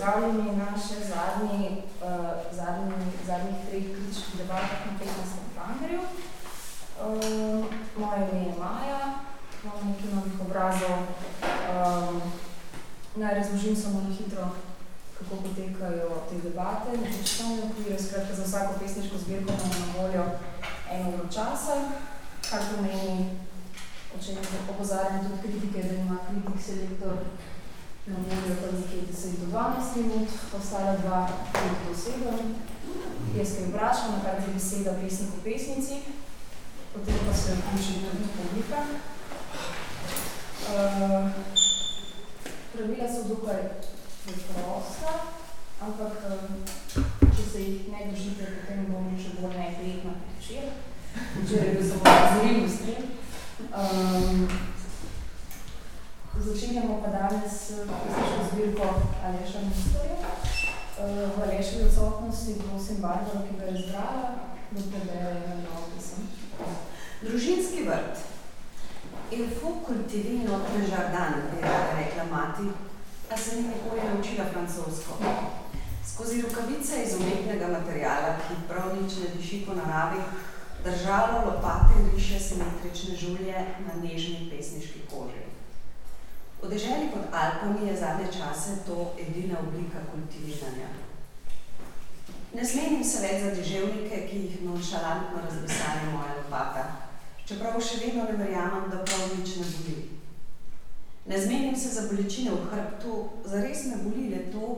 pozdravljeni na še zadnji, uh, zadnji, zadnjih treh kritičnih debatah na 15. Frangerju. Uh, moje ime je Maja, imam nekaj novih obrazov. Um, naj razložim samo na hitro, kako potekajo te debate. Nekaj okvire, skratka za vsako pesniško zbirko imamo na voljo eno uro časa, kar pomeni, o čem opozarjam tudi kritike, da ima kritik selektor na voljo pa nekaj 10 do 12 minut, ostala dva 5 do 7. Jaz kaj vprašam, kar je beseda pesnik v pesnici, potem pa se vključi tudi publika. Uh, pravila so dokaj preprosta, ampak če se jih ne držite, potem bom še bolj neprijetna večer. Včeraj je bil samo razumljiv stream. Um, Začenjamo pa danes pesniško zbirko Aleša Mustorja. Uh, v Aleševi odsotnosti prosim Barbaro, ki ga je razbrala, da prebere en nov pisem. Družinski vrt. Il faut cultiver notre jardin, bi rada rekla mati, a se ni nikoli naučila francosko. Skozi rukavice iz umetnega materijala, ki prav nič ne diši po naravi, držalo lopate riše simetrične žulje na nežni pesniški koži. V deželi pod Alpami je zadnje čase to edina oblika kultiviranja. Ne zmenim se več za deževnike, ki jih nonšalantno razbesali moja lopata, čeprav še vedno ne verjamem, da prav nič ne boli. Ne zmenim se za bolečine v hrbtu, zares me boli le to,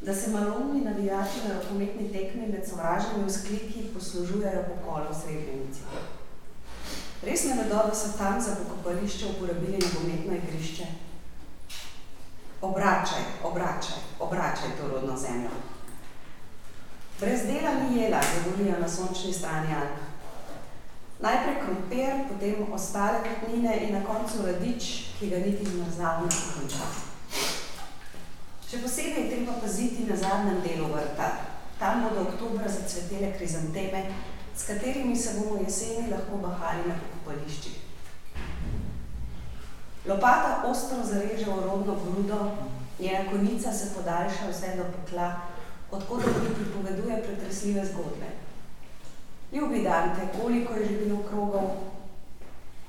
da se malomni navijači na rokometni tekmi med sovražnimi vzkliki poslužujejo pokolo v Srebrenici. Res ne vedo, da so tam za pokopališče uporabili nogometno igrišče, Obračaj, obračaj, obračaj to rodno zemljo. Brez dela ni jela, govorijo na sončni strani Alp. Najprej krompir, potem ostale vrtnine in na koncu radič, ki ga niti zmrzal ne konča. Še posebej treba paziti na zadnjem delu vrta. Tam bodo oktobra zacvetele krizanteme, s katerimi se bomo jeseni lahko bahali na pokopališčih. Lopata ostro zareže v rodno grudo, njena konica se podaljša vse do pokla, odkud ti pripoveduje pretresljive zgodbe. Ljubi Dante, koliko je že bilo krogov.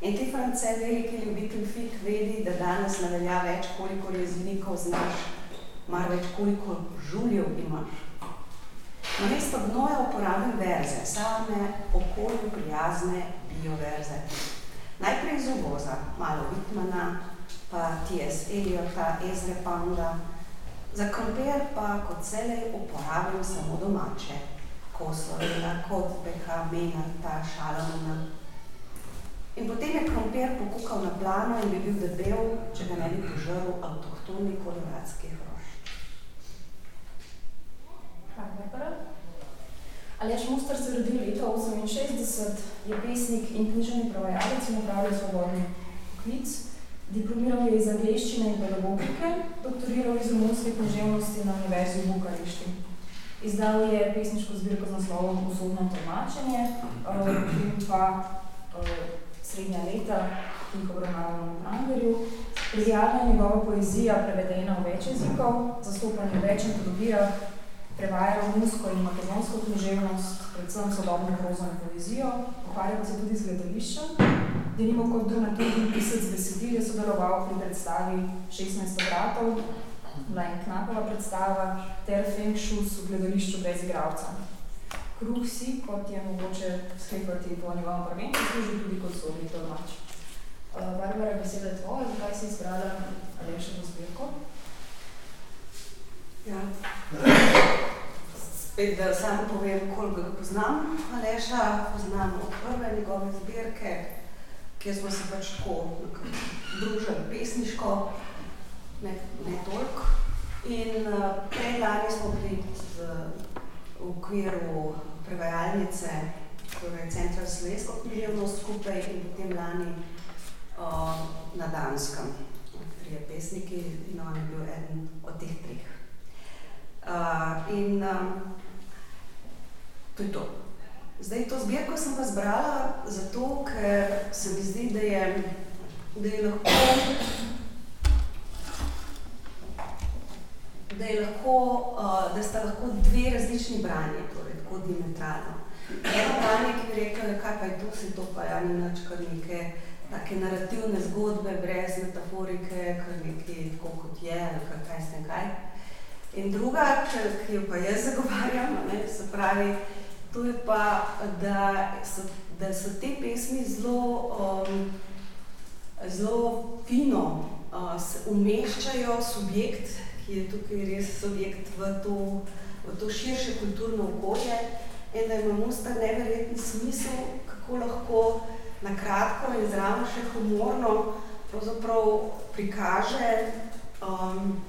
In ti France, veliki ljubitelj fik, vedi, da danes ne velja več, koliko jezinikov znaš, mar več koliko žuljev imaš. Na mesto gnoja uporabim verze, same okolju prijazne bioverze. Najprej iz uvoza, malo Whitmana, pa T.S. Eliota, Ezre Panda. Za krompir pa kot celej uporabim samo domače. Koslovina, Kotbeka, Menarta, Šalamuna. In potem je krompir pokukal na plano in bi bil debel, če ga ne bi požrl avtohtoni koloradskih rošč. Kaj je Aleš Muster se rodil leta 68, je pesnik in knjižni prevajalec in upravlja svobodni poklic. Diplomiral je iz angleščine in pedagogike, doktoriral iz romunske književnosti na Univerzi v Bukarešti. Izdal je pesniško zbirko z naslovom Usodno tolmačenje, in pa srednja leta, ki jih obravnavamo na Prangerju. Prijavna je njegova poezija prevedena v več jezikov, zastopanje v več antologijah, prevaja romunsko in makedonsko književnost, predvsem sodobno prozo in poezijo, ukvarjal se tudi z gledališčem. Denimo kot dramaturg pisec besedil je sodeloval pri predstavi 16 bratov, bila je knapova predstava, ter Feng Shus v gledališču brez igralca. Kruh si, kot je mogoče sklepati po njegovem prvenstvu, služi tudi kot sodni tolmač. Uh, Barbara, beseda je tvoja, zakaj si izbrala Aleševo zbirko? Ja. Spet, da samo povem, koliko ga poznam Aleša, poznam od prve njegove zbirke, kjer smo se pač tako družili pesniško, ne, ne toliko. In uh, predlani smo bili z, v okviru prevajalnice, torej Centra za slovensko književnost skupaj in potem lani uh, na Danskem. Trije pesniki in on je bil eden od teh treh. Uh, in um, to je to. Zdaj, to zbirko sem pa zbrala zato, ker se mi zdi, da je, da je lahko da, lahko, uh, da sta lahko dve različni branje, torej tako diametralno. Eno branje, ki bi rekel, kaj pa je to, se to pa ja ni nič, kar neke take narativne zgodbe, brez metaforike, kar nekaj tako kot je, ali kar kaj ste kaj. In druga, ki jo pa jaz zagovarjam, ne, se pravi, to je pa, da so, da so te pesmi zelo, um, zelo fino uh, umeščajo subjekt, ki je tukaj res subjekt v to, v to širše kulturno okolje in da ima Mustar neverjetni smisel, kako lahko na kratko in zraven še humorno pravzaprav prikaže um,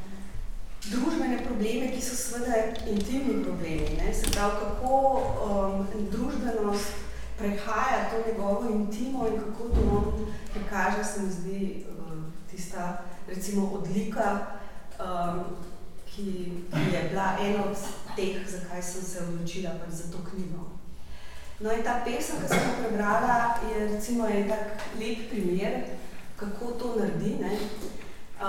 družbene probleme, ki so seveda intimni problemi. Ne? Se pravi, kako um, družbenost prehaja to njegovo intimo in kako to on prikaže, se mi zdi um, tista recimo odlika, um, ki, ki je bila ena od teh, zakaj sem se odločila pač za to knjigo. No in ta pesem, ki sem jo prebrala, je recimo en tak lep primer, kako to naredi. Ne? Uh,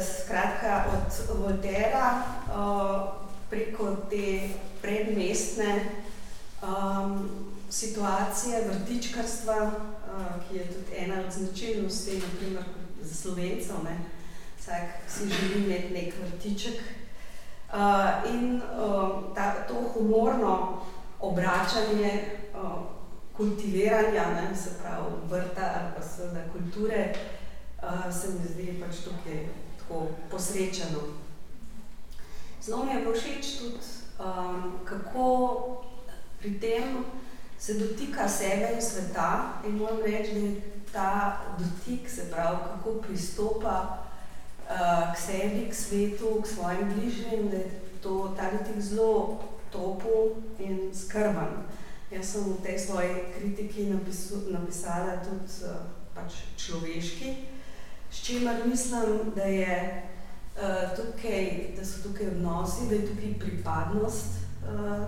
skratka, od Voltera uh, preko te predmestne um, situacije, vrtičkarstva, uh, ki je tudi ena od značilnosti, naprimer za slovencev, ne? vsak si želi imeti nek vrtiček. Uh, in uh, ta, to humorno obračanje uh, kultiviranja, ne, se pravi vrta ali pa seveda kulture, uh, se mi zdi pač tukaj tako posrečeno. Zelo mi je bilo všeč tudi, um, kako pri tem se dotika sebe in sveta in moram reči, da je ta dotik, se pravi, kako pristopa uh, k sebi, k svetu, k svojim bližnjim, da je to ta dotik zelo topel in skrben. Jaz sem v tej svoji kritiki napisu, napisala tudi uh, pač človeški, s čimer mislim, da, je, uh, tukaj, da so tukaj odnosi, da je tukaj pripadnost uh,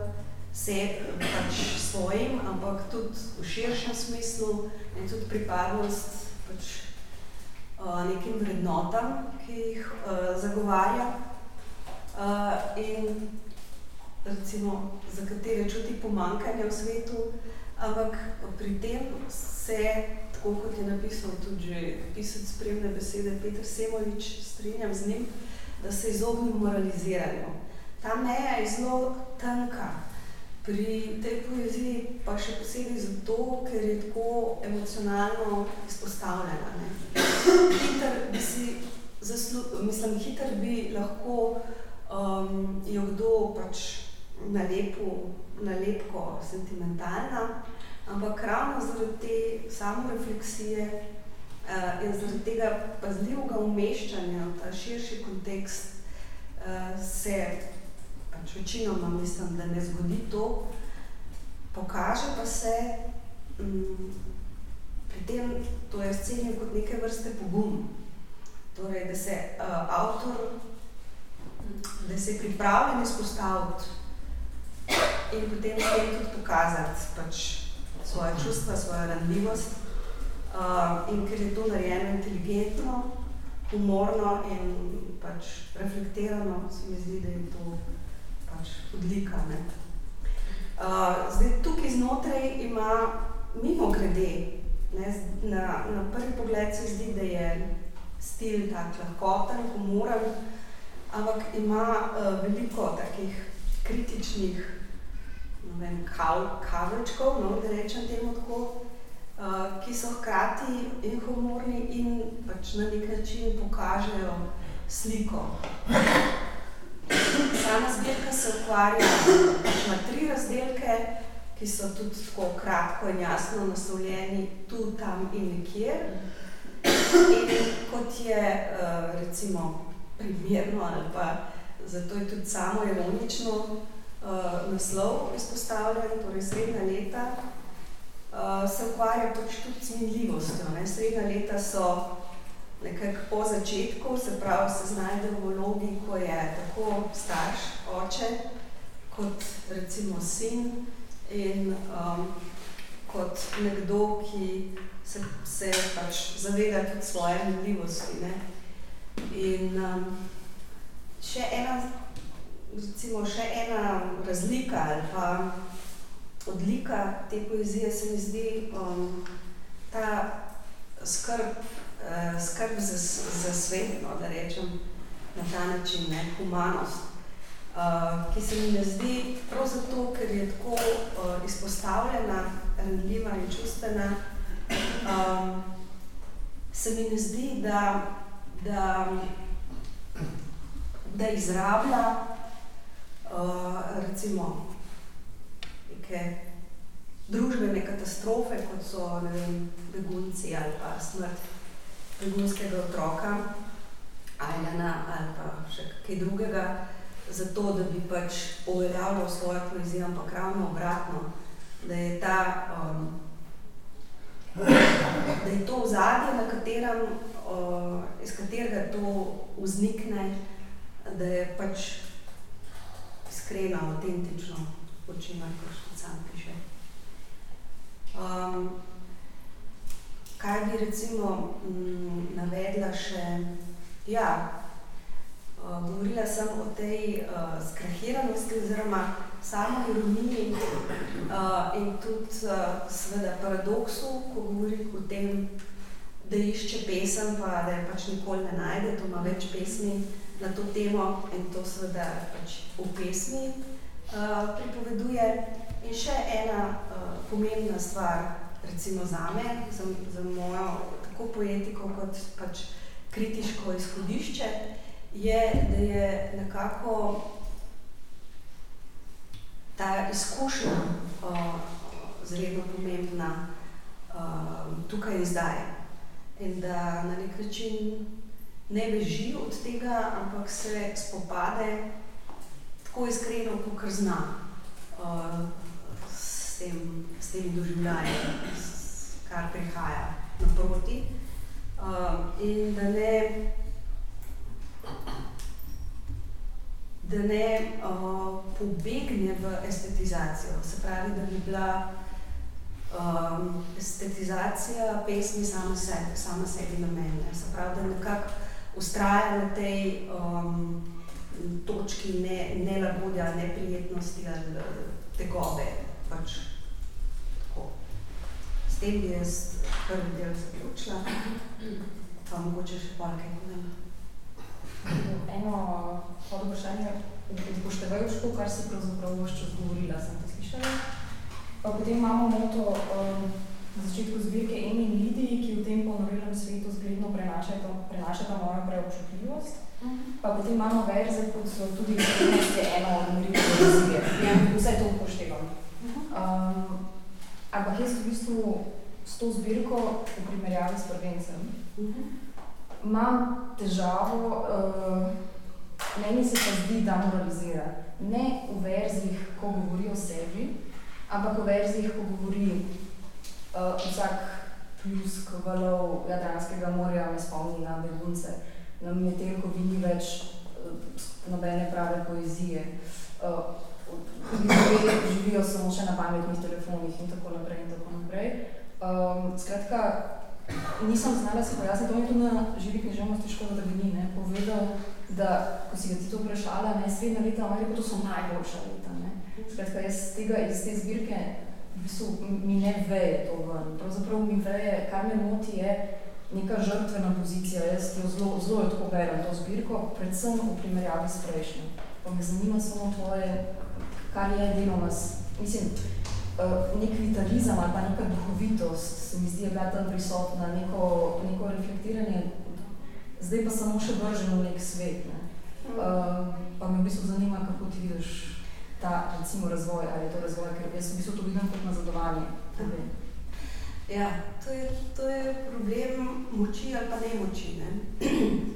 se, pač svojim, ampak tudi v širšem smislu in tudi pripadnost pač, uh, nekim vrednotam, ki jih uh, zagovarja. Uh, in recimo, za katere čuti pomankanje v svetu, ampak pri tem se, tako kot je napisal tudi pisec spremne besede Peter Semovič, strinjam z njim, da se izogni moraliziranju. Ta meja je zelo tanka. Pri tej poeziji pa še posebej zato, ker je tako emocionalno izpostavljena. Ne. Hiter bi si zaslu, mislim, hiter bi lahko um, jo kdo pač nalepil, nalepko sentimentalna, ampak ravno zaradi te samorefleksije uh, in zaradi tega pazljivega umeščanja v ta širši kontekst uh, se pač večinoma mislim, da ne zgodi to, pokaže pa se um, pri tem, to je scenil kot neke vrste pogum. Torej, da se uh, avtor, da se je pripravljen izpostaviti in potem s tem tudi pokazati pač svoje čustva, svojo randljivost. Uh, in ker je to narejeno inteligentno, humorno in pač reflektirano, se mi zdi, da je to pač odlika. Ne? Uh, zdaj, tukaj znotraj ima mimo grede, ne, na, na prvi pogled se zdi, da je stil tak lahkoten, humoren, ampak ima uh, veliko takih kritičnih vem, kav, kavlčkov, no, da rečem temu tako, uh, ki so hkrati in humorni in pač na nek način pokažejo sliko. Sama zbirka se ukvarja, pač ima tri razdelke, ki so tudi tako kratko in jasno naslovljeni tu, tam in nekjer. In kot je uh, recimo primerno ali pa zato je tudi samo ironično, uh, naslov izpostavljen, torej srednja leta, uh, se ukvarja pač tudi s minljivostjo. Srednja leta so nekako po začetku, se pravi, se znajde v vlogi, ko je tako starš, oče, kot recimo sin in um, kot nekdo, ki se, se pač zaveda tudi svoje minljivosti. Ne? In um, še ena recimo, še ena razlika ali pa odlika te poezije, se mi zdi um, ta skrb, uh, skrb za, za svet, no, da rečem na ta način, ne, humanost, uh, ki se mi ne zdi prav zato, ker je tako uh, izpostavljena, rendljiva in čustvena, um, se mi ne zdi, da, da, da izrablja uh, recimo neke družbene katastrofe, kot so ne vem, begunci ali pa smrt begunskega otroka, Aljana ali pa še kaj drugega, zato da bi pač uveljavljal svojo poezijo, ampak ravno obratno, da je ta um, da je to ozadje, na katerem, uh, iz katerega to vznikne, da je pač iskreno, avtentično, o čemer kot sam piše. Um, kaj bi recimo m, mm, navedla še? Ja, uh, govorila sem o tej uh, skrahiranosti oziroma samo ironiji uh, in tudi uh, seveda paradoksu, ko govori o tem, da išče pesem, pa da je pač nikoli ne najde, to ima več pesmi na to temo in to seveda pač v pesmi uh, pripoveduje. In še ena uh, pomembna stvar, recimo zame, za, za mojo tako poetiko kot pač kritiško izhodišče, je, da je nekako ta izkušnja uh, zelo pomembna uh, tukaj in zdaj. In da na nek način ne beži od tega, ampak se spopade tako iskreno, kot zna uh, s, tem, s temi doživljanji, kar prihaja naproti. Uh, in da ne, da ne uh, pobegne v estetizacijo, se pravi, da bi bila um, estetizacija pesmi sama sebi, sama sebi namenjena. Se pravi, da nekako ustraja na tej um, točki ne, nelagodja, neprijetnosti ali tegobe. Pač. S tem bi jaz prvi del zaključila, pa mogoče še pa kaj povem. Eno dobro vprašanje, upoštevajoč to, kar si pravzaprav čas govorila, sem to slišala. Pa potem imamo moto um, na začetku zbirke Emi in Lidiji, ki v tem ponorilnem svetu zgledno prenašata, prenašata mojo preobčutljivost. Mhm. Pa potem imamo verze, kot so tudi vsebnosti eno od meritev poezije. Ja. Vse to upoštevam. Mhm. Um, ampak jaz v bistvu s to zbirko v primerjavi s prvencem mhm. imam težavo, uh, meni se pa zdi, da moralizira. Ne v verzih, ko govori o sebi, ampak v verzih, ko govori uh, vsak pljusk valov Jadranskega morja me spomni na begunce, na Metelkovi ni več uh, nobene prave poezije. Uh, ljudje živijo samo še na pametnih telefonih in tako naprej in tako naprej. Um, skratka, nisem znala se pojasniti, to je tudi na živi književnosti škoda, da bi ni ne, povedal, da, ko si ga ti to vprašala, ne, srednja leta, pa to so najboljša leta. Ne. Skratka, jaz tega, iz te zbirke v bistvu mi ne veje to ven. Pravzaprav mi veje, kar me moti je neka žrtvena pozicija. Jaz jo zelo, zelo jo tako berem, to zbirko, predvsem v primerjavi s prejšnjim. Pa me zanima samo tvoje, kar je delo nas, mislim, uh, nek vitalizem ali pa neka duhovitost se mi zdi je bila tam prisotna, neko, neko reflektiranje, zdaj pa samo še vrženo v nek svet. Ne. Uh, pa me v bistvu zanima, kako ti vidiš ta recimo, razvoj, ali je to razvoj, ker jaz v bistvu to vidim kot nazadovanje. Ja, to je, to je problem moči ali pa nemoči. Ne?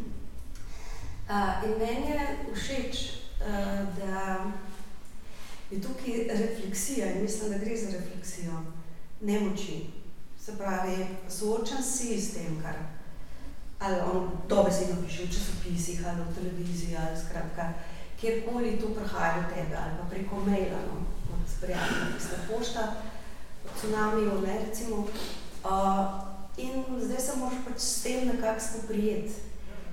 Uh, in meni je všeč, uh, da je tukaj refleksija in mislim, da gre za refleksijo nemoči. Se pravi, soočam si s tem, kar ali on dobesedno piše v časopisih ali v televiziji ali skratka kjerkoli to prihaja do tebe, ali pa preko maila, no, od prijatelja, tista pošta, tsunamijo, ne, recimo. Uh, in zdaj se moraš pač s tem nekako spoprijeti.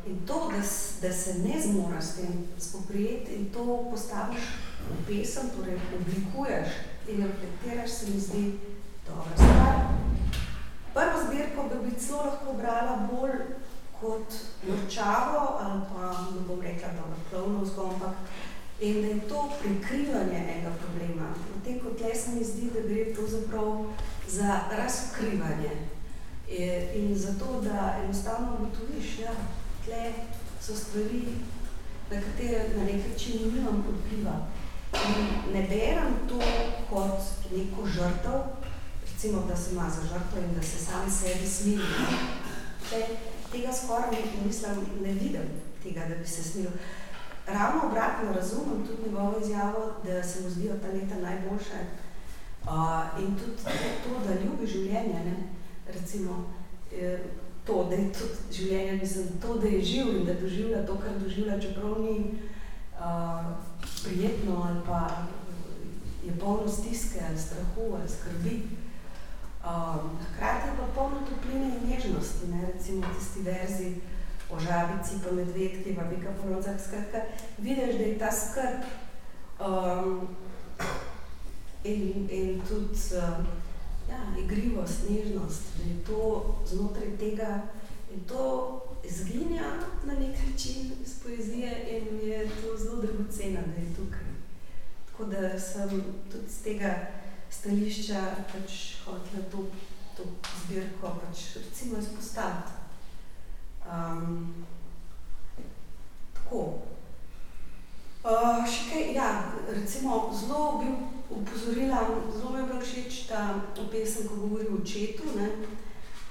In to, da, da se ne zmora s tem spoprijeti in to postaviš v pesem, torej oblikuješ in reflektiraš, se mi zdi dobra stvar. Prvo zbirko bi bi celo lahko brala bolj kot vrčavo ali pa, ne bom rekla, da bo klovnovsko, ampak in da je to prikrivanje enega problema. V tem kot tle se mi zdi, da gre pravzaprav za razkrivanje in, za to, da enostavno ugotoviš, ja, tle so stvari, na katere na nek način nimam vpliva. In ne berem to kot neko žrtev, recimo, da se ima za žrtev in da se sami sebi smili. Te, tega skoraj mislim, ne vidim, tega, da bi se smil. Ravno obratno razumem tudi njegovo izjavo, da se mu zdijo ta leta najboljše. Uh, in tudi to, da ljubi življenje, ne? recimo, eh, to, da je tudi življenje, mislim, to, da je živ in da doživlja to, kar doživlja, čeprav ni uh, prijetno ali pa je polno stiske ali strahu ali skrbi. Um, hkrati pa polno topline in nežnosti, ne? recimo tisti verzi o žabici, pa medvedki, pa bika po nocah, skratka, vidiš, da je ta skrb um, in, in tudi uh, ja, igrivost, nežnost, da je to znotraj tega in to izginja na nek način iz poezije in je to zelo dragocena, da je tukaj. Tako da sem tudi z tega stališča pač hotela to, to zbirko pač recimo izpostaviti. Um, tako. Uh, še kaj, ja, recimo, zelo bi upozorila, zelo mi je bilo všeč ta pesem, ko govori o očetu, ne?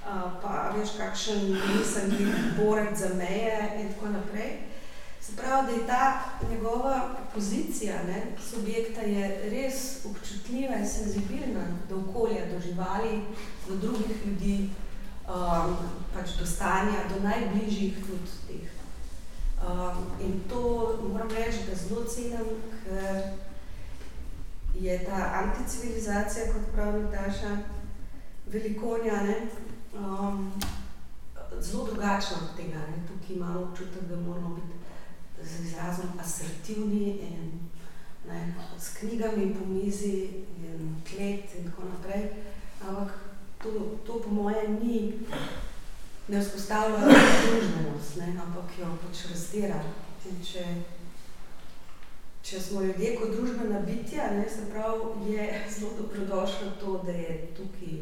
Uh, pa veš, kakšen nisem borec za meje in tako naprej. Se pravi, da je ta njegova pozicija ne, subjekta je res občutljiva in senzibilna do okolja, do živali, do drugih ljudi, um, pač do stanja, do najbližjih tudi teh. Um, in to moram reči, da zelo cenim, ker je ta anticivilizacija, kot pravi Nataša, velikonja, ne, um, zelo drugačna od tega. Ne. Tukaj imamo občutek, da moramo biti z izrazom asertivni in ne, s knjigami po mizi in klet in tako naprej. Ampak to, to po moje ni, ne vzpostavlja družbenost, ne, ampak jo pač razdira. In če če smo ljudje kot družbena bitja, ne, se pravi, je zelo dobrodošlo to, da je tukaj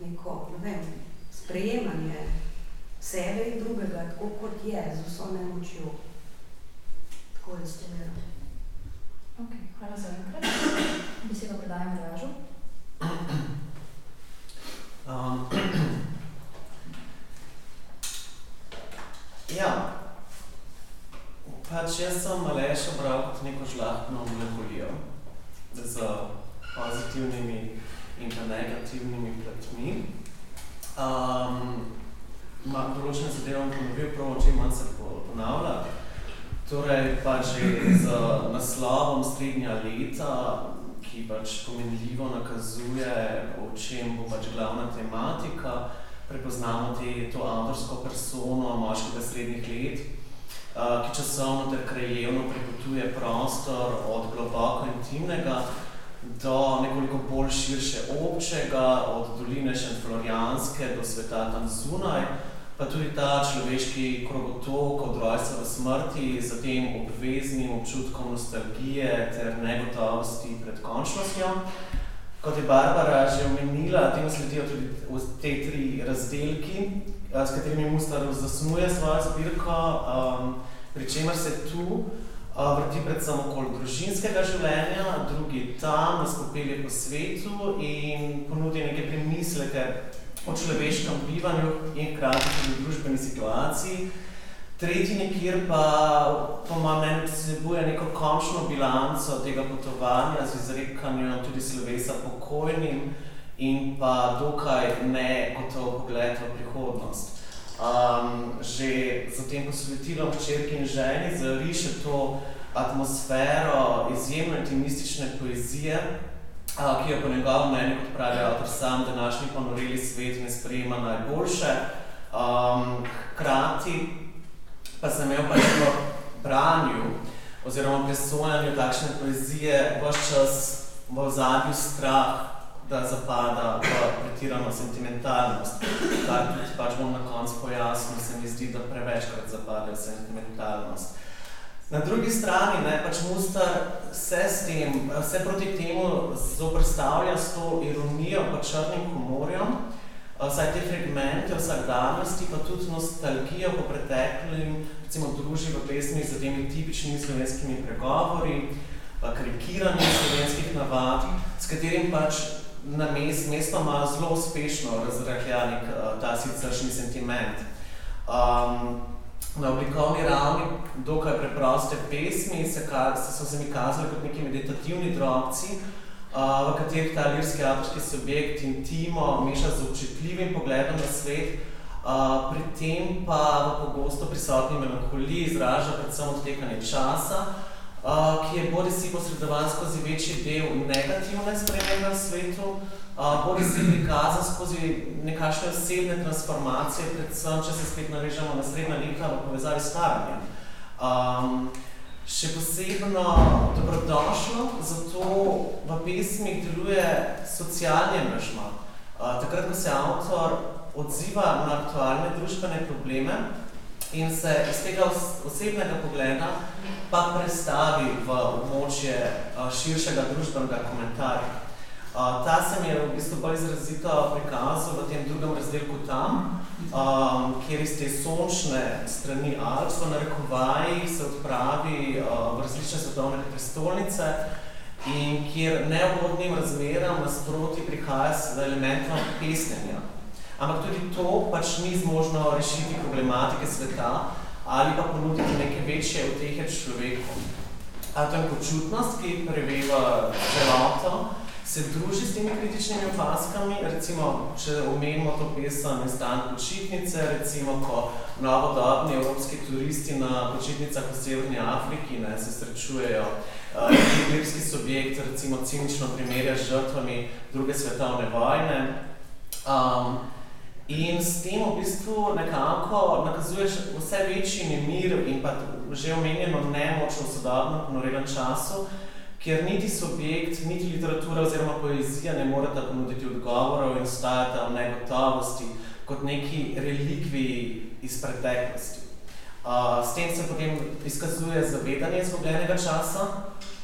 neko, ne vem, sprejemanje sebe in drugega, tako kot je, z vso nemočjo. Stvar. Ok, hvala za enkrat. Besedo predajam Dražu. Um, ja, Pač jaz sem Aleša bral kot neko žlahtno mleholijo z pozitivnimi in pa negativnimi platmi. Um, določene zadeve, bom ponovil, prav o čem manj se ponavlja. Torej, pa že z naslovom Srednja leta, ki pač pomenljivo nakazuje, o čem bo pač glavna tematika, prepoznamo te, to avtorsko persono moškega srednjih let, ki časovno ter krajevno prepotuje prostor od globoko intimnega do nekoliko bolj širše občega, od doline Šentflorijanske do sveta tam zunaj, pa tudi ta človeški krogotok od rojstva do smrti z tem obveznim občutkom nostalgije ter negotovosti pred končnostjo. Kot je Barbara že omenila, temu sledijo tudi te tri razdelki, s katerimi Mustar zasnuje svojo zbirko. Um, pri čemer se tu uh, vrti predvsem okoli družinskega življenja, drugi tam nas popelje po svetu in ponudi neke premisleke o človeškem bivanju in hkrati tudi družbeni situaciji. Tretji nekjer pa po mojem mnenju vsebuje neko končno bilanco tega potovanja z izrekanjem tudi slovesa pokojnim in pa dokaj ne gotov pogled v prihodnost um, že za tem posvetilom včerki in ženi, zariše to atmosfero izjemno intimistične poezije, ki jo po njegovem mnenju, kot pravi avtor sam, današnji ponoreli svet ne sprejema najboljše. Um, hkrati pa sem imel pač v branju oziroma presojanju takšne poezije vse čas v zadnju strah, da zapada v pretirano sentimentalnost. Tudi pač bom na koncu pojasnil, se mi zdi, da prevečkrat zapada v sentimentalnost. Na drugi strani, ne, pač Mustar se s tem, se proti temu zoprstavlja s to ironijo pa črnim humorjem, vsaj te fragmente vsakdanjosti, pa tudi nostalgijo po preteklim, recimo druži v pesmi z temi tipičnimi slovenskimi pregovori, pa karikiranjem slovenskih navad, s katerim pač na mest, mestoma zelo uspešno razrahlja nek ta siceršnji sentiment. Um, na oblikovni ravni dokaj preproste pesmi se, se so se mi kazali kot neki meditativni drobci, v katerih ta lirski avtorski subjekt intimo meša z občutljivim pogledom na svet, uh, pri tem pa v pogosto prisotni melankoliji izraža predvsem odtekanje časa, uh, ki je bodi si posredovan skozi večji del negativne spremembe v svetu, uh, bodi si prikazan skozi nekakšne osebne transformacije, predvsem, če se spet navežemo na srednja leta v povezavi s staranjem. Um, še posebno dobrodošlo, zato v pesmih deluje socialni angažma. Takrat, ko se avtor odziva na aktualne družbene probleme in se iz tega osebnega pogleda pa prestavi v območje širšega družbenega komentarja. Ta se mi je v bistvu bolj izrazito prikazal v tem drugem razdelku tam, um, kjer iz te sončne strani Alps v narekovajih se odpravi uh, v različne svetovne prestolnice in kjer neugodnim razmeram nasproti prihaja z elementom pesnjenja. Ampak tudi to pač ni zmožno rešiti problematike sveta ali pa ponuditi neke večje utehe človeku. A to je počutnost, ki preveva celoto, se druži s temi kritičnimi opaskami, recimo, če omenimo to pesem Stan počitnice, recimo, ko novodobni evropski turisti na počitnicah v Severni Afriki ne, se srečujejo uh, lirski subjekt, recimo, cinično primerja z žrtvami druge svetovne vojne. Um, in s tem v bistvu nekako nakazuješ vse večji nemir in pa že omenjeno nemoč v sodobnem ponorelem času, kjer niti subjekt, niti literatura oziroma poezija ne moreta ponuditi odgovorov in stajata v negotovosti kot neki relikviji iz preteklosti. Uh, s tem se potem izkazuje zavedanje izgubljenega časa.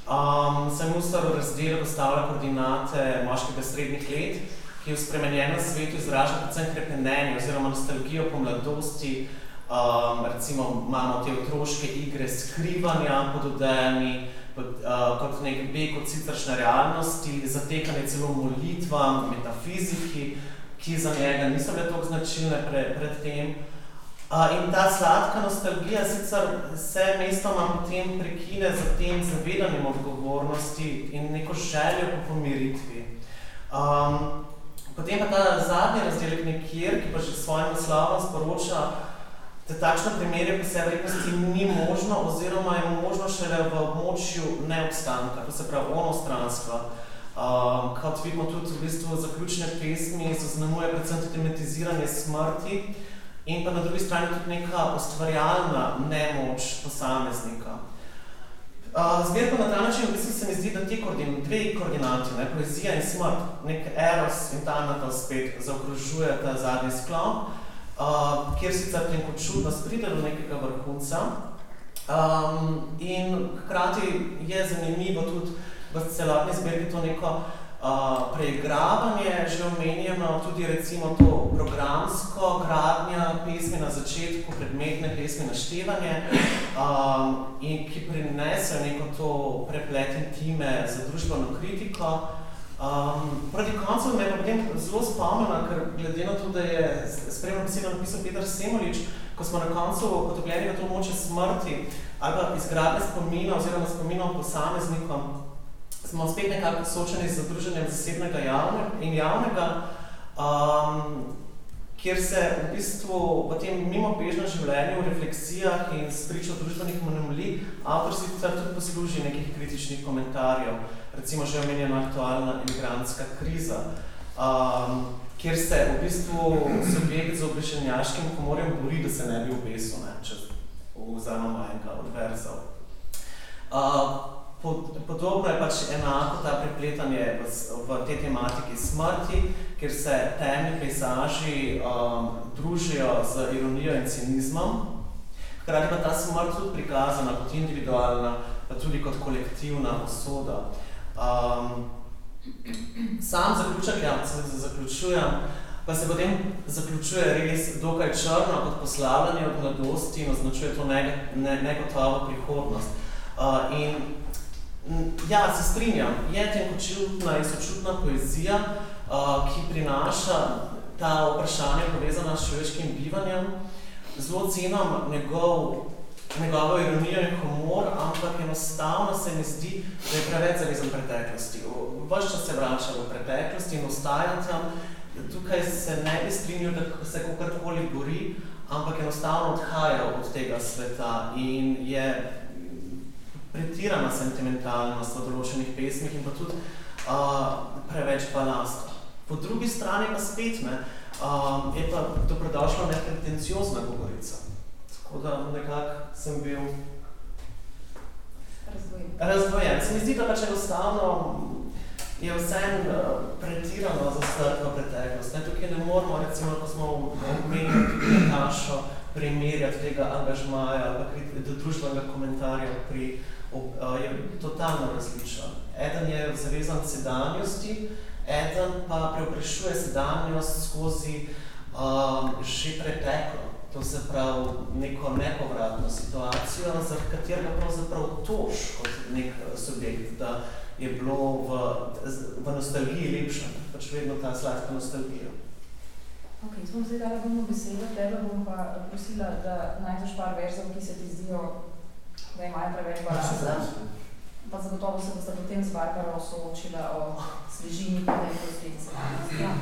Um, se Mustar v razdelu postavlja koordinate moškega srednjih let, ki v spremenjenem svetu izraža predvsem krepenenje oziroma nostalgijo po mladosti. Um, recimo imamo te otroške igre skrivanja pod odajami, kot, uh, kot nek beg od siceršne realnosti, zatekanje celo molitvam, metafiziki, ki za njega niso bile toliko značilne pre, pred tem. Uh, in ta sladka nostalgija sicer se mestoma potem prekine za tem zavedanjem odgovornosti in neko željo po pomiritvi. Um, potem pa ta zadnji razdelek nekjer, ki pa že svojim naslovom sporoča, da takšno primerje po sebi reknosti ni možno oziroma je možno šele v območju neobstanka, to se pravi onostranstva. Uh, kot vidimo tudi v bistvu zaključne pesmi, zaznamuje predvsem tudi tematiziranje smrti in pa na drugi strani tudi neka ustvarjalna nemoč posameznika. Uh, Zbirko na ta način v bistvu se mi zdi, da ti koordin, dve koordinati, ne, poezija in smrt, nek eros in ta spet zaokrožuje ta zadnji sklon, uh, kjer sicer tenkočutnost pride do nekega vrhunca. Um, in hkrati je zanimivo tudi v celotni zbirki to neko uh, preigravanje, že omenjeno tudi recimo to programsko gradnja pesmi na začetku, predmetne pesmi naštevanje, um, in ki prinesejo neko to preplet intime za družbeno kritiko, Um, proti koncu me je potem zelo spomnila, ker glede na to, da je spremno besedo napisal Peter Semolič, ko smo na koncu potopljeni v to moče smrti ali pa izgradne spomina oziroma spominov posameznikom, smo spet nekako soočeni z združenjem zasebnega javne in javnega, um, kjer se v bistvu v tem mimobežnem življenju, v refleksijah in spričo družbenih monomolij, avtor si tudi posluži nekih kritičnih komentarjev recimo že omenjena aktualna imigrantska kriza, um, kjer se v bistvu subjekt z obrešenjaškim humorjem bori, da se ne bi obesil, ne, če vzamem manjka od verzov. Uh, pod, podobno je pač enako ta prepletanje v, v tej tematiki smrti, kjer se temni pejzaži um, družijo z ironijo in cinizmom. Hkrati pa ta smrt tudi prikazana kot individualna, pa tudi kot kolektivna usoda. Um, sam zaključek, ja, se zaključujem, pa se potem zaključuje res dokaj črno kot poslavljanje od mladosti in označuje to negotovo prihodnost. Uh, in ja, se strinjam, je tenkočutna in sočutna poezija, uh, ki prinaša ta vprašanja povezana s človeškim bivanjem. Zelo cenim njegov, njegovo ironijo in humor, ampak enostavno se mi zdi, da je preveč zavezan preteklosti. Vaš čas se vrača v preteklost in ostaja tam, tukaj se ne bi strinjal, da se kakorkoli bori, ampak enostavno odhaja od tega sveta in je pretirana sentimentalnost v določenih pesmih in pa tudi uh, preveč balasta. Po drugi strani pa spet ne, uh, je pa dobrodošla nepretenciozna govorica. Tako da nekako sem bil razdvojen. razdvojen. Se mi zdi, da pač enostavno je vsem uh, pretirano zastrt v preteklost. Ne, tukaj ne moramo, recimo, ko smo omenili tudi našo primerjati tega angažmaja ali do družbenega komentarja pri, ob, uh, je totalno različen. Eden je zavezan sedanjosti, eden pa preoprešuje sedanjost skozi um, že preteklo, to se pravi neko nepovratno situacijo, za katerega pravzaprav tož kot nek subjekt, da je bilo v, v nostalgiji lepše, pač vedno ta sladka nostalgija. Ok, smo zdaj dala bomo besedo, tebe bom pa prosila, da najdeš par verzov, ki se ti zdijo, da imajo preveč balansa. Pa zagotovo se boste potem z Barbaro soočila o svežini preteklosti in sedanjosti. Ja.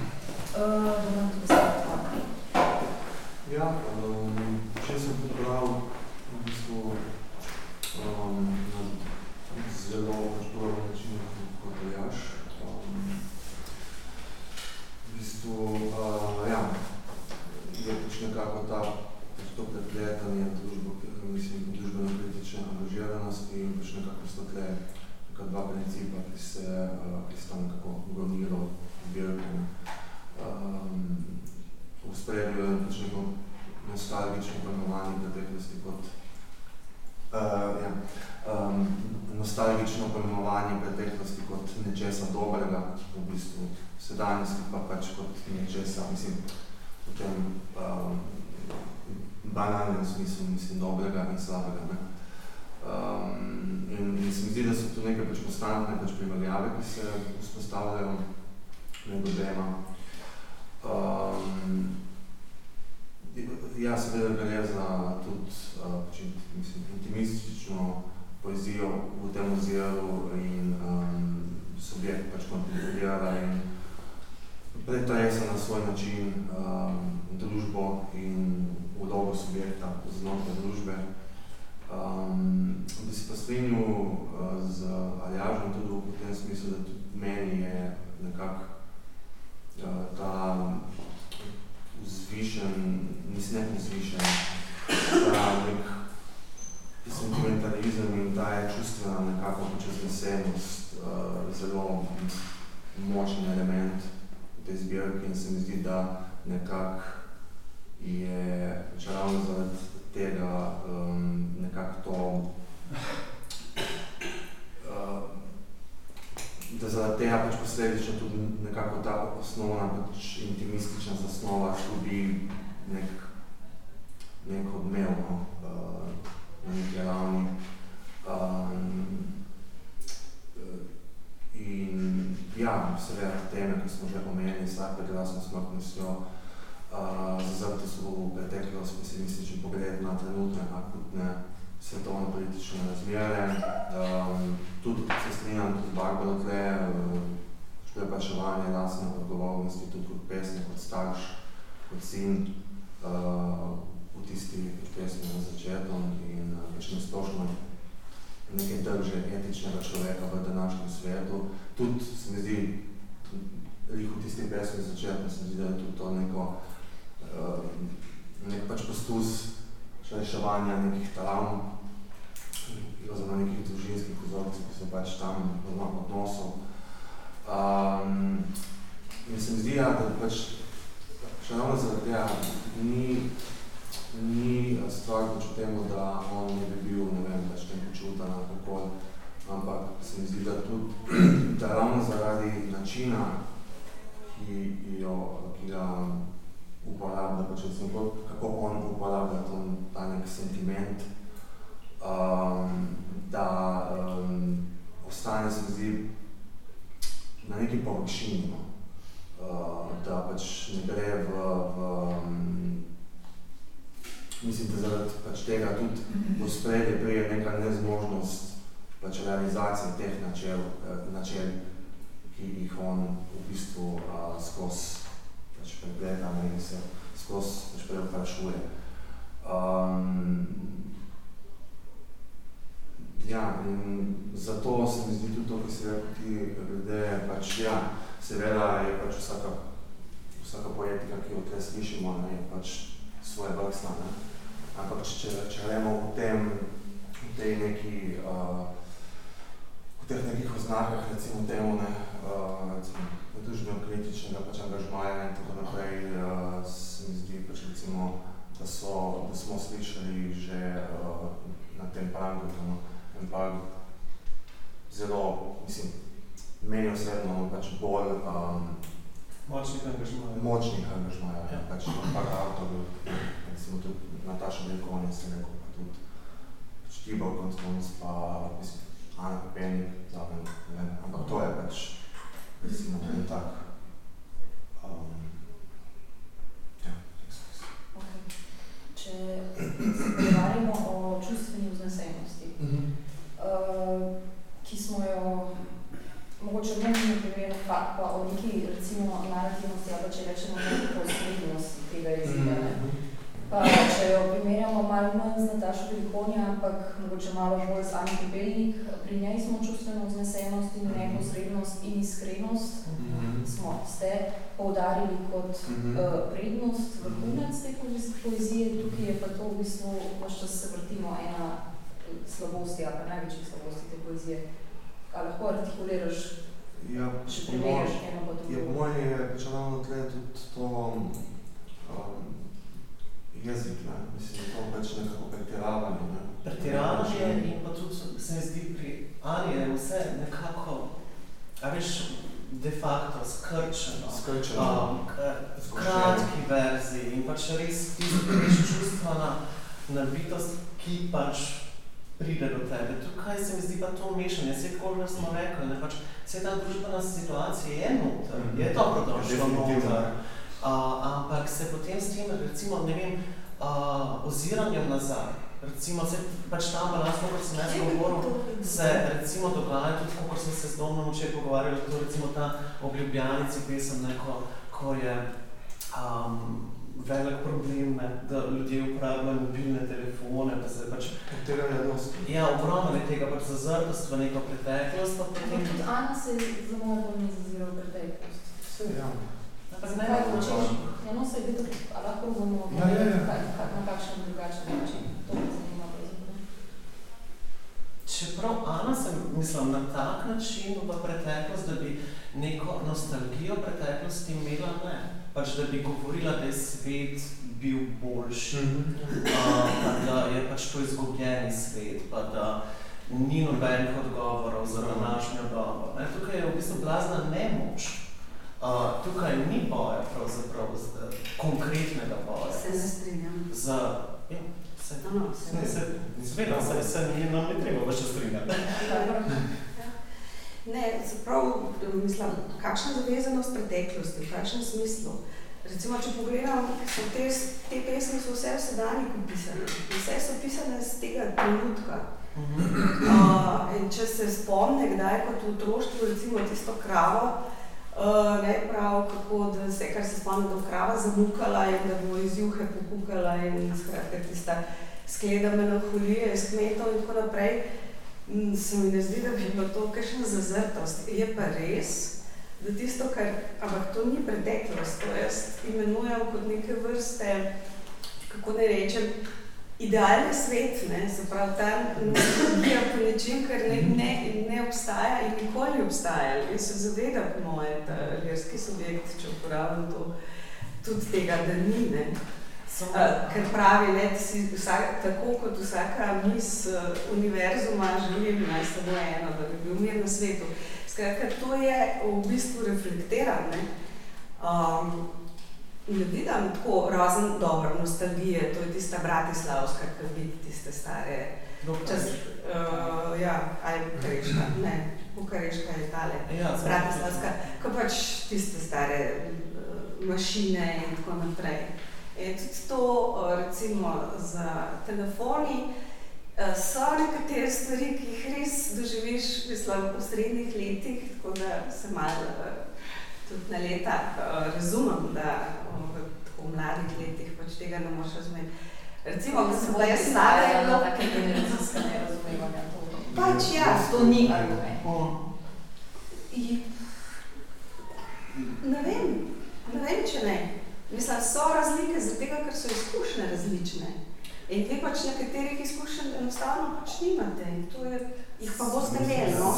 Uh, bom ti besedo. Ja, um, če sem skozi pač preoprašuje. Um, ja, in zato se mi zdi tudi to, ki se ti glede, pač ja, seveda je pač vsaka, vsaka poetika, ki jo tukaj slišimo, ne, je pač svoje vrstna, ne. Ampak če, če gremo v tem, v tej neki, uh, v teh nekih oznakah, recimo temu, ne, uh, recimo, družbeno kritičnega pač angažmaja in tako naprej, uh, se mi zdi pač recimo, da, so, da smo slišali že uh, na tem pangu, no, en pag zelo, mislim, meni osebno pač bolj um, močnih angažmajev. Močnih angažmajev, ja. pač par avtorjev, recimo tudi Nataša Se rekel, pa tudi pač Tibor Konstons, pa mislim, Ana Pepenik, zaven, ne vem, ampak to je pač, recimo, en tak, um, ja, okay. Če pogovarjamo o čustveni vznesenosti, uh -huh. uh, ki smo jo mogoče v mnogih primeru pa, pa o neki, recimo, narativnosti, ali pa če rečemo neki posrednosti tega jezika, ne? Uh -huh. Pa, če jo primerjamo malo manj z Natašo Velikonja, ampak mogoče malo bolj z Ani Kibelnik, pri njej smo čustveno vznesenost in neposrednost in iskrenost, mm -hmm. smo ste poudarili kot mm -hmm. uh, prednost, vrhunec te poezije, tukaj je pa to v bistvu, vaš čas se vrtimo, ena slabosti, ali pa največjih slabosti te poezije. A lahko artikuliraš, ja, če primerjaš eno pa drugo? Ja, po mojem je pač ravno tle tudi to, um, jezik, ne? mislim, da to pač nekako pretiravanje. Ne? Pretiravanje in pa tudi se mi zdi pri Ani je vse nekako, a veš, de facto skrčeno. Skrčeno. Um, kratki verziji in pač res tisti čustvena nabitost, ki pač pride do tebe. Tukaj se mi zdi pa to mešanje, vse kot smo rekli, ne, pač vse ta družbena situacija je noter, mm -hmm. je dobrodošla noter. Uh, ampak se potem s tem, recimo, ne vem, uh, oziranjem nazaj, recimo se pač tam balans, kot sem jaz govoril, se recimo dogaja tudi, ko sem se z domom včeraj pogovarjal, to recimo ta ob Ljubljanici pesem, neko, ko je um, velik problem, ne, da ljudje uporabljajo mobilne telefone, da se pač... Je dosti. Ja, ogromno je tega pač zazrtost v neko preteklost, pa potem... Tudi Ana se za mojo bolj ne zazira v preteklost. Vse, ja. Zakaj hočeš? Ja, no, se videl, a lahko bomo ja, ja, ja. Kaj, kaj, na kakšen drugačen način. To me zanima pravzaprav. Čeprav Ana sem, mislim, na tak način v preteklost, da bi neko nostalgijo preteklosti imela, ne. Pač, da bi govorila, da je svet bil boljši, mm -hmm. uh, pa da je pač to izgubljeni svet, pa da ni nobenih odgovorov za današnjo dobo. Ne. Tukaj je v bistvu blazna nemoč. Uh, tukaj ni boja pravzaprav z, uh, konkretnega boja. Se ne strinjam. Za, ja, se, no, no, se, ne, se, izvedam, se, se ni, nam ne treba več strinjati. Ja. ne, zaprav, mislim, kakšna zavezanost preteklosti, v kakšnem smislu? Recimo, če pogledam, so te, te pesmi so vse v sedanjiku pisane. Vse so pisane z tega trenutka. Uh, in če se spomne, kdaj kot v otroštvu, recimo tisto kravo, Uh, ne prav, kako da vse, kar se spomnim, da krava zamukala in da bo iz juhe pokukala in skratka tista skleda melanholije iz kmetov in tako naprej, se mi ne zdi, da bi bilo to kakšna zazrtost. Je pa res, da tisto, kar, ampak to ni preteklost, to jaz imenujem kot neke vrste, kako ne rečem, idealni svet, ne, se pravi, ta nostalgija po nečem, kar ne, ne, ne obstaja in nikoli ne obstaja. In se zaveda, po moje, ta lirski subjekt, če uporabljam to, tudi tega, da ni. Ne. Uh, ker pravi, da si vsak, tako kot vsaka mis uh, univerzuma želim, naj samo eno, da bi bil mir na svetu. Skratka, to je v bistvu reflektirano. Um, ne vidim tako razen dobro nostalgije, to je tista bratislavska, ki vidi tiste stare. Čas, uh, ja, aj Bukareška, ne, Bukareška je tale, Ja, bratislavska, ko pač tiste stare uh, mašine in tako naprej. In tudi to, uh, recimo, za telefoni, uh, so nekatere stvari, ki jih res doživiš mislim, v srednjih letih, tako da se malo uh, tudi na leta uh, razumem, da v mladih letih pač tega ne moreš razumeti. Recimo, ko sem bila jaz stara, je bilo tako generacijska nerazumevanja. Pač ja. To ni argument. Ne vem, ne vem, če ne. Mislim, so razlike, zato ker so izkušnje različne. In vi pač nekaterih izkušenj enostavno pač nimate in to je, jih pa boste imeli. No?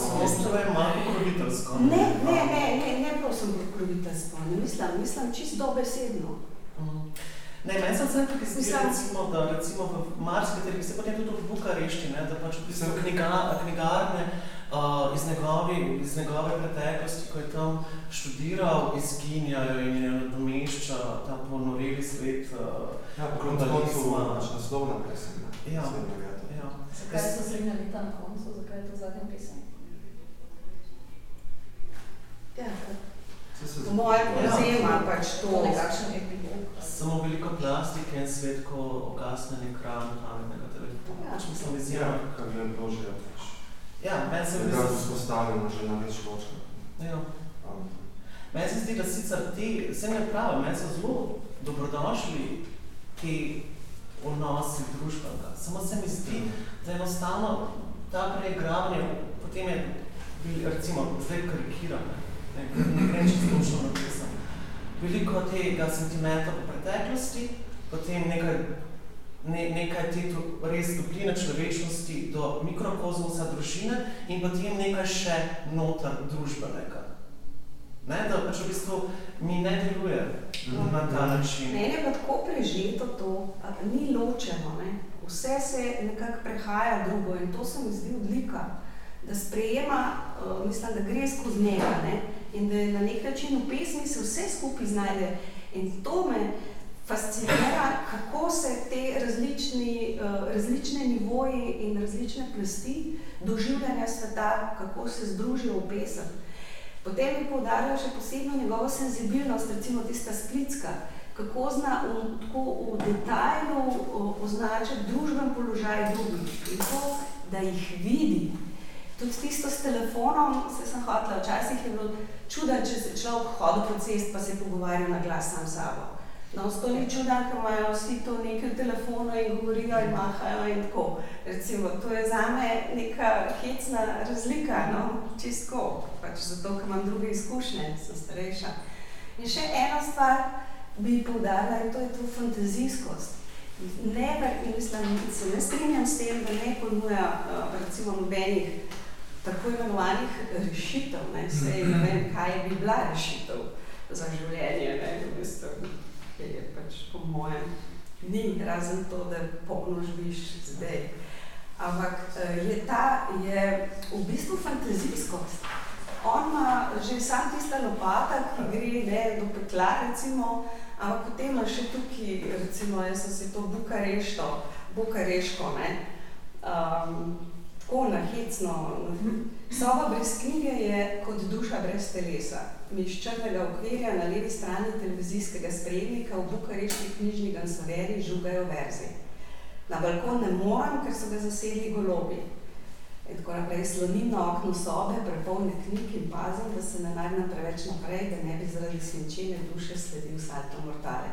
To je malo pokroviteljsko. Ne, ne, ne, ne, ne prosim pokroviteljstvo, ne mislim, mislim čisto dobesedno. Mhm. Ne, meni se zdaj tukaj zdi, recimo, da recimo v marsikateri, se potem tudi v Bukarešti, ne, da pač v bistvu knjiga, knjigarne uh, iz, njegovi, iz njegove preteklosti, ko je tam študiral, izginjajo in je nadomešča ta ponoreli svet. Uh, Ja, pač naslovna pesem. Ja. gata. ja. Zakaj so srednja leta na koncu, zakaj je to zadnja pesem? Ja, po mojem Ja. povzema pač to. To nekakšen epilog. Samo veliko plastike in svet, ko ogasne ekran pametnega telefona. Ja. Pač mislim, Ja, vizija. kar je pač. Ja, meni se Je mi bilo zdi, vzpostavljeno že na več točkah. ja. Um, Meni se zdi, da sicer ti, vse ne pravi, meni so zelo dobrodošli ti odnosi družbenega. Samo se mi zdi, da enostavno ta preigravanje, potem je, bil- recimo, zdaj karikiram, ne, ne, grem čisto točno napisam. Veliko tega sentimenta po preteklosti, potem nekaj, ne, nekaj te to, res topline človečnosti do mikrokozmosa družine in potem nekaj še noter družbenega. Ne, da pač v bistvu mi ne deluje na ta način. Mene pa tako prežeto to, a, ni ločeno, ne? vse se nekako prehaja drugo in to se mi zdi odlika, da sprejema, uh, mislim, da gre skozi njega ne? in da je na nek način v pesmi se vse skupaj znajde in to me fascinira, kako se te različni, uh, različne nivoji in različne plasti doživljanja sveta, kako se združijo v pesem. Potem bi poudarjal še posebno njegovo senzibilnost, recimo tista splitska, kako zna v, tako v detajlu o, označiti družben položaj drugih in to, da jih vidi. Tudi tisto s telefonom, se sem hotela, včasih je bilo čuda, če se človek hodil po cest pa se je pogovarjal na glas sam sabo. No, s to ni čuda, ker imajo vsi to nekaj v telefonu in govorijo in mahajo in tako. Recimo, to je zame neka hecna razlika, no, čistko, pač zato, ker imam druge izkušnje, sem starejša. In še ena stvar bi poudarila in to je to fantazijskost. Ne, mislim, se ne strinjam s tem, da ne ponuja uh, recimo nobenih tako imenovanih rešitev, ne, sej ne vem, kaj bi bila rešitev za življenje, ne, v bistvu, ki je pač po mojem ni, razen to, da polno živiš zdaj. Ampak eh, je ta, je v bistvu fantazijskost. On ima že sam tista lopata, ki gre ne, do pekla, recimo, ampak potem ima še tukaj, recimo, jaz sem si to Bukarešto, Bukareško, ne, um, tako nahecno. Soba brez knjige je kot duša brez telesa. Mi iz črnega okvirja na levi strani televizijskega sprejemnika v Bukareški knjižni gansoveri žugajo verzi. Na balkon ne morem, ker so ga zasedli golobi. In tako naprej slonim na okno sobe, prepolne knjig in pazim, da se ne nagnem preveč naprej, da ne bi zaradi svinčene duše sledil salto mortale.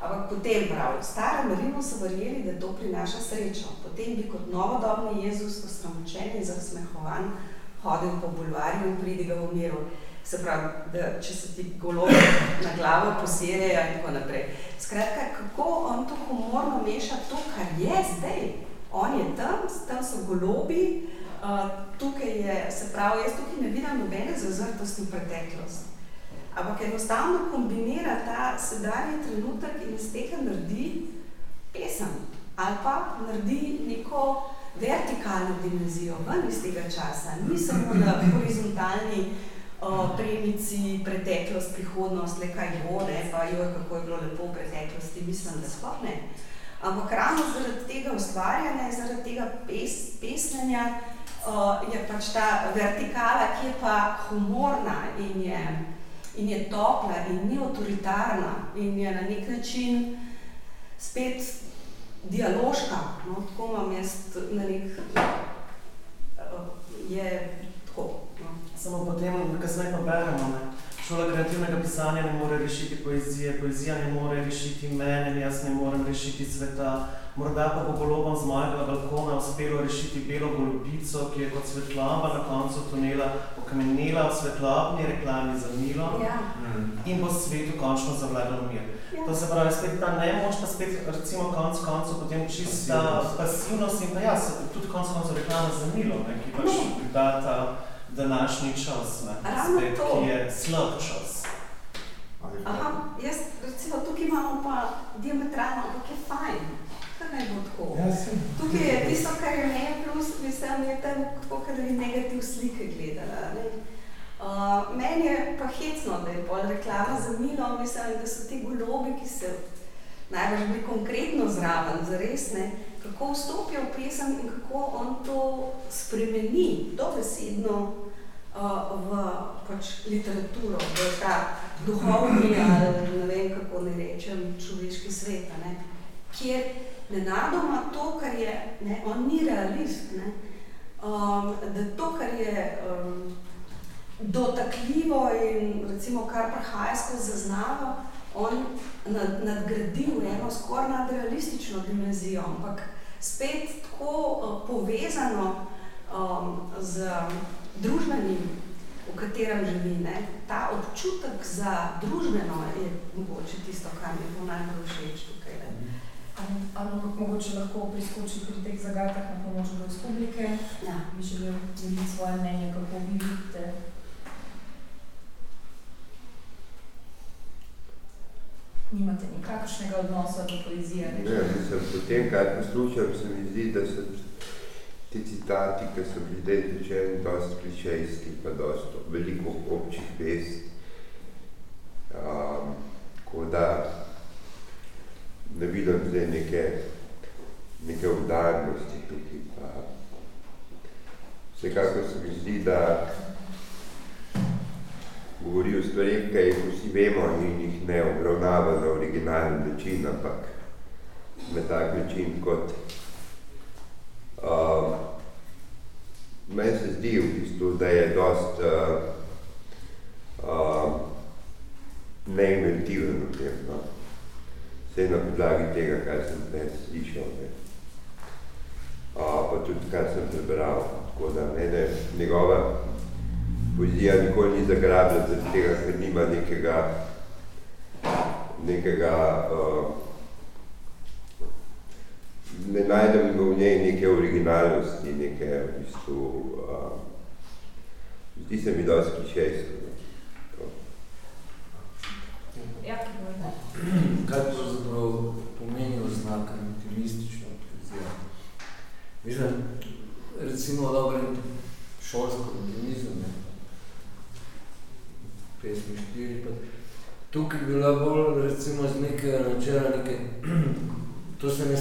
Ampak potem prav, starem Rimu so verjeli, da to prinaša srečo. Potem bi kot novodobni Jezus osramočen in zasmehovan hodil po bulvarju in pridigal v miru. Se pravi, da če se ti golobi na glavo posirjajo in tako naprej. Skratka, kako on to humorno meša to, kar je zdaj. On je tam, tam so golobi, uh, tukaj je, se pravi, jaz tukaj ne vidim nobene zazrtosti v preteklost. Ampak enostavno kombinira ta sedanji trenutek in iz tega naredi pesem ali pa naredi neko vertikalno dimenzijo ven iz tega časa. Ni samo na horizontalni uh, premici, preteklost, prihodnost, le kaj bo, ne, pa joj, kako je bilo lepo v preteklosti, mislim, da sploh ne. Ampak ravno zaradi tega ustvarjanja, zaradi tega pes, pesnanja, uh, je pač ta vertikala, ki je pa humorna in je, in je topla in ni avtoritarna in je na nek način spet dialoška, no, tako imam jaz na nek, uh, je tako. No. Samo potem, kasneje pa beremo, ne. Šola kreativnega pisanja ne more rešiti poezije, poezija ne more rešiti mene, jaz ne morem rešiti sveta. Morda pa bo golobom z mojega balkona uspelo rešiti belo golubico, ki je kot svetlamba na koncu tunela okamenela v svetlobni reklami za milo Ja. in bo svetu končno zavladal mir. Ja. To se pravi, spet ta nemoč, pa spet recimo konc koncu potem čista Pasivnost. pasivnost in pa ja, se- tudi konc koncu reklama za milo, ne, ki pač da ta današnji čas, ne, spet, ki je slab čas. Aha, jaz recimo tukaj imamo pa diametralno, ampak je fajn. Kaj naj bo tako? Ja, saj. Tukaj je tisto, kar je meni plus, mislim, je tam tako, da bi negativ slike gledala. Ne? Uh, meni je pa hecno, da je pol reklama za milo, mislim, da so ti golobi, ki se najbolj bili konkretno zraven, zares ne, kako vstopijo v pesem in kako on to spremeni dobesedno uh, v pač literaturo, v ta duhovni ali ne vem kako ne rečem, človeški svet, ne, kjer nenadoma to, kar je, ne, on ni realist, ne, um, da to, kar je um, dotakljivo in recimo kar prihaja skozi zaznavo, on nad, nadgradi v eno skoraj nadrealistično dimenzijo, ampak spet tako uh, povezano um, z družbenim, v katerem živi. Ne? Ta občutek za družbeno je mogoče tisto, kar mi bo najbolj všeč tukaj. Ne? Ali, mogoče lahko priskoči pri teh zagatah na pomoč brez publike, Ja. bi želel deliti svoje mnenje, kako vi vidite. Nimate nikakršnega odnosa do poezije? Ne, mislim, potem, kar poslušam, se mi zdi, da so ti citati, ki so bili zdaj rečeni, dosti klišejski, pa dosti veliko občih vest. Um, tako da ne vidim zdaj neke, neke udarnosti tukaj. Pa. Vsekakor se mi zdi, da govori o stvarih, ki jih vsi vemo in jih ne obravnava na originalen način, ampak na tak način kot uh, meni se zdi v bistvu, da je dost uh, uh, neinventiven v tem, no. Vse na podlagi tega, kar sem prej slišal, ne. Uh, pa tudi kar sem prebral, tako da mene njegova poezija nikoli ni zagrabila zaradi tega, ker nima nekega, nekega uh, ne najdem v njej neke originalnosti, neke v bistvu, uh, zdi se mi dosti klišejsko. no. To. Ja, ki bo Kaj pravzaprav pomeni oznaka intimistična poezija? Mislim, recimo dobro šolsko optimizem, pesmi štiri, pa tukaj bi bila bolj recimo z nekega načela neke, to se ne,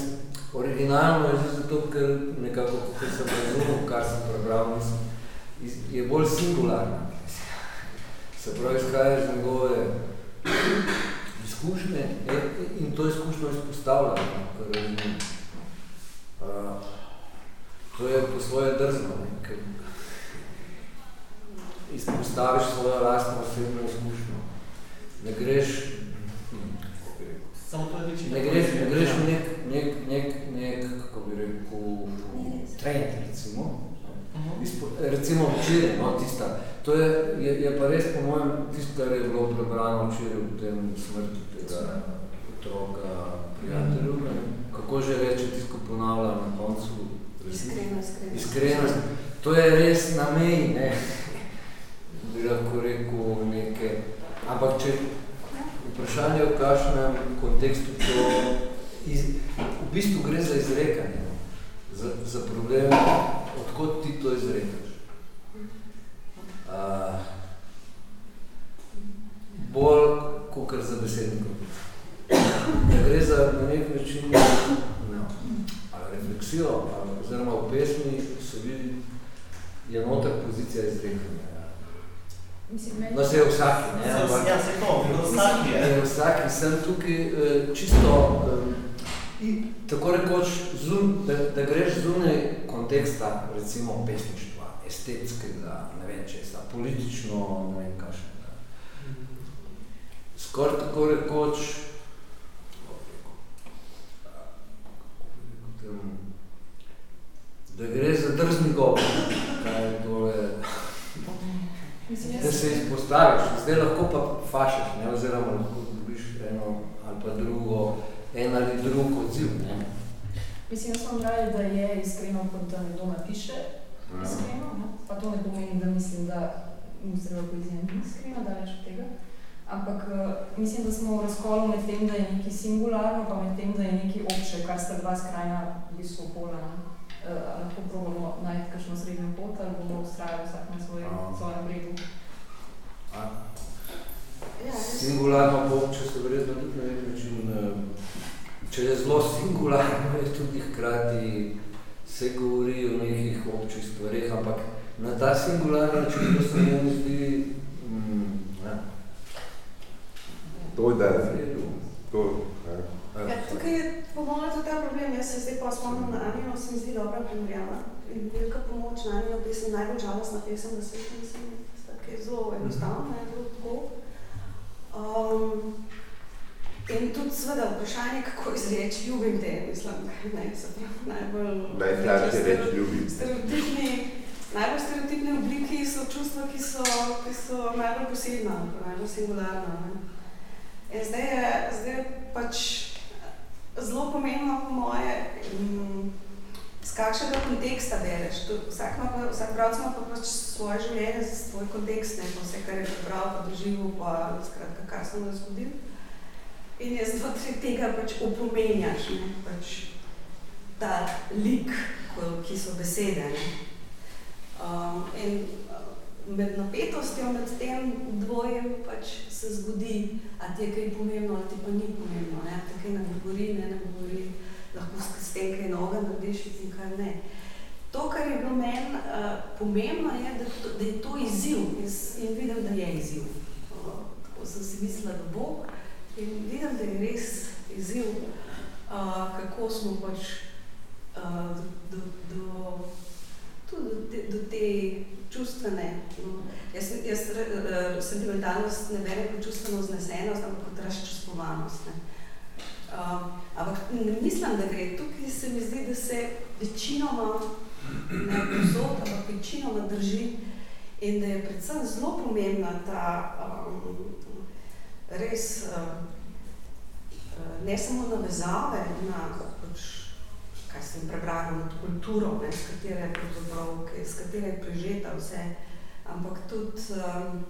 originalno je zato, ker nekako, ko sem razumel, kar sem prebral, mislim, je bolj singularna. Se pravi, izhaja iz njegove izkušnje e, in to izkušnjo izpostavlja, kar razumem. Uh, to je po svoje drzno, ker izpostaviš svojo lastno osebno izkušnjo. Ne greš, Samo to je večina. ne greš, ne greš v nek, nek, nek, nek, kako bi rekel, trend, recimo, Izpo, recimo včeraj, no, tista, to je, je, je pa res po mojem tisto, kar je bilo prebrano včeraj v tem smrti tega otroka prijatelju, mm. kako že reče tisto, ponavlja na koncu Iskrenost, iskrenost. To je res na meji, ne, bi lahko rekel neke, ampak če vprašanje v kakšnem kontekstu to, iz, v bistvu gre za izrekanje, za, za problem, odkot ti to izrekaš. Uh, bolj kot za besedni kontekst. Da gre za na nek način no, ali refleksijo, ali, oziroma v pesmi se vidi, je noter pozicija izrekanja. Ja. No, se je vsaki, ne? Ampak, ja, se to, vsaki je. Je vsaki, sem tukaj eh, čisto, eh, tako rekoč, zun, da, da greš zunaj konteksta, recimo pesništva, estetskega, ne vem česa, politično, ne vem kakšnega. Skoraj tako rekoč, da gre za drzni govor, kaj je tole, da se izpostaviš, zdaj lahko pa fašaš, ne, oziroma lahko dobiš eno ali pa drugo, en ali drug odziv, ne. Mislim, jaz vam radi, da je iskreno, kot da nekdo napiše Ja. iskreno, ne? pa to ne pomeni, da mislim, da Mojstrova poezija ni iskrena, daleč od tega. Ampak eh, mislim, da smo v razkolu med tem, da je nekaj singularno, pa med tem, da je nekaj obče, kar sta dva skrajna v bistvu pola. Uh, lahko probamo najti kakšno srednjo pot ali bomo ustrajali vsak na svojem, svojem bregu. Ja. Singularno obče se verjetno tudi na nek način, eh, če je zelo singularno, je tudi hkrati se govori o nekih občih stvareh, ampak na ta singularni način, to se meni zdi, mm, ja, To, da, to, ja. Ja, tukaj je po mojem tudi ta problem, jaz se zdaj pa spomnim na Anino, se mi zdi dobra primerjava. In velika pomoč na Anino pesem, najbolj žalostna pesem na svetu, mislim, ki je zelo enostavna, je zelo tako. Um, in tudi seveda vprašanje, kako izreči ljubim te, mislim, ne, se pravi, najbolj... Najslabše reči ljubim. Stereotipni, najbolj stereotipne obliki so čustva, ki so, ki so najbolj posebna, najbolj singularna. Ne. In zdaj je, zdaj je pač zelo pomembno po moje, mm, z kakšnega konteksta bereš. To, vsak, pa, vsak bravc ima pa pač svoje življenje, svoj kontekst, ne pa vse, kar je prebral, pa doživel, pa skratka, kar se mu je zgodilo. In je znotraj tega pač opomenjaš, ne, pač ta lik, ki so besede. Ne. Um, in uh, med napetostjo, med tem dvojem pač se zgodi, a ti je kaj pomembno, ali ti pa ni pomembno, ne? a te kaj nagovori, ne nagovori, lahko s, tem kaj noga narediš in kaj ne. To, kar je bilo meni uh, pomembno, je, da, to, da je to izziv in vidim, da je izziv. Uh, tako sem si mislila, da bo in vidim, da je res izziv, uh, kako smo pač uh, do, do, tudi do te, do te čustvene. No. Jaz, jaz uh, sentimentalnost ne berem kot čustveno vznesenost, ampak kot razčustvovanost. Ne. Uh, ampak ne mislim, da gre. Tukaj se mi zdi, da se večinoma, ne posod, ampak večinoma drži in da je predvsem zelo pomembna ta um, res um, uh, ne samo navezave na pač, kaj sem prebrala nad kulturo, ne, s katere je pravzaprav, s katere je prežeta vse, ampak tudi um,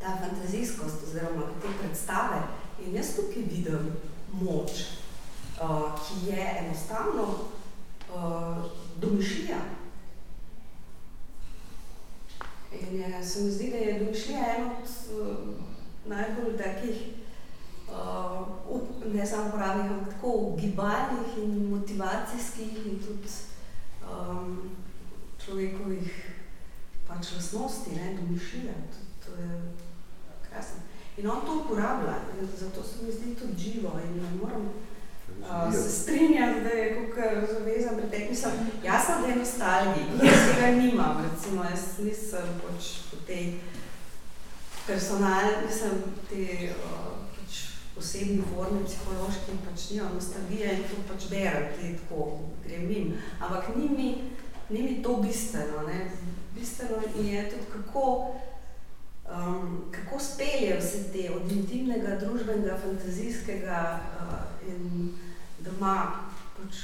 ta fantazijskost oziroma te predstave. In jaz tukaj vidim moč, uh, ki je enostavno uh, domišljija. In je, se mi zdi, da je domišljija eno od uh, najbolj takih uh, ne samo uporabnih, ampak tako gibalnih in motivacijskih in tudi um, človekovih pač lastnosti, ne, domišljija. To, to je krasno. In on to uporablja, zato se mi zdi tudi živo in ne moram uh, se strinjati, da je kakor zavezan pretek. Mislim, jasno, da je nostalgij, jaz tega nimam, recimo, jaz nisem pač po tej personalni, mislim, te uh, pač osebni formi, psihološki, pač nimam nostalgije in to pač berem, ki tako grem mim. Ampak ni mi ni mi to bistveno. Ne. Bistveno je tudi, kako, um, kako spelje vse te od intimnega, družbenega, fantazijskega uh, in da ima pač,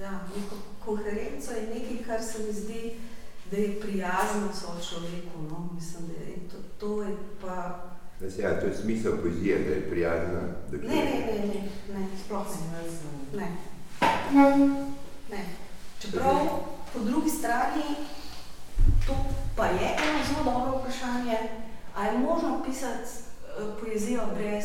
ja, neko koherenco in nekaj, kar se mi zdi, da je prijazno so človeku. No. Mislim, da je to, to je pa Da se, ja, to je smisel poezije, da je prijazna. Da Ne, ne, ne, ne, ne, sploh ne. ne. ne. Čeprav po drugi strani to pa je eno zelo dobro vprašanje, a je možno pisati uh, poezijo brez,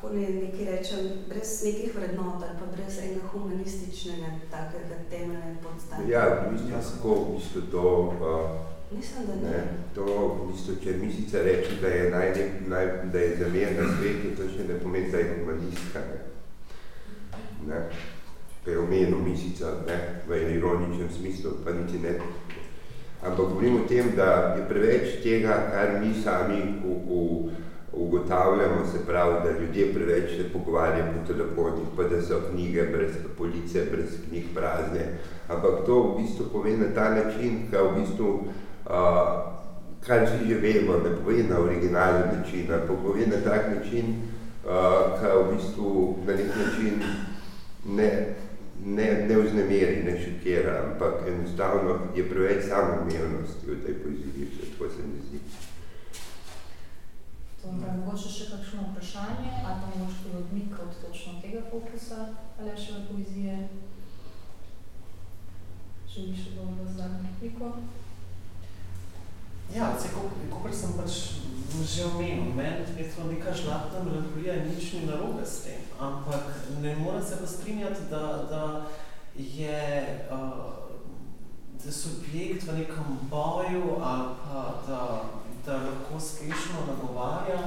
kako ne nekaj rečem, brez nekih vrednot ali pa brez enega humanističnega takega temelja podstavka. Ja, v bistvu, kako v bistvu to, uh, Mislim, da ne. ne, to v bistvu, če mi sicer reči, da je, naj, naj, da je zamer na svetu, to še ne pomeni, da je humanistka. Ne. Ne. Je omenil misica, ne, v ironičnem smislu, pa niti ne. Ampak govorim o tem, da je preveč tega, kar mi sami v, v, ugotavljamo, se pravi, da ljudje preveč se pogovarjajo po telefonih, pa da so knjige brez police, brez knjig prazne. Ampak to v bistvu pomeni na ta način, ka v bistvu uh, kar vsi že vemo, ne pove na originalen način, ampak pove na tak način, uh, ka v bistvu na nek način ne, ne, ne vznemeri, ne šokira, ampak enostavno je preveč samoumevnosti v tej poeziji, še tako se mi zdi. Dobro, mogoče še kakšno vprašanje, ali pa mogoče odmik od točno tega fokusa Aleševe poezije? Želiš še dobro zadnjo repliko? Ja, kot sem pač že omenil, meni je to neka žlahtna melankolija in nič ni narobe s tem, ampak ne morem se pa strinjati, da, da je uh, da subjekt v nekem boju ali pa da, da lahko uspešno nagovarja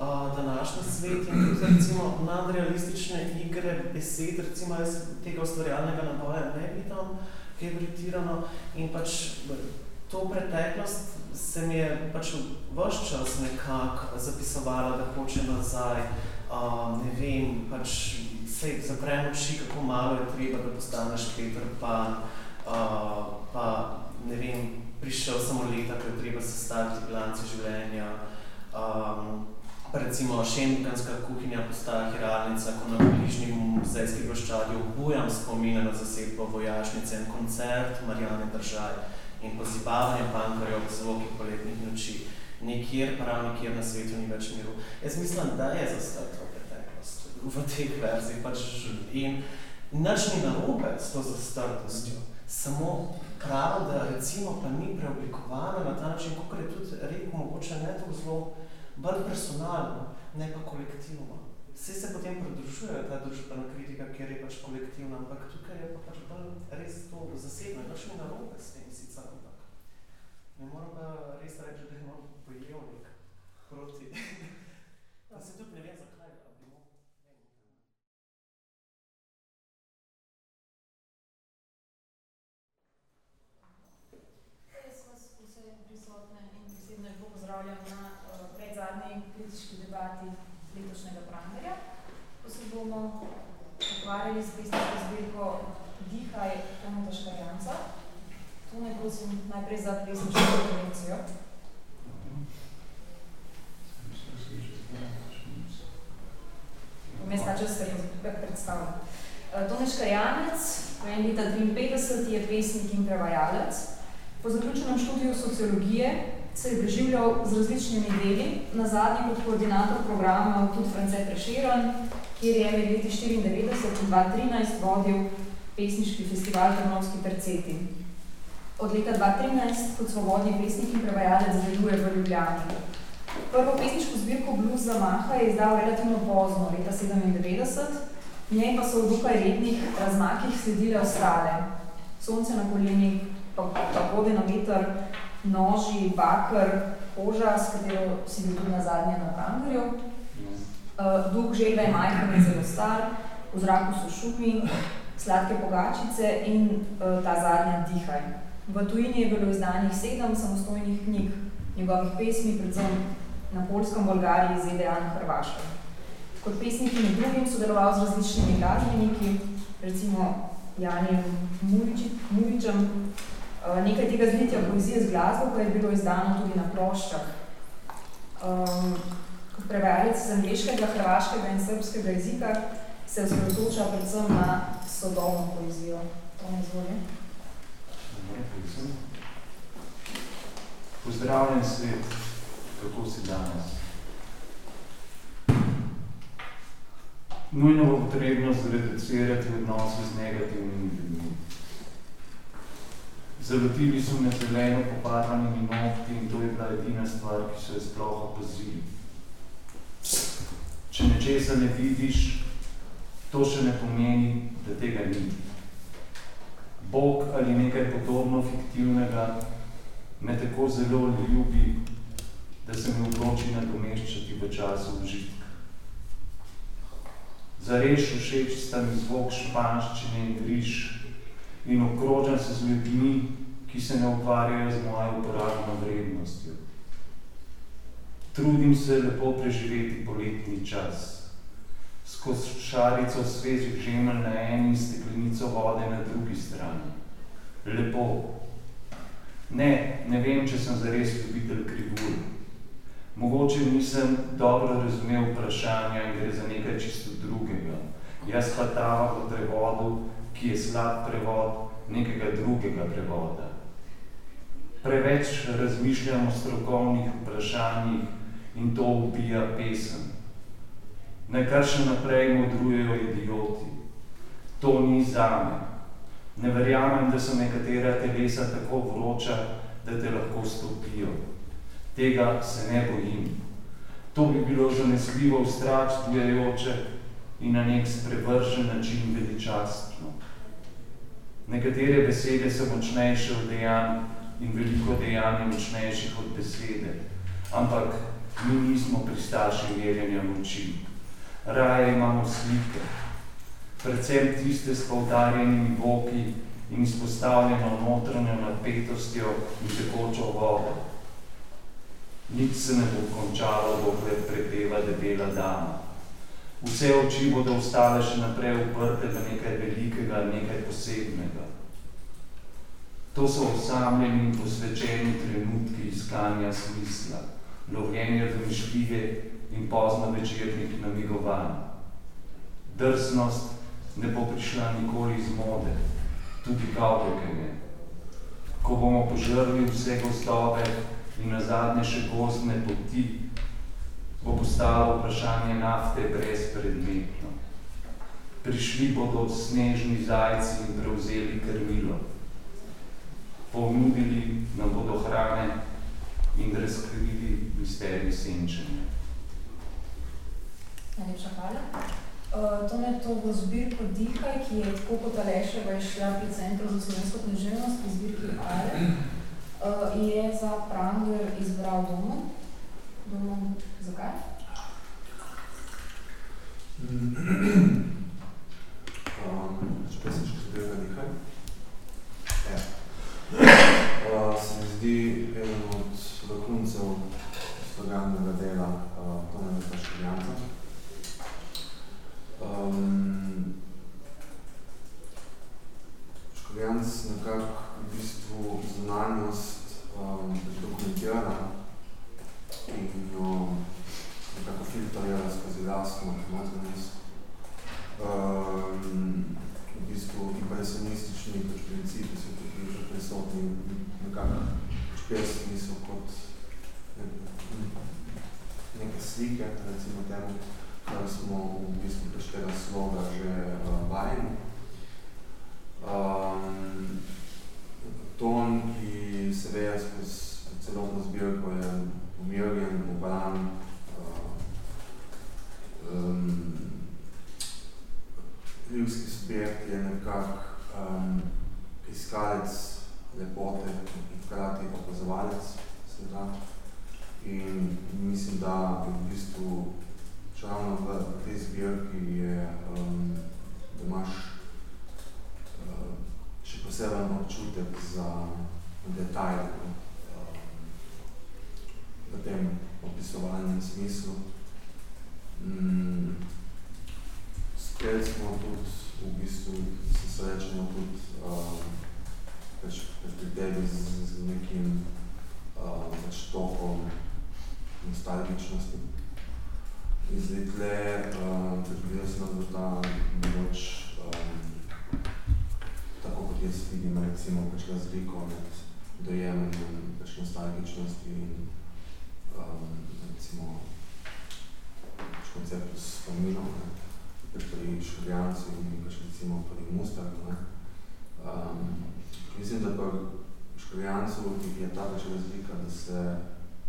uh, današnji svet in tudi recimo nadrealistične igre besed, recimo jaz tega ustvarjalnega naboja ne vidim, ki je britirano in pač to preteklost se mi je pač vaš čas nekako zapisovala, da hoče nazaj, uh, ne vem, pač se zaprem oči, kako malo je treba, da postaneš Peter Pan, uh, pa ne vem, prišel samo leta, ko je treba sestaviti bilance življenja, um, recimo šengenska kuhinja postaja hiralnica, ko na bližnji muzejski goščadi obujam spomine na zasedbo vojašnice in koncert Marijane Držaj in pozibavanje pankarjev v zvokih poletnih noči. Nikjer, prav nikjer na svetu ni več miru. Jaz mislim, da je zastrto preteklost v teh verzih. Pač in nič ni narobe s to zastrtostjo. Samo prav, da recimo pa ni preoblikovana na ta način, kot je tudi rekel, mogoče ne tako zelo bolj personalno, ne pa kolektivno. Vse se potem pridružuje ta družbena kritika, kjer je pač kolektivna, ampak tukaj je pa pač bolj res to zasebno. Nič ni narobe s tem sicer. Ne moram pa res reči, da imam bojevnik proti. pa se tudi ne vem, zakaj. bi mo- ne vem. Jaz vas vse prisotne in posebno lepo pozdravljam na uh, predzadnji kritiški debati letošnjega Prangerja. Ko se bomo ukvarjali s pesniško zbirko Dihaj Toneta Škarjanca. Tone, prosim, najprej za pesniško intervencijo. Vmes ta čas se predstavlja. Uh, Tone Škarjanec, rojen leta 53, je pesnik in prevajalec. Po zaključenem študiju sociologije se je preživljal z različnimi deli, na zadnji kot koordinator programa tudi France Preširan, kjer je med leti 94 in 2013 vodil pesniški festival Trnovski terceti. Od leta 2013 kot svobodni pesnik in prevajalec deluje v Ljubljani. Prvo pesniško zbirko Blues za Maha je izdal relativno pozno, leta 97, v njej pa so v dokaj rednih razmakih sledile ostale. Sonce na koleni, pa, pa vode na veter, noži, bakr, koža, s katero si bil tudi nazadnje na Prangerju. Uh, duh želve je majhen in zelo star, v zraku so šumi, sladke pogačice in uh, ta zadnja dihaj. V tujini je bilo izdanih sedem samostojnih knjig, njegovih pesmi, predvsem na Poljskem, Bolgariji, ZDA in Hrvaškem. Kot pesnik in drugim sodeloval z različnimi glasbeniki, recimo Janijem Muričem. Nekaj tega zlitja poezije z glasbo pa je bilo izdano tudi na ploščah. Um, kot prevajalec iz angliškega, hrvaškega in srpskega jezika se osredotoča predvsem na sodobno poezijo. To ne izvolje. Pozdravljen svet, kako si danes? Nujno bo potrebno zreducirati odnose z negativnimi ljudmi. Zalotili so me zeleno poparvanimi nokti in to je bila edina stvar, ki so je sploh opazili. Če nečesa ne vidiš, to še ne pomeni, da tega ni. Bog ali nekaj podobno fiktivnega me tako zelo ljubi, da se mi odloči nadomeščati v času užitka. Zares všeč sta mi zvok španščine in griž in okrožen se z ljudmi, ki se ne ukvarjajo z mojo uporabno vrednostjo. Trudim se lepo preživeti poletni čas. Skozi šarico svežih žemelj na eni in steklenico vode na drugi strani. Lepo. Ne, ne vem, če sem zares ljubitelj krivulj. Mogoče nisem dobro razumel vprašanja in gre za nekaj čisto drugega. Jaz hvatava v prevodu, ki je slab prevod nekega drugega prevoda. Preveč razmišljam o strokovnih vprašanjih in to ubija pesem. Nekar še naprej modrujejo idioti. To ni zame. Ne verjamem, da so nekatera telesa tako vroča, da te lahko stopijo. Tega se ne bojim. To bi bilo zanesljivo v strah in na nek sprevržen način veličastno. Nekatere besede so močnejše od dejanj in veliko dejanj je močnejših od besede, ampak mi nismo pristaši merjenja moči. Raje imamo slike, predvsem tiste s poudarjenimi boki in izpostavljeno notranjo napetostjo in tekočo vodo. Nič se ne bo končalo, dokler prepeva debela dama. Vse oči bodo ostale še naprej uprte v nekaj velikega, nekaj posebnega. To so osamljeni in posvečeni trenutki iskanja smisla, lovljenja domišljive in pozno večernih namigovanj. Drsnost ne bo prišla nikoli iz mode, tudi kavbojke ne. Ko bomo požrli vse gostove, in na zadnje še gozdne poti, bo postalo vprašanje nafte brezpredmetno. Prišli bodo snežni zajci in prevzeli krmilo. Ponudili nam bodo hrane in razkrili misterij senčenja. Najlepša hvala. Uh, to je to v zbirko Dihaj, ki je tako kot Aleševa išla pri Centru za slovensko književnost, pri zbirki Ale uh, je za Pranger izbral Domen. Domen, zakaj? um, če pa se še zadeva nekaj. Ja. Uh, se mi zdi eden od vrhuncev sloganega dela uh, Tonega Paškrijanca. Um, Škrijanc nekako v bistvu zunanjost um, dokumentirana in jo nekako filtrirala skozi lastno matematika. Um, v bistvu impresionistični pač principi so tukaj že prisotni nekako pač pesmi so kot ne, neke slike, recimo temu, kar smo v bistvu pač tega sloga že uh, vajeni.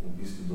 v bistvu do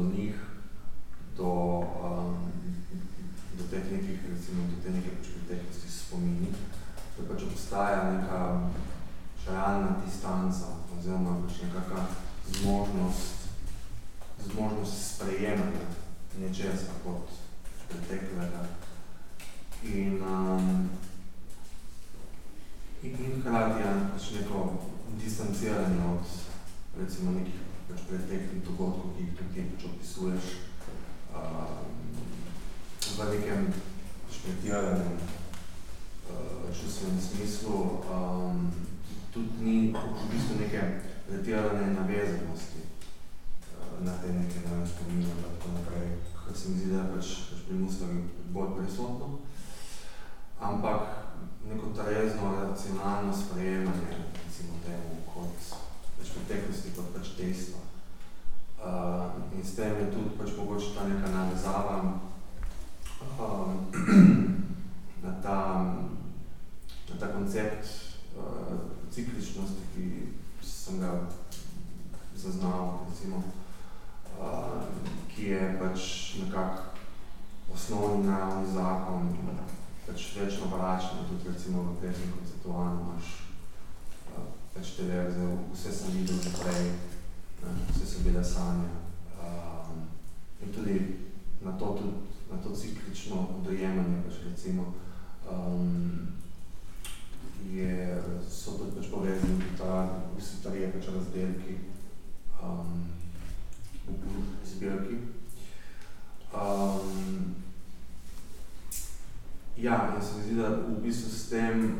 in se mi zdi, da v bistvu s tem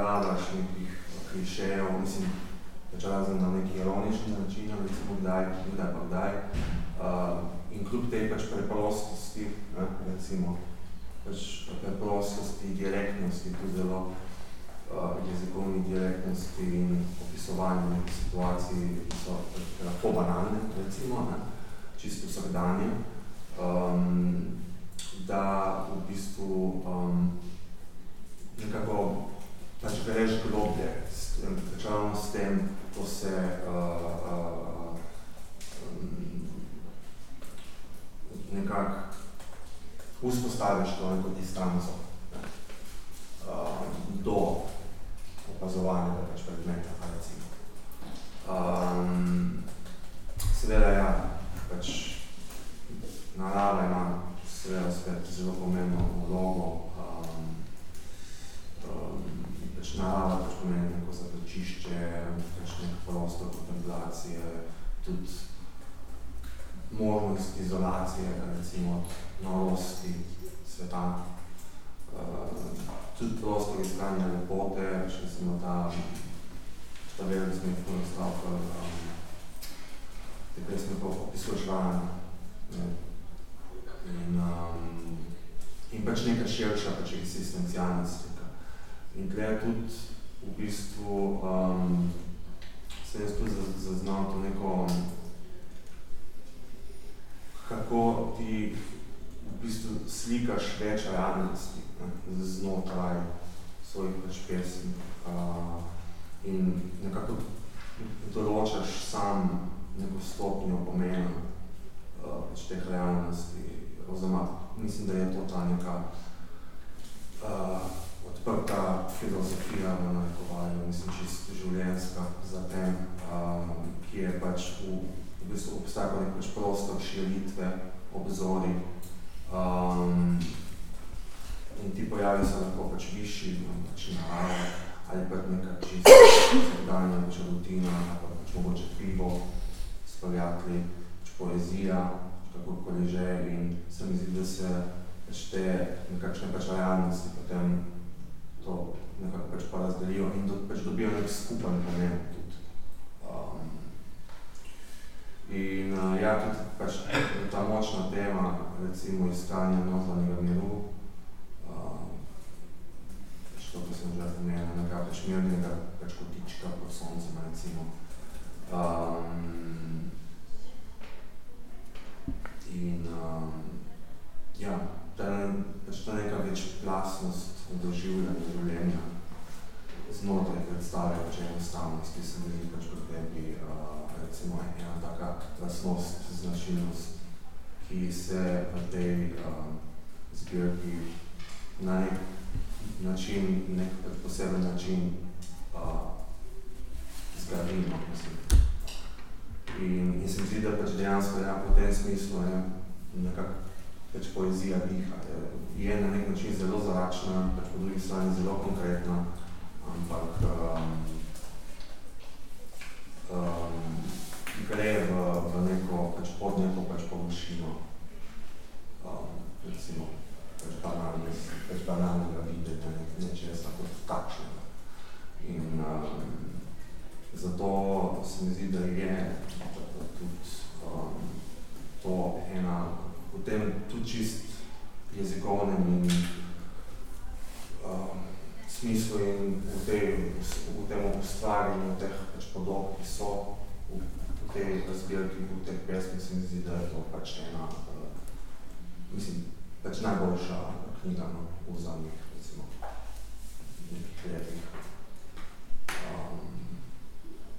prenaravnaš nekih klišejev, mislim, začasno na neki ironični način, recimo kdaj, kdaj pa kdaj. Uh, in kljub tej pač preprostosti, ne, recimo, pač preprostosti, direktnosti, tudi zelo uh, jezikovni direktnosti in opisovanju situacij, ki so lahko banalne, recimo, ne, čisto vsakdanje, um, da v bistvu um, nekako pač greš globlje, s tem, ravno s tem, ko se uh, uh, nekako vzpostaviš to neko distanco ne, uh, do opazovanega pač predmeta, recimo. Um, seveda, ja, pač narava ima seveda spet zelo pomembno vlogo um, um, Pač dešnala, pač pomeni neko zatočišče, kakšne prostor kontemplacije, tudi možnost izolacije, recimo novosti sveta, uh, tudi prostor iskanja lepote, še samo ta, ta velik smetko nastal, ker um, te pesme pa opisuješ van. In, um, in pač neka širša pač eksistencialnost In je tudi v bistvu, um, sem jaz tudi zaznal to neko, kako ti v bistvu slikaš več realnosti ne, znotraj svojih pač pesmi uh, in nekako določaš sam neko stopnjo pomena uh, pač teh realnosti. Oziroma, mislim, da je to ta neka uh, odprta filozofija v narekovanju, mislim, čisto življenjska za tem, uh, ki je pač v, v bistvu obstajal nek pač prostor širitve, obzori, um, in ti pojavi se lahko pač višji, no, pač narava, ali pa neka čisto vsakdanja pač rutina, ali pa pač mogoče pivo s prijatelji, pač poezija, kakorkoli že, in se mi zdi, da se pač te nekakšne pač realnosti potem to nekako pač pa razdelijo in do, pač dobijo nek skupen pomen tudi. Um, in uh, ja, tudi pač ta močna tema, recimo iskanja notranjega miru, to, ko sem že omenil, nekaj pač mirnega pač kotička pod soncem, recimo. Um, in um, ja, ta, pač ta neka večplasnost doživljanja življenja znotraj predstave pač enostavnosti se mi zdi pač pri tebi uh, recimo ena taka lasnost, značilnost, ki se v tej uh, zbirki na nek način, nek poseben način uh, zgradimo, mislim. In, in se mi zdi, da pač dejansko ja, v tem smislu ne, nekako pač poezija diha. Je, na nek način zelo zračna, pač po drugi strani zelo konkretna, ampak um, um, gre v, v neko, pač pod neko pač površino, um, recimo pač banalne, pač banalnega videti, nečesa kot takšnega. In um, zato se mi zdi, da je tudi um, to ena, v tem tudi čist jezikovnem in um, smislu in v, tej, v tem ustvarjanju teh pač podob, ki so v, v tej zbirki, v teh pesmi, se mi zdi, da je to pač ena, uh, mislim, pač najboljša knjiga no, v zadnjih, recimo, letih. Um,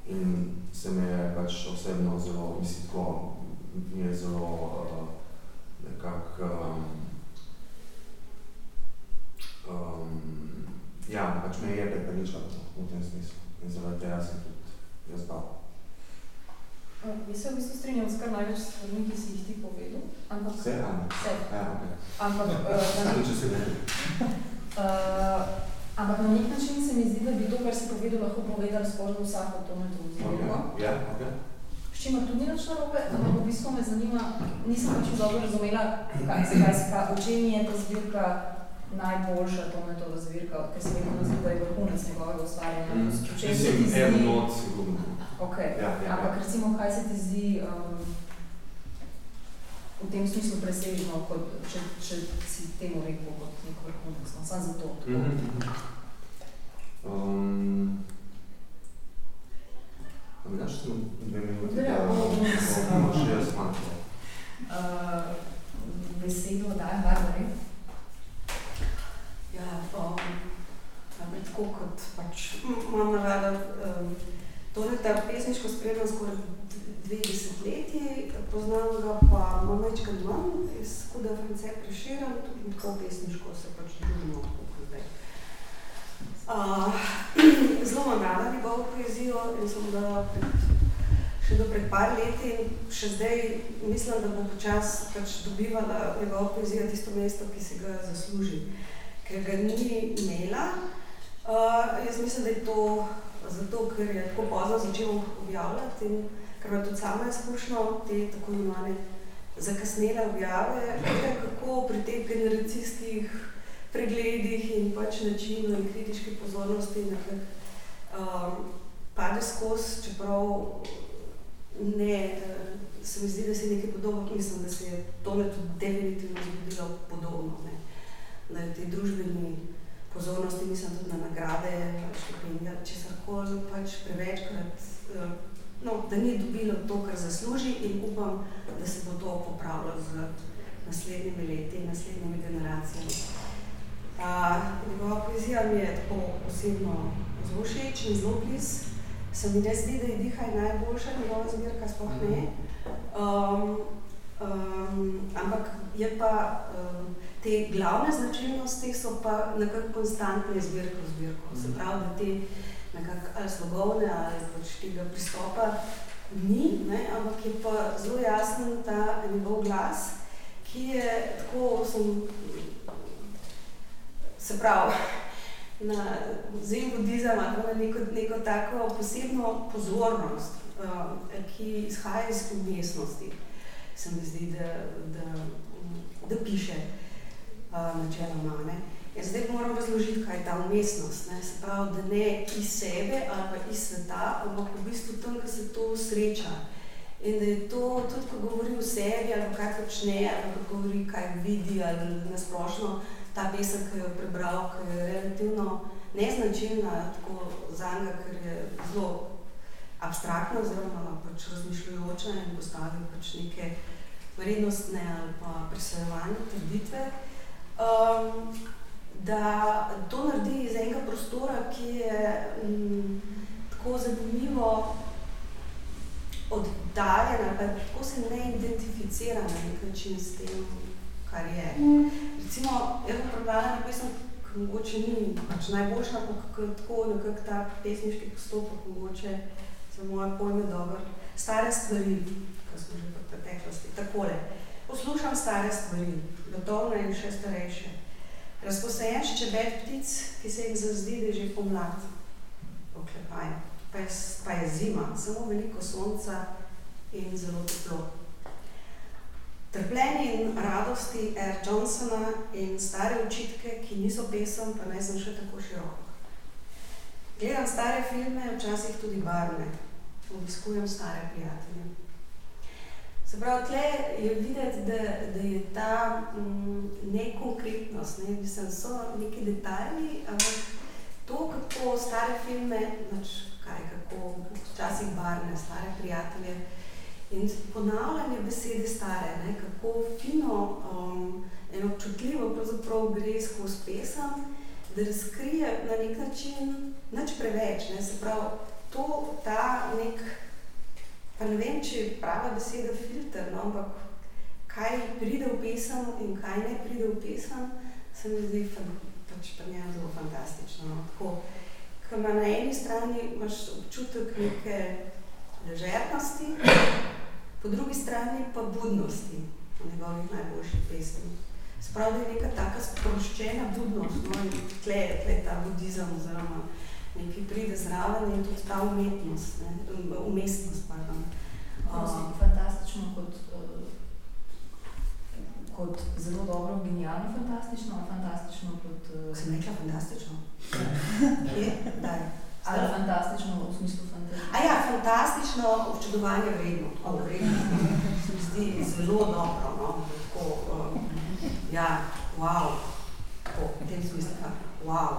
in se me je pač osebno zelo, mislim, tako, mi je zelo uh, nekak, um, um, ja, pač me je prepričal v tem smislu in zaradi tega sem tudi jaz dal. Jaz se v bistvu strinjam s kar največ stvarmi, ki si jih ti povedal. Ampak, Vse, ali? Vse. Ja, okay. Ampak, uh, če se ne. uh, ampak na nek način se mi zdi, da bi to, kar si povedal, lahko povedal skozi vsako to metodo. Okay. Ja, ok. S čimer tudi ni nič narobe, ampak v bistvu me zanima, nisem pač dobro razumela, kaj, zakaj se kaj, v čem je ta zbirka najboljša to metoda zbirka, ker se vedno zdi, da je vrhunec njegovega ustvarjanja. Mm. V čem se ti zdi? En not, sigurno. Ok, Ja, ja, ampak ja. recimo, kaj se ti zdi um, v tem smislu presežno, kot, če, če si temu rekel kot nek vrhunec, no, samo zato. Mm -hmm. um, daš samo dve minuti, Ja, da s- bomo še jaz malo. Uh, besedo dajem Barbari. Ja, um, tako kot pač imam navada, um, torej ta pesniško spremljam skoraj d- dve desetletji, poznam ga pa imam večkrat manj, iz Kuda France preširam, tudi tako pesniško se pač družimo, kot zdaj. Uh, zelo imam rada njegovo poezijo in sem pred, še do pred par leti in še zdaj mislim, da bo počas pač dobivala njegova poezija tisto mesto, ki si ga zasluži ker ga ni imela. Uh, jaz mislim, da je to zato, ker je tako pozno začel objavljati in ker ima tudi sama izkušnjo te tako imenovane zakasnele objave, kako pri teh generacijskih pregledih in pač načinu in kritiški pozornosti nekako um, pade skozi, čeprav ne, se mi zdi, da se je nekaj podobno, mislim, da se je tole tudi definitivno zgodilo podobno. Ne. Na tej družbeni pozornosti, mislim tudi na nagrade, štipendija, česar koli, pač prevečkrat, uh, no, da ni dobilo to, kar zasluži in upam, da se bo to popravilo z naslednjimi leti in naslednjimi generacijami. Njegova poezija mi je tako osebno zelo všeč in zelo bliz. Se mi ne zdi, da je dihaj najboljša njegova zbirka, sploh ne. Um, um, ampak je pa um, te glavne značilnosti so pa nekako konstantne zbirke v zbirko. Se pravi, da te nekako ali slogovne ali pač tega pristopa ni, ne, ampak je pa zelo jasen ta njegov glas, ki je tako, sem, se pravi, na zen budizem na neko, neko tako posebno pozornost, uh, ki izhaja iz umestnosti, se mi zdi, da, da, da piše uh, načeloma. Ne. Ja, zdaj moram razložiti, kaj je ta umestnost. Ne. Se pravi, da ne iz sebe ali pa iz sveta, ampak v bistvu tam, ko se to sreča. In da je to tudi, ko govori o sebi, ali kaj počne, ali ko govori, kaj vidi, ali nasplošno ta pesem, ki jo je prebral, ki je relativno neznačilna tako za njega, ker je zelo abstraktna, oziroma pač razmišljujoča in postavi pač neke vrednostne ali pa presojevanje trditve. Um, da to naredi iz enega prostora, ki je m, tako zanimivo oddaljen, ali tako se ne identificira na nek način s tem, kar je. Recimo, jaz bom prebrala na pesem, ki mogoče ni pač najboljša, ampak tako nekako ta pesniški postopek, mogoče za moje pojme dober. Stare stvari, ki smo že v preteklosti, takole. Poslušam stare stvari, gotovne in še starejše. Razposajen ščebet ptic, ki se jim zazdi, da je že pomlad, oklepaj. Pa je, pa je zima, samo veliko sonca in zelo toplo. Trpljenje in radosti R. Johnsona in stare očitke, ki niso pesem, pa naj sem še tako širok. Gledam stare filme, včasih tudi barvne. Obiskujem stare prijatelje. Se pravi, tle je videti, da, da je ta mm, nekonkretnost, ne, mislim, so neki detajli, ampak to, kako stare filme, nač, kaj, kako včasih barne, stare prijatelje, In ponavljanje besede stare, ne, kako fino um, in občutljivo pravzaprav gre skozi pesem, da razkrije na nek način nič preveč. Ne, se pravi, to, ta nek, pa ne vem, če je prava beseda filter, no, ampak kaj pride v pesem in kaj ne pride v pesem, se mi zdi pač pa njem zelo fantastično. No. Tako, ko ima na eni strani imaš občutek neke ležernosti, po drugi strani pa budnosti v njegovih najboljših pesmih. Spravi je neka taka sproščena budnost, no, in tle je tle ta budizem oziroma nekaj pride zraven in tudi ta umetnost, ne, umestnost, pardon. Uh, fantastično kot, uh, kot zelo dobro, genialno fantastično, fantastično kot... Uh, Sem rekla fantastično? Kje? Daj. Ali fantastično v smislu fantazije? A ja, fantastično, občudovanje vredno. O, vredno. Se mi zdi zelo dobro, no. Tako, um, ja, wow. Tako, v tem smislu, ja, wow.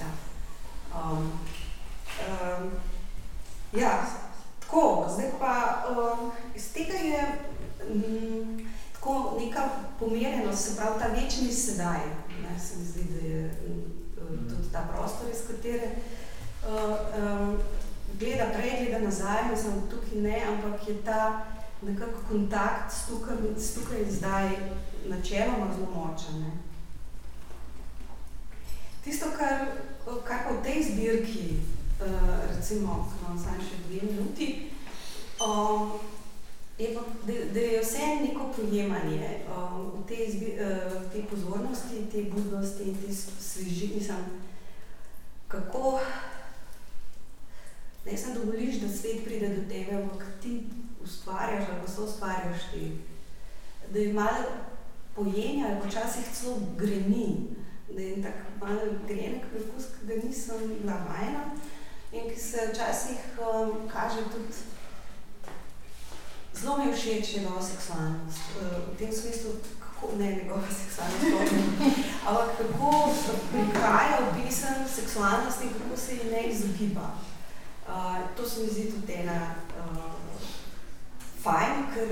Ja. Um, um, ja, tako, zdaj pa um, iz tega je um, tako neka pomerjenost, se pravi ta večni sedaj, ne, se mi zdi, da je um, tudi ta prostor, iz katere um, gleda prej, gleda nazaj, mislim, tukaj ne, ampak je ta nekako kontakt s tukaj, s tukaj zdaj načeloma zelo močen. Ne. Tisto, kar, kar pa v tej zbirki, uh, recimo, ko imam samo še dve minuti, um, je pa, da, da je vse neko pojemanje um, v tej, uh, tej pozornosti, te budnosti te sveži, mislim, kako ne samo dovoliš, da svet pride do tebe, ampak ti ustvarjaš ali pa so ustvarjaš ti. Da je malo pojenja ali počasih celo greni, da je tak malo grenek prekus, ki ga nisem bila vajena in ki se včasih um, kaže tudi zelo mi je všeč njegova seksualnost. Uh, v tem smislu, kako ne njegova seksualnost, ampak kako prihaja v pisem seksualnosti in kako se ji ne izogiba. Uh, to se mi zdi tudi ena uh, fajn, ker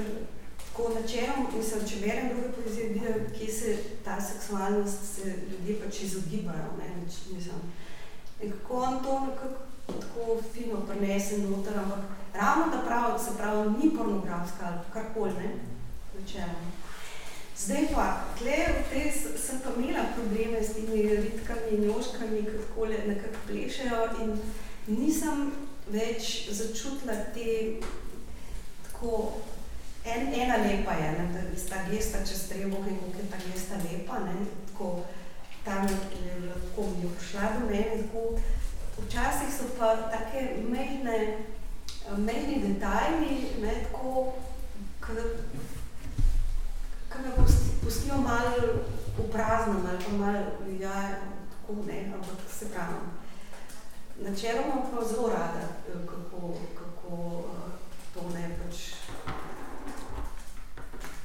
tako načelom, mislim, če berem druge poezije, vidim, kje se ta seksualnost, se ljudje pač izogibajo, ne, mislim. In kako on to nekako tako fino prinese noter, ampak ravno da prav, se pravi, ni pornografska ali karkoli, ne, načelom. Zdaj pa, tle v tej sem pa imela probleme s temi ritkami in njoškami, ki takole nekako plešejo in nisem več začutila te tako En, ena lepa je, ne, ta gesta čez trebuh in kako je ta gesta lepa, ne, tako tam je lahko mi je prišla do mene, tako včasih so pa take mejne, mejni detajli, ne, tako, ki me pustijo malo v praznem ali pa malo, ja, tako ne, ampak se pravim. Načeloma pa zelo rada, kako, kako to ne pač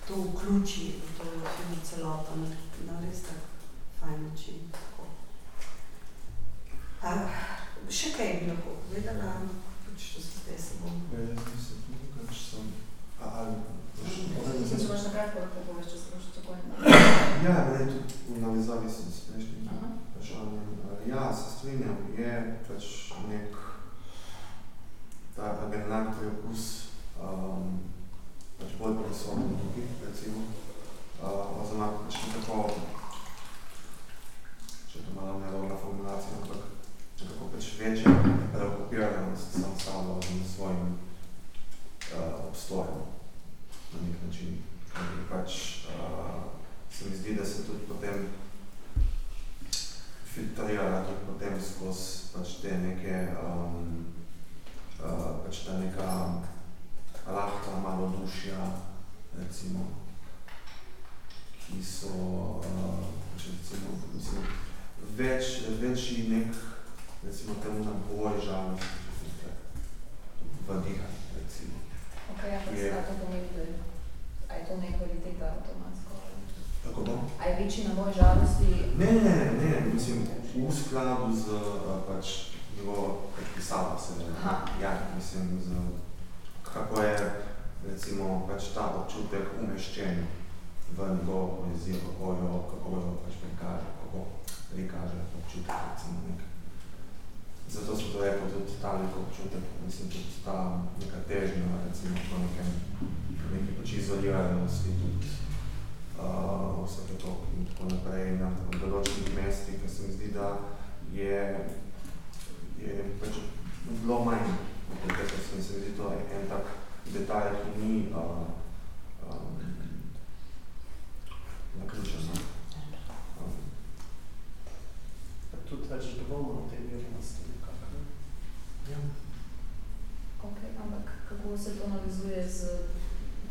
to vključi v to film celoto na, na res tak fajn način. Tako. A, še kaj bi lahko povedala, pač to se zdaj se bom. Ja, jaz mislim tudi, kaj sem, a, ali, Mislim, če imaš nakratko, lahko poveš, če se boš tako Ja, ne, tudi v navezavi sem s prejšnjim vprašanjem. Ja, se strinjam, je pač nek ta agenarkovi okus, um, pač bolj prosobno tukaj, recimo. Uh, oziroma, pač nekako, če to malo nerovna formulacija, ampak nekako pač večja preokupiranost sam sabo in svojim uh, obstojem na nek način. Pač uh, se mi zdi, da se tudi potem filtrira tudi potem skozi pač te neke, um, uh, pač ta neka lahka malodušja, recimo, ki so, uh, recimo, mislim, več, večji nek, recimo, temu naboj žalosti, če se nekaj vadiha, recimo. Ok, ampak se to pomeni, da je to nekvaliteta avtomatsko? Tako da? A je večji naboj žalosti? Ne, ne, ne, mislim, v skladu z uh, pač njegovo pač pisavo se, ja, mislim, z kako je recimo pač ta občutek umeščen v njegovo poezijo, kako jo, kako jo pač prikaže, kako prikaže občutek recimo nek. Zato sem to rekel tudi ta nek občutek, mislim tudi ta neka težnja recimo po nekem, neki pač izoliranosti tudi uh, vse to in tako naprej na določenih mestih, ker se mi zdi, da je, je pač bilo manj Ker se mi zdi to en tak detalj, ki ni uh, um, naključen. Um. Tudi več dovolimo o tej mirnosti nekako. Ja. Ok, ampak kako se to navezuje z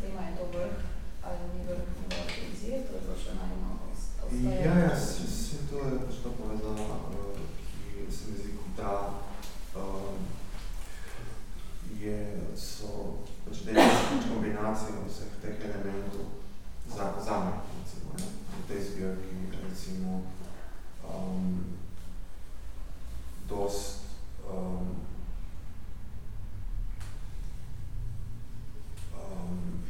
tema je to vrh ali ni vrh njegove poezije, to je pa še najmo ostaje? Ja, ja, se, se to je pač to povezano, uh, ki se mi zdi, da um, je, so pač delnične kombinacije vseh teh elementov za, za me, recimo, ne, v tej zbirki, recimo, um, dost, um, um,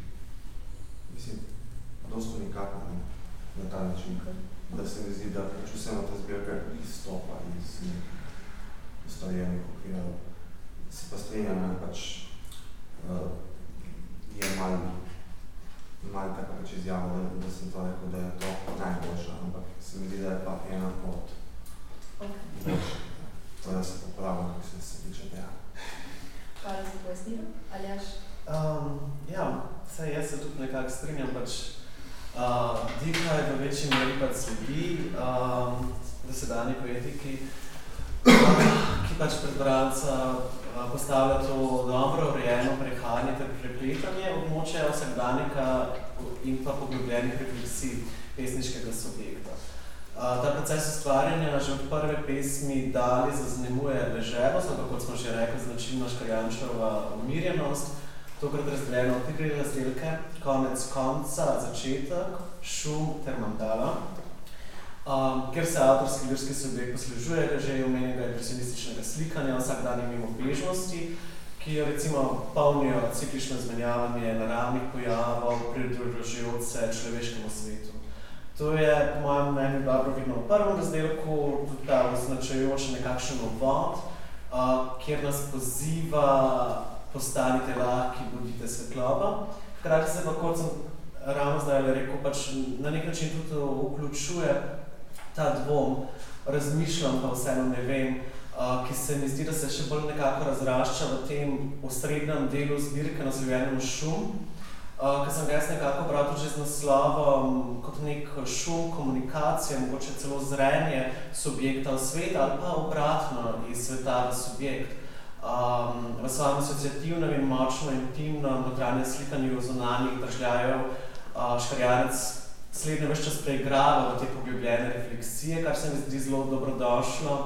dost unikatno ne, na ta način, da se mi zdi, da pač vseeno ta zbirka izstopa iz ustvarjenih okvirov se pa strinjam, pač uh, je malo mal taka pač izjava, da, da sem to rekel, da je to najboljša, ampak se mi zdi, da je pa ena od okay. to, da se popravim, kako se se tiče tega. Kaj si pojasnil, Aljaš? Um, ja, saj jaz se tudi nekako strinjam, pač uh, Dika je v večji meri pač sledi um, v sedanji poetiki, ki pač pred bralca postavlja to dobro urejeno prehajanje ter prepletanje območja vsakdanjika in pa poglobljenih refleksij pesniškega subjekta. ta proces ustvarjanja že od prve pesmi Dali zaznamuje leževost, ali kot smo že rekli, značilna Škarjančeva umirjenost, tokrat razdeljeno v tri razdelke, konec konca, začetek, šum ter mandala. Um, ker se avtorski lirski subjekt poslužuje že omenjenega impresionističnega slikanja, vsakdanjimi obežnosti, ki jo recimo polnijo ciklično izmenjavanje naravnih pojavov, pridružujoče človeškemu svetu. To je, po mojem mnenju, dobro vidno v prvem razdelku, ta označajoč nekakšen uvod, uh, kjer nas poziva postanite lahki, bodite svetloba. Hkrati se pa, kot sem ravno zdaj rekel, pač na nek način tudi vključuje ta dvom, razmišljam pa vseeno ne vem, uh, ki se mi zdi, da se še bolj nekako razrašča v tem osrednjem delu zbirke nazivljenem šum, Uh, ker sem ga jaz nekako bral tudi z naslovom kot nek šum komunikacije, mogoče celo zrenje subjekta v svet ali pa obratno iz sveta v subjekt. Um, v svojem asociativnem in močno intimnem notranjem slikanju zunanjih držljajev uh, Škarjanec slednje več čas preigrava v te poglobljene refleksije, kar se mi zdi zelo dobrodošlo.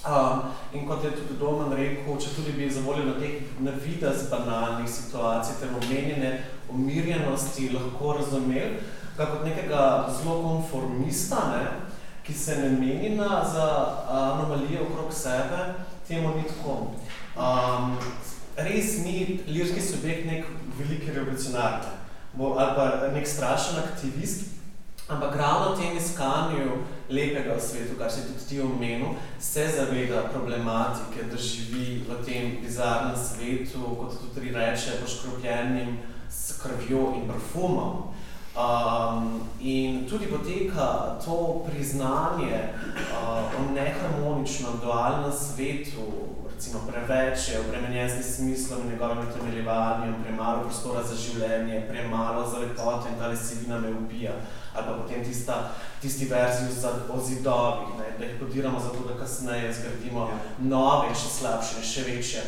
Um, in kot je tudi Domen rekel, če tudi bi zavolil na teh navidez banalnih situacij ter omenjene umirjenosti lahko razumel, kot nekega zelo konformista, ne, ki se ne meni za anomalije okrog sebe, temu ni tako. Um, res ni lirski subjekt nek veliki revolucionar, ali pa nek strašen aktivist, ampak ravno tem iskanju lepega v svetu, kar si tudi ti omenil, se zaveda problematike, da živi v tem bizarnem svetu, kot tudi reče, poškropljenim s krvjo in parfumom. Um, in tudi poteka to priznanje uh, o neharmoničnem dualnem svetu, recimo preveč je obremenjen z smislom in njegovim utemeljevanjem, premalo prostora za življenje, premalo za lepoto in tale silina me ubija. Ali pa potem tista, tisti verzij o zidovih, ne, da jih podiramo zato, da kasneje zgradimo nove, še slabše, še večje.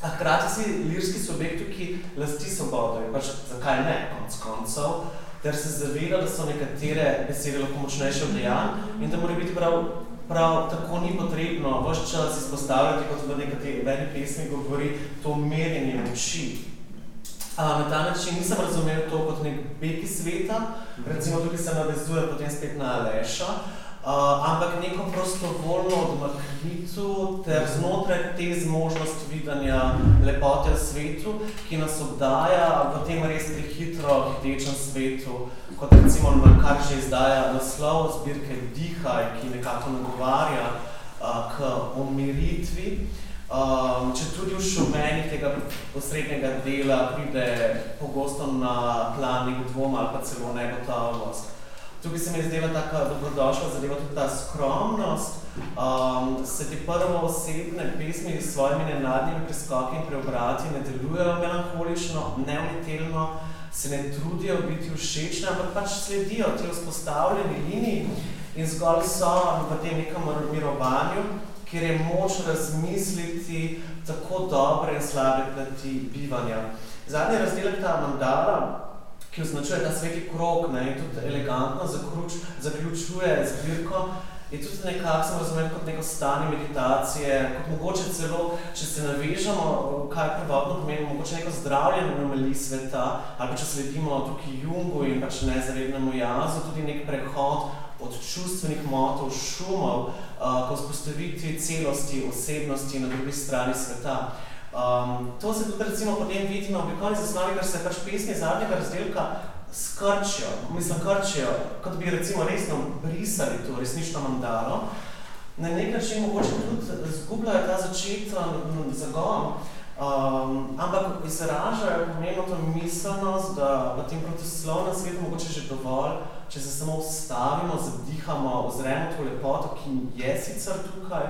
A hkrati si lirski subjekt, ki lasti svobodo in pač zakaj ne, konc koncev, ter se zavira, da so nekatere besede lahko močnejše od dejanj in da mora biti prav, prav tako ni potrebno vse čas izpostavljati, kot v nekateri veni pesmi govori, to merjenje moči. A, na ta način nisem razumel to kot nek beki sveta, recimo tukaj se navezuje potem spet na Aleša, Uh, ampak neko prostovoljno odmaknitev ter znotraj te zmožnosti videnja lepote v svetu, ki nas obdaja v tem res prehitro, hitečem svetu, kot recimo kar že izdaja naslov zbirke Dihaj, ki nekako nagovarja uh, k umiritvi. Um, če tudi v šumenih tega osrednjega dela pride pogosto na plan nek dvom ali pa celo negotovost. Tukaj se mi je zdela taka dobrodošla zadeva tudi ta skromnost. Um, se ti prvo osebne pesmi s svojimi nenadnimi preskoki in preobrati ne delujejo melankolično, neumetelno, se ne trudijo biti všečne, ampak pač sledijo te vzpostavljeni liniji in zgolj so v tem nekem mirovanju, kjer je moč razmisliti tako dobre in slabe plati bivanja. Zadnji razdelek ta mandala, ki označuje ta sveti krok ne, in tudi elegantno zakruč, zaključuje zbirko, je tudi nekako, sem razumel, kot neko stanje meditacije, kot mogoče celo, če se navežamo, kaj prvotno pomeni, mogoče neko zdravljenje anomalij sveta, ali pa če sledimo tukaj Jungu in pač nezarednemu jazu, tudi nek prehod od čustvenih motov, šumov, uh, ko vzpostaviti celosti, osebnosti na drugi strani sveta. Um, to se tudi recimo potem vidi na oblikovni zasnovi, ker se pač pesmi zadnjega razdelka skrčijo, mislim, krčijo, kot bi recimo resno brisali to resnično mandalo. Na nek način mogoče tudi zgubljajo ta začeten zagon, um, ampak izražajo pomembno to miselnost, da v tem protoslovnem svetu mogoče že dovolj, če se samo ustavimo, zadihamo, ozremo to lepoto, ki je sicer tukaj,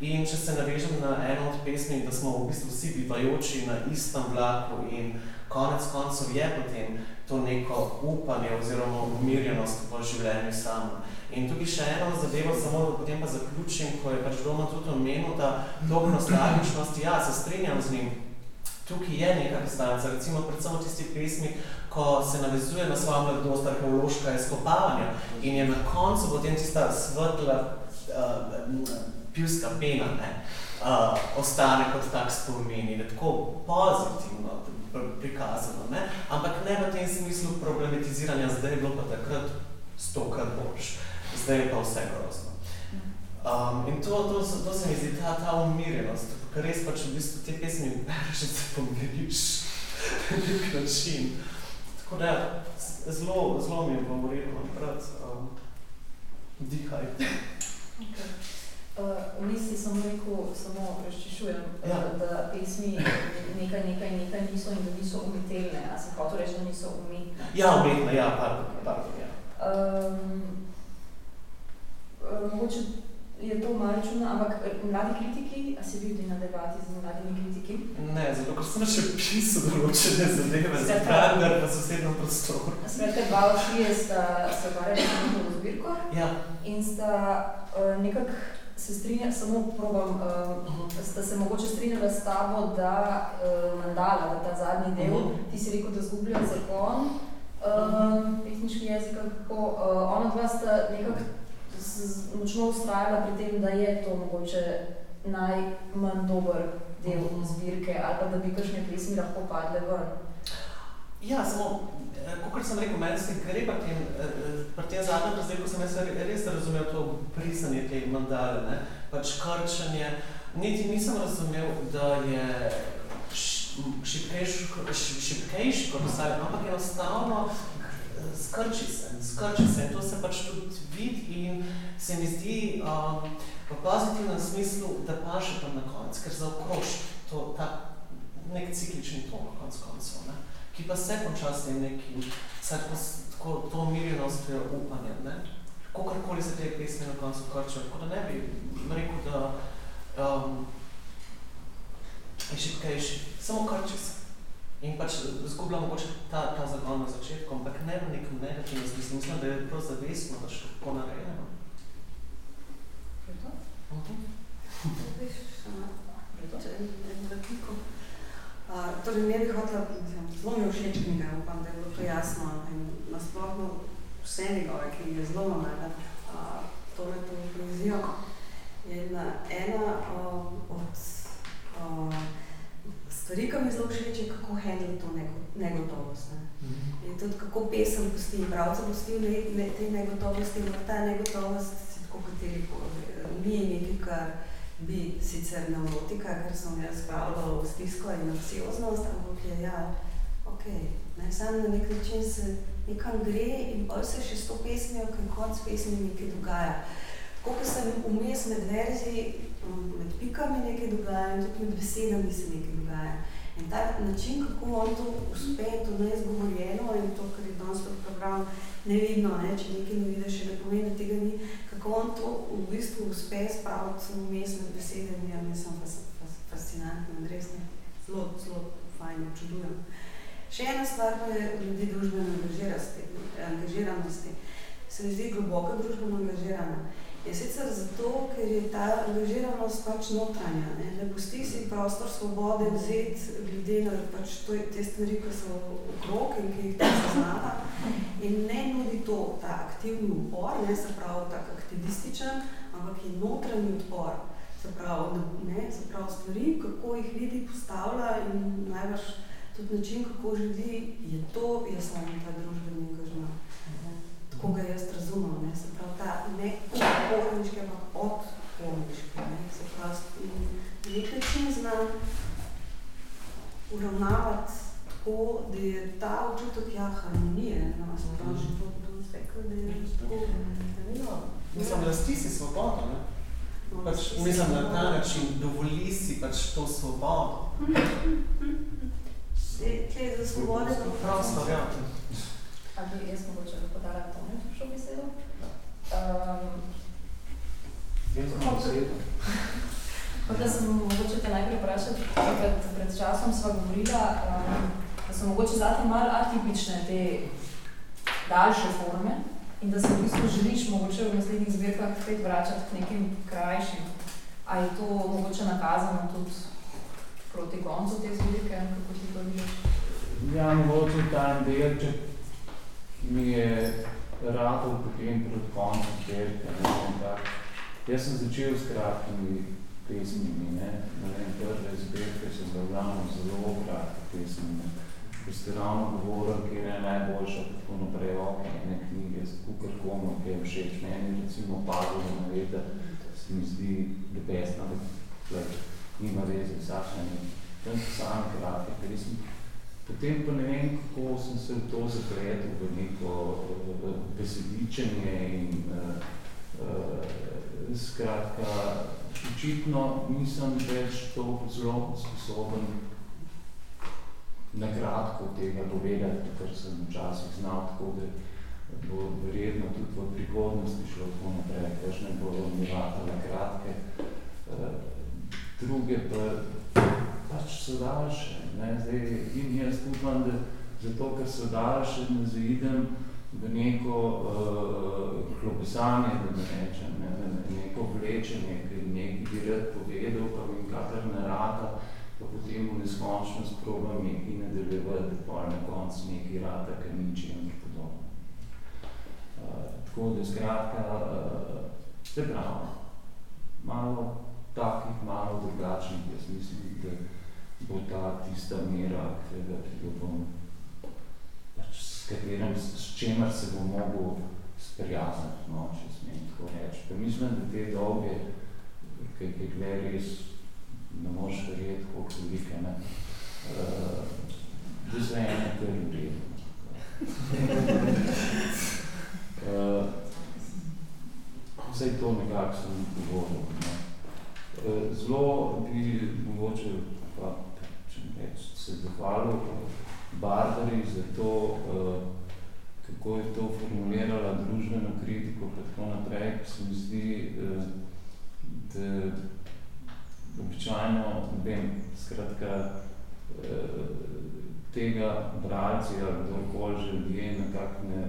In če se navežem na eno od pesmi, da smo v bistvu vsi bivajoči na istem vlaku in konec koncev je potem to neko upanje oziroma umirjenost v življenju samo. In tukaj še eno zadevo, samo da potem pa zaključim, ko je pač doma tudi omenil, da dolgo nostalgičnost, ja, se strinjam z njim, tukaj je neka distanca, recimo predvsem v tisti pesmi, ko se navezuje na svojo mladost, arheološka izkopavanja in je na koncu potem tista svetla uh, pivska pena, ne, uh, ostane kot tak spomin in je tako pozitivno prikazano, ne, ampak ne v tem smislu problematiziranja, zdaj je bilo pa takrat stokrat boljš, zdaj je pa vse grozno. Um, in to, to, to se mi zdi ta, ta umirjenost, ker res pač v bistvu te pesmi bereš in se pomiriš na nek način. Tako da, zelo, zelo mi je favoritno, brat, um, dihaj. Okay. Uh, v misli sem rekel, samo razčišujem, Ja. da, da pesmi nekaj, nekaj, nekaj niso in da niso umetelne, a sem hotel reči, da niso umetne. Ja, umetno, ja, pardon, pardon, ja. Um, mogoče je to malo čudno, ampak eh, mladi kritiki, a si bil na debati z mladimi kritiki? Ne, zato ker sem še pisal določene zadeve, za Zakaj? Pranger v sosednjem prostoru. Skratka, dva od štirje sta se s njihovo zbirko Ja, in sta uh, nekako se strinjali, samo probam, uh, sta se mogoče strinjala s tabo, da uh, mandala, da ta zadnji del, Mhm. ti si rekel, da zgublja zakon, um, pesniški jezik, ali kako, uh, ona dva sta nekako močno ustrajala pri tem, da je to mogoče najmanj dober del Mhm. zbirke, ali pa da bi kakšne pesmi lahko padle ven. Ja samo, eh, kot sem rekel, meni se gre pri tem, eh, pri tem zadnjem razdelku sem jaz re- res razumel to brisanje te mandale, ne, pač krčanje, niti nisem razumel, da je š- m, šibkejši, š- šibkejši kot ostali, ampak enostavno eh, skrči se, skrči se to se pač tudi vidi in se mi zdi um, v pozitivnem smislu, da paše tam na konec, ker zaokroži to, ta nek ciklični ton na konc koncev, ne? Ki pa se konča s tem nekim, vsaj tako, to umirjenostjo upanja, ne? Kakorkoli se te pesmi na koncu krčijo, tako da ne bi rekel, da um, je šipkejši, samo krči se. In pač zgublja mogoče ta, ta zagon na začetku, ampak ne v nekem negativnem smislu. Mislim, da je prav zavestno tako narejeno. Je to? Mhm. Veš, samo Je to? če en, en repliko. Uh, torej, ne bi hotela, mislim, zelo mi je všeč knjiga, upam, da je bilo to jasno. In nasplošno vse njegove knjige zelo male, uh, tole to poezijo. Je ena, ena uh, od uh, stvari, ki mi zelo všeč, je kako handle to nego- negotovost. Ne? In tudi kako pesem pusti, pravca pusti v ne, ne, tej negotovosti, in ta negotovost si tako kateri ni nekaj, kar bi sicer neurotika, ker sem jaz spravljala v stisko in anksioznost, ampak je ja, ok, ne, sam na nek način se nekam gre in bolj se še s to pesmijo, ker konc pesmi nekaj dogaja. Tako kot sem vmes med verzi, med pikami nekaj dogaja in tudi med besedami se nekaj dogaja. In ta način, kako on to uspe, to neizgovorjeno in to, kar je danes tudi prebral, nevidno, ne, če nekaj ne vidiš, še ne pomeni, da tega ni, kako on to v bistvu uspe spraviti vmes med besedami, ja, mislim, fas, fas, fascinantno in res ne, zelo, zelo fajn, občudujem. Še ena stvar pa je glede družbene angažiranosti. Se mi zdi globoka družbeno angažirana. Je sicer zato, ker je ta angažiranost pač notranja, ne, ne pusti si prostor svobode vzeti glede na pač to, te stvari, ki so okrog in ki jih ta zaznava. In ne nudi to, ta aktivni upor, ne, se pravi tak aktivističen, ampak je notranji odpor, se pravi, ne, se pravi stvari, kako jih vidi, postavlja in najbrž tudi način, kako živi, je to, jaz sem ta družbeni angažma. Tako ga jaz razumem, ne, se pravi ta ne uporniški, ampak odporniški, ne, se pravi, in na nek način zna uravnavati tako, da je ta občutek ja, harmonije, ne, no, se pravi, že to bom rekel, da je tako, Ja, mislim, lasti si svobodo, ne? no, Pač, mislim, na ta način dovoli si pač to svobodo. Tle- tle je za svobode, no, Prostor, ja. A bi jaz mogoče lahko dala Tone še besedo? Um, Jaz sem mogoče te najprej vprašati, pred, pred časom sva govorila, um, da so mogoče zate malo atipične te daljše forme in da se v bistvu želiš mogoče v naslednjih zbirkah spet vračati k nekim krajšim. A je to mogoče nakazano tudi proti koncu te zbirke, kako ti to vidiš? ja, mogoče ta delček, mi je ratov potem pred koncem terke, ne. Jaz sem začel s kratkimi pesmimi, ne, ne vem, prve zbirke so za glavno zelo kratke pesmi, ko ste ravno govorili, kjer je najboljša, tako naprej, ok, ene knjige, za kukar komu, ki je všeč meni, recimo Pavlo Naveda, se mi zdi debesna, da nima veze, vsakša ne, tam so same kratke pesmi. Potem pa ne vem, kako sem se v to zapletel, v neko besedičenje in uh, uh, skratka, očitno nisem več toliko zelo sposoben na kratko tega povedati, kar sem včasih znal, tako da bo verjetno tudi v prihodnosti šlo tako naprej, kakšne bodo mi ratale kratke. Uh, druge pa pač so daljše. Ne? Zdaj, in jaz upam, da zato, ker so daljše, ne zaidem v neko uh, klopesanje, da ne rečem, ne? neko vlečenje, ker nekaj bi rad povedal, pa mi kakar narata, pa potem v neskončnost probam nekaj nadaljevati, da pa na koncu nekaj rata, ker nič je ni podobno. Uh, tako da skratka, uh, se pravi, malo takih, malo drugačnih, jaz mislim, da bo ta tista mera, ki ga bom, pač s katerim, s čemer se bom mogel sprijazniti, no, če smem tako reči. Pa mislim, da te dolge, ki je gle res, ne moš verjeti, koliko velike, ne, uh, da so ene kar vredno. uh, vsej to nekako sem govoril. Ne. Uh, zelo bi mogoče pa, reč, se zahvalil Barbari za to, uh, kako je to formulirala družbeno kritiko pa tako naprej, se mi zdi, uh, da običajno, ne vem, skratka, tega bralci ali kdorkoli že ljudje nekako ne,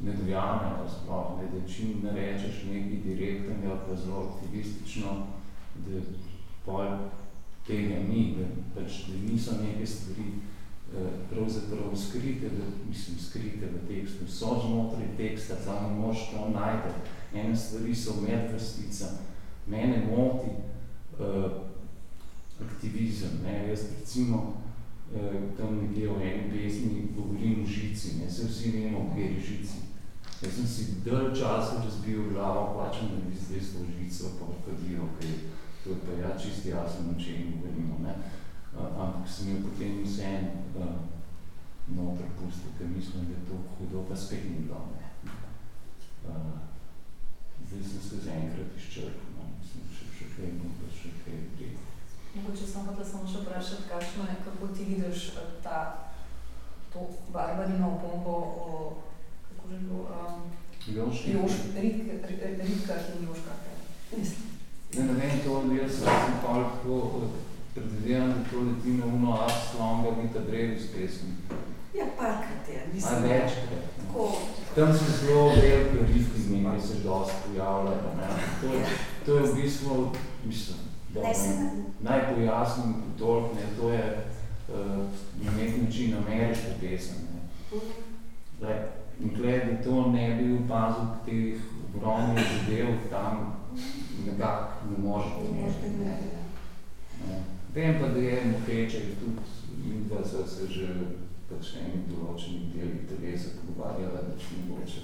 ne dojamejo sploh, ne, da čim ne rečeš nekaj direktnega, pa zelo aktivistično, da pol tega ni, da, pač, da niso neke stvari pravzaprav skrite, da, mislim, skrite v tekstu, so znotraj teksta, samo moš to najti. Ene stvari so medvrstica, mene moti uh, aktivizem, ne, jaz recimo uh, tam nekje v eni pesmi govorim o žici, ne, se vsi vemo, o kjeri žici. Jaz sem si dalj časa razbil glavo, plačem, da bi zdaj s to žico pa kadiral, ker to je pa ja čisti jasno, o čem govorimo, ne. Uh, ampak sem jo potem vsem uh, noter pustil, ker mislim, da to hudo, pa spet ni bilo, ne. Uh, zdaj sem se zaenkrat izčrpil, no, mislim, še, še kaj, no, pa še kaj gre. Mogoče sem hotela samo še vprašati, kakšno je, kako ti vidiš ta, to barbarino opombo o, kako že bilo, um, Joški? Još, Rit, Ritkah in Joškah, mislim. Ne, ne vem, to jaz sem tako predvidevam, da to leti na uno Ars Longa Vita Brevis pesmi. Ja, parkrat je, A mislim. večkrat. ne. Tako, Tam so zelo velike ritmi, ki se dosti pojavljajo. Ne. To, je, to je v bistvu, mislim, dobro, Ne, se naj pojasnim toliko, ne, to je uh, na nek način ameriška pesem. Ne. Zdaj, in tle, da to ne bi opazil teh ogromnih zadev, tam nekako ne može pomešati. Ne. Ne. Vem pa, da je moteče, tudi midva sva se že pač enih določenih delih telesa pogovarjala, da če mogoče,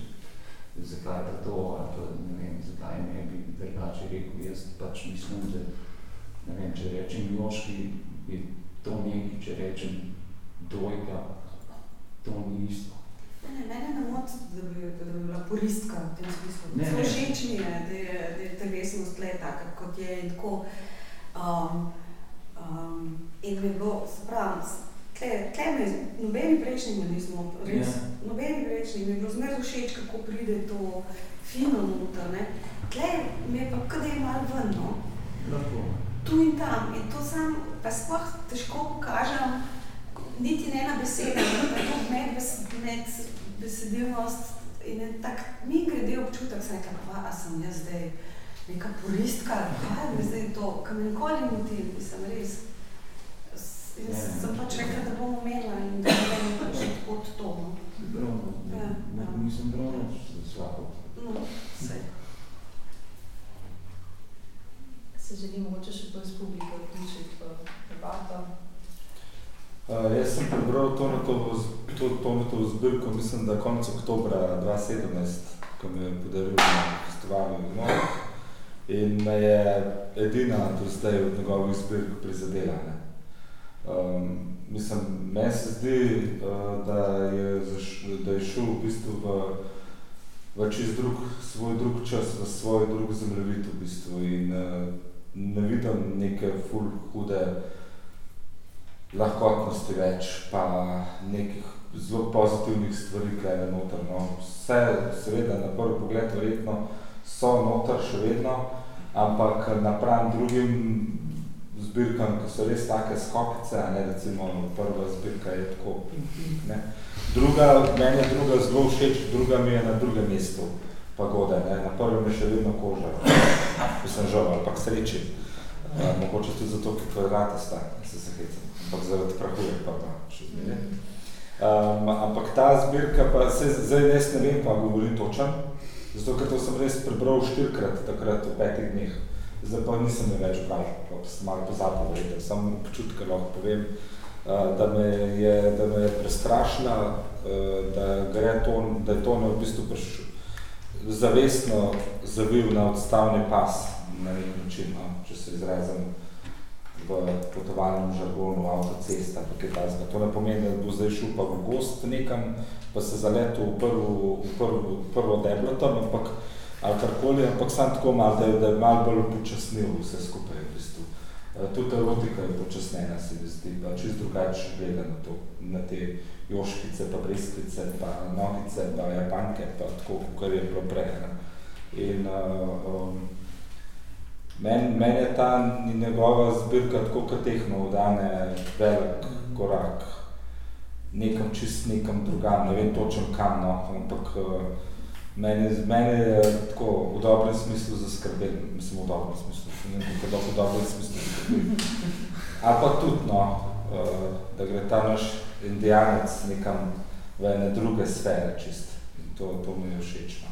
zakaj pa to, ali pa ne vem, zakaj ne bi drugače rekel. Jaz pač mislim, da, ne vem, če rečem Joški, je to nekaj, če rečem dojka, to ni isto. Ne, mene ne moti, da bi, da bi bila puristka v tem smislu. Ne, Zelo všeč mi je, da je, da je telesnost tle taka, kot je in tako. Um, um, in je bilo, se pravi, tle, tle me, nobeni prejšnji me nismo, res, Ja. nobeni prejšnji, mi je bilo zmeraj všeč, kako pride to fino noter, ne. Tle mi je pa, kaj da je malo ven, no. Lahko. tu in tam. In to sam, pa sploh težko pokažem, niti ne na besede, ampak med, med besedilnost in en tak mi grede občutek, sem rekla, kva, a sem jaz zdaj neka puristka, kaj je zdaj to, kar me nikoli ne moti, mislim res. Jaz sem pač rekla, da bom omenila in da ne vem pač od to. no. Bruno, Ja, ja. nisem Bruno, slabo. No, saj. Se želi mogoče še to iz publike vključiti v debato. Uh, jaz sem prebral Tonetovo, z- to, Tonetovo zbirko, mislim, da konec oktobra 2017, ko mi je podaril na festivalu no, in me je edina do zdaj od njegovih zbirk prizadela. Ne. Um, mislim, meni se zdi, uh, da, je zaš, da je šel v bistvu v, v čist drug, svoj drug čas, v svoj drug zemljevid v bistvu in uh, ne vidim neke ful hude lahkotnosti več, pa nekih zelo pozitivnih stvari, ki je noter. No. Vse, seveda, na prvi pogled verjetno so noter še vedno, ampak napram drugim zbirkam, ki so res take skokice, a ne recimo prva zbirka je tako ne. Druga, meni je druga zelo všeč, druga mi je na drugem mestu pagode, ne. na prvem je še vedno koža, mislim žal, ali pa k sreči. Uh, mogoče tudi zato, ker kvadratasta, se se hecam, ampak zaradi prahu je pa pa še zmeraj. Um, ampak ta zbirka pa, se, zdaj res ne vem, pa govorim točen, zato ker to sem res prebral štirikrat takrat v petih dneh. Zdaj pa nisem me več bral, sem malo pozabil verjetno, samo občutka lahko povem, uh, da me je, da me je prestrašila, uh, da gre to, da je to v bistvu prišel zavestno zavil na odstavni pas na nek način, no, če se izrazim v potovalnem žargonu avtocesta, pa kaj takega. To ne pomeni, da bo zdaj šel pa v gost nekam, pa se zaletel v prvo, v prvo, v prvo deblo tam, ampak ali karkoli, ampak sam tako malo, da, je- da je malo bolj upočasnil vse skupaj v bistvu. Eh, Tudi erotika je upočasnena, se mi zdi, pa čist drugače gleda na to, na te joškice, pa breskvice, pa nogice, pa japanke, pa tako, kakor je bilo prej. In uh, um, meni men je ta njegova zbirka tako kot tehno vdane velik korak nekam čist nekam drugam, ne vem točno kam, no, ampak uh, meni, meni je tako v dobrem smislu zaskrben, mislim v dobrem smislu, ne vem, kako v dobrem smislu zaskrben. Ali pa tudi, no, uh, da gre ta naš indijanec nekam v ene druge sfere čist. In to, to mi je všeč. No.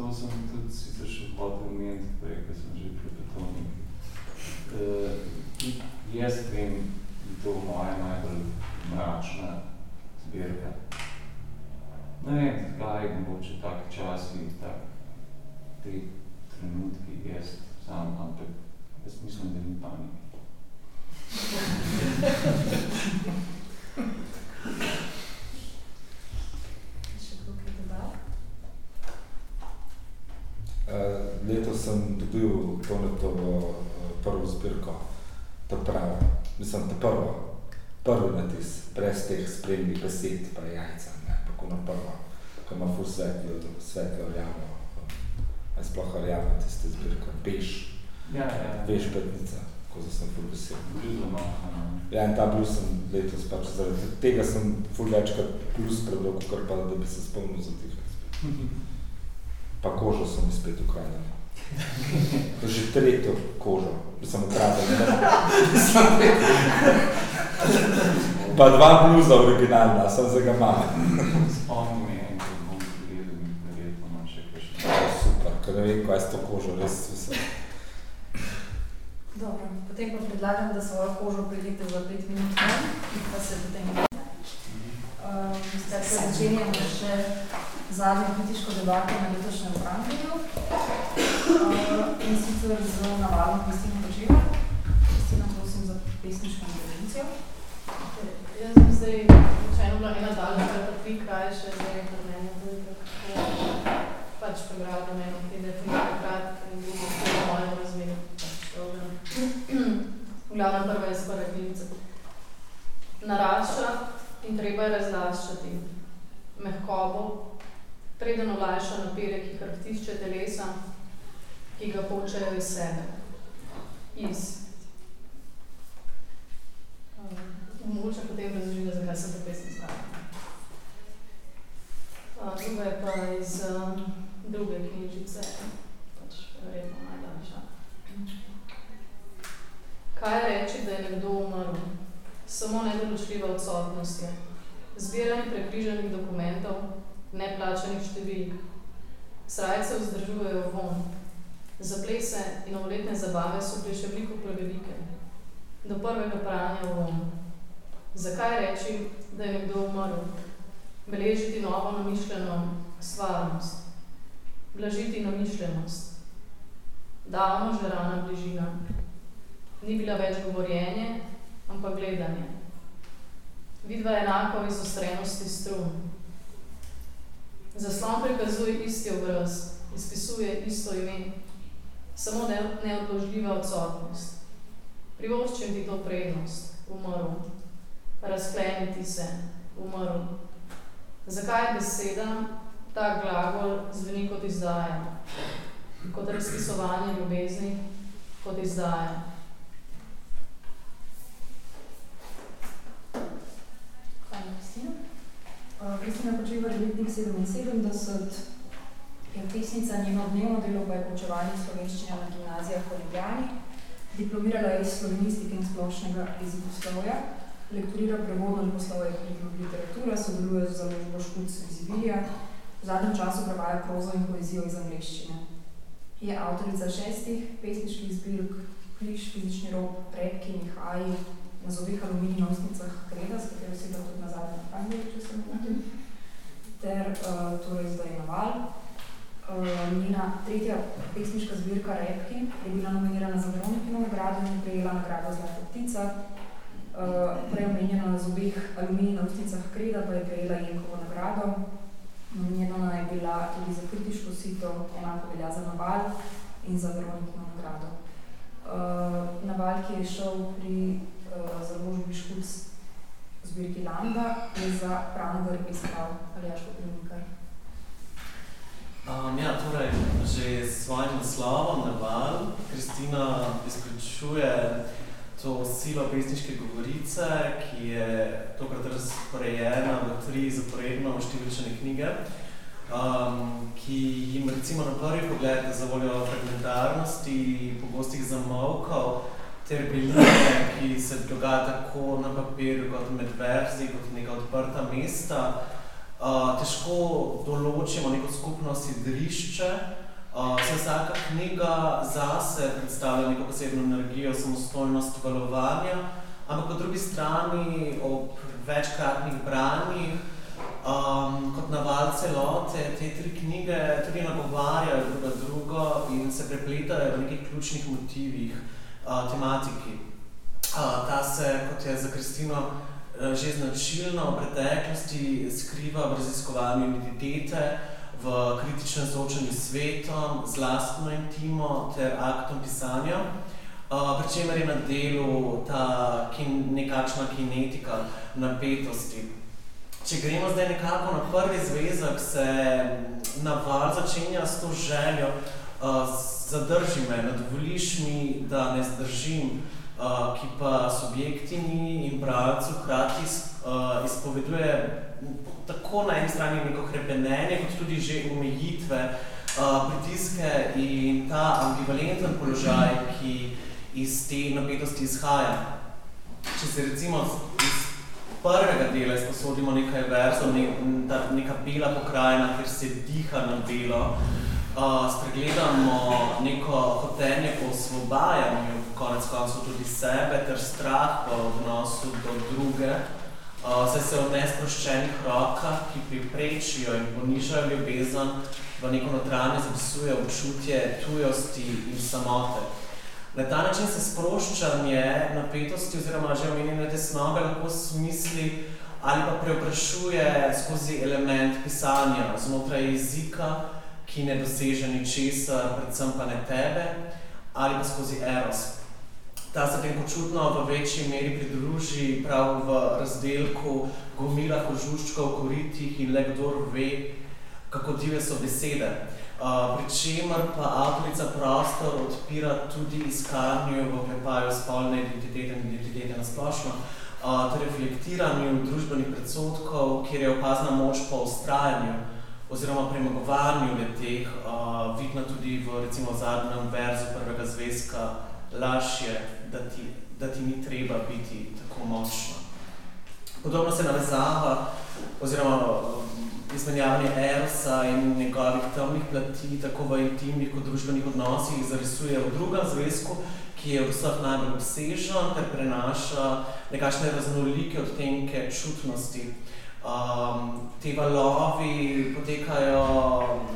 To sem tudi sicer še hotel omeniti prej, ko sem že klepetal. Uh, jaz vem, da je to moja najbolj mračna zbirka. Ne vem, zakaj mogoče tak časi, tak, te trenutki jaz sam, ampak jaz mislim, da ni panike. Še kdo kaj dodal? Uh, letos sem dobil Tonetovo uh, prvo zbirko, ta prava, mislim, ta prvo, prvi natis, brez teh spremnih besed, pa jajca, ne, pa ko na prvo, ko ima ful svetlo, svetlo rjavo, uh, sploh rjavo tiste zbirka, bež, Ja, ja. bež petnica, ko sem ful vesel. Bluzo maha. Ja, in ta blues sem letos pač zaradi tega sem ful večkrat blues prebral, kakor pa da bi se spomnil za tih Pa kožo so mi spet ukradali. To je že tretjo kožo, da sem ukradel. pa dva bluza originalna, sem za ga malo. Spomni me, enkrat bom pogledal in verjetno ima še kakšen. Super, ker ne vem, kaj je s to kožo, res vse. Dobro, potem pa predlagam, da svojo kožo pridete za pet minut ven, pa se potem Skratka, začenjamo še zadnjo kritiško debato na letošnjem Franklinu. Uh, in sicer z navalno Kristino Kočiva. Kristina, prosim za pesniško intervencijo. Jaz sem zdaj slučajno bila ena daljša, pa tri krajše, zdaj pri meni je bilo tako, pač prebrala do meni, ki je tri kratke in drugo v mojem razmeru. V glavnem prva je skoraj reklica. Narašča in treba je razlaščati mehkobo, preden olajša napere, ki hrbtišče telesa, ki ga poučajo iz sebe. Iz Um, Mogoče potem razložim, zakaj sem to pesem spravila. Uh, druga je pa iz um, druge knjižice, pač verjetno najdaljša. Kaj reči, da je nekdo umrl? Samo nedoločljiva odsotnost je. Zbiranje prekriženih dokumentov, neplačanih številk. Srajce vzdržujejo von. Za plese in novoletne zabave so bile še veliko prevelike. Do prvega pranja von. Zakaj reči, da je nekdo umrl? Beležiti novo namišljeno stvarnost. Blažiti namišljenost. Davno že rana bližina. Ni bila več govorjenje, ampak gledanje. Vidva enako izostrenosti strun. Zaslon prikazuje isti obraz, izpisuje isto ime, samo ne, neodložljiva odsotnost. Privoščim ti to prednost, umrl. Razkleniti se, umrl. Zakaj beseda, ta glagol zveni kot izdaja, kot razpisovanje ljubezni, kot izdaja. Uh, Kristina Počivar, letnik 77, je pesnica, njeno dnevno delo pa je poučevanje slovenščine na gimnazijah v Ljubljani. Diplomirala je iz slovenistike in splošnega jezikoslovja, lektorira prevodno leposlovje in literatura, sodeluje z založbo Škuc Vizibilija, v zadnjem času prevaja prozo in poezijo iz angleščine. Je avtorica šestih pesniških zbirk, Kliš, Fizični rob, Repki, Mihaji, na zobeh aluminij nosnicah Kreda, s katero si tudi nazadnje na Franjovi, če se ne motim, ter uh, torej zdaj Naval. Uh, njena tretja pesniška zbirka Repki je bila nominirana za Veronikino nagrado in prejela nagrado Zlata ptica. Uh, prej omenjena na zobeh aluminij na ustnicah Kreda pa je prejela Jenkovo nagrado. Nominirana je bila tudi za kritiško sito, enako velja za Naval in za Veronikino nagrado. Uh, Naval, ki je šel pri uh, založbi Škuc zbirki Landa, je za Pranger iskal Aljaš Koprivnikar. Um, ja, torej, že s svojim naslovom Naval Kristina izključuje to silo pesniške govorice, ki je tokrat razporejena v tri zaporedno številčene knjige, um, ki jim recimo na prvi pogled za voljo fragmentarnosti, pogostih zamolkov, ter brilije, ki se dogaja tako na papirju kot med verzi, kot neka odprta mesta, Uh, težko določimo neko skupno sidrišče, uh, se vsaka knjiga zase predstavlja neko posebno energijo, samostojnost valovanja, ampak po drugi strani ob večkratnih branjih, um, kot naval celote, te tri knjige tudi nagovarjajo druga drugo in se prepletajo v nekih ključnih motivih, uh, tematiki. Uh, ta se, kot je za Kristino, že značilno v preteklosti skriva v raziskovanju identitete, v kritičnem soočanju s svetom, z lastno intimo ter aktom pisanja, uh, pri čemer je na delu ta kin, nekakšna kinetika napetosti. Če gremo zdaj nekako na prvi zvezek, se naval začenja s to željo, uh, zadrži me, nadvoliš mi, da ne zdržim, uh, ki pa subjektini in bralcu hkrati uh, izpoveduje tako na eni strani neko hrepenenje, kot tudi že omejitve, uh, pritiske in ta ambivalenten položaj, ki iz te napetosti izhaja. Če se recimo iz prvega dela izposodimo nekaj verzov, ne, neka bela pokrajina, kjer se diha na belo, uh, spregledamo neko hotenje po osvobajanju, konec koncev tudi sebe, ter strah po odnosu do druge, uh, saj se v nesproščenih rokah, ki priprečijo in ponižajo ljubezen, v neko notranje zapisuje občutje tujosti in samote. Na ta način se sproščanje napetosti oziroma že omenjene tesnobe lahko smisli ali pa preoprašuje skozi element pisanja znotraj jezika, ki ne doseže ničesar, predvsem pa ne tebe, ali pa skozi eros. Ta se tem počutno v večji meri pridruži prav v razdelku gomila kožuščkov, koritih in le kdor ve, kako dive so besede. Uh, pri čemer pa avtorica prostor odpira tudi iskanju v oklepaju spolne identitete in identitete na splošno, uh, ter reflektiranju družbenih predsotkov, kjer je opazna moč po ustrajanju oziroma premagovanju le teh, uh, vidno tudi v recimo zadnjem verzu prvega zvezka, laž je, da ti da ti ni treba biti tako močno. Podobno se navezava oziroma izmenjavanje Erosa in njegovih temnih plati, tako v intimnih kot družbenih odnosih, zarisuje v drugem zvezku, ki je vseh najbolj obsežen, ter prenaša nekakšne raznolike odtenke čutnosti. Um, te valovi potekajo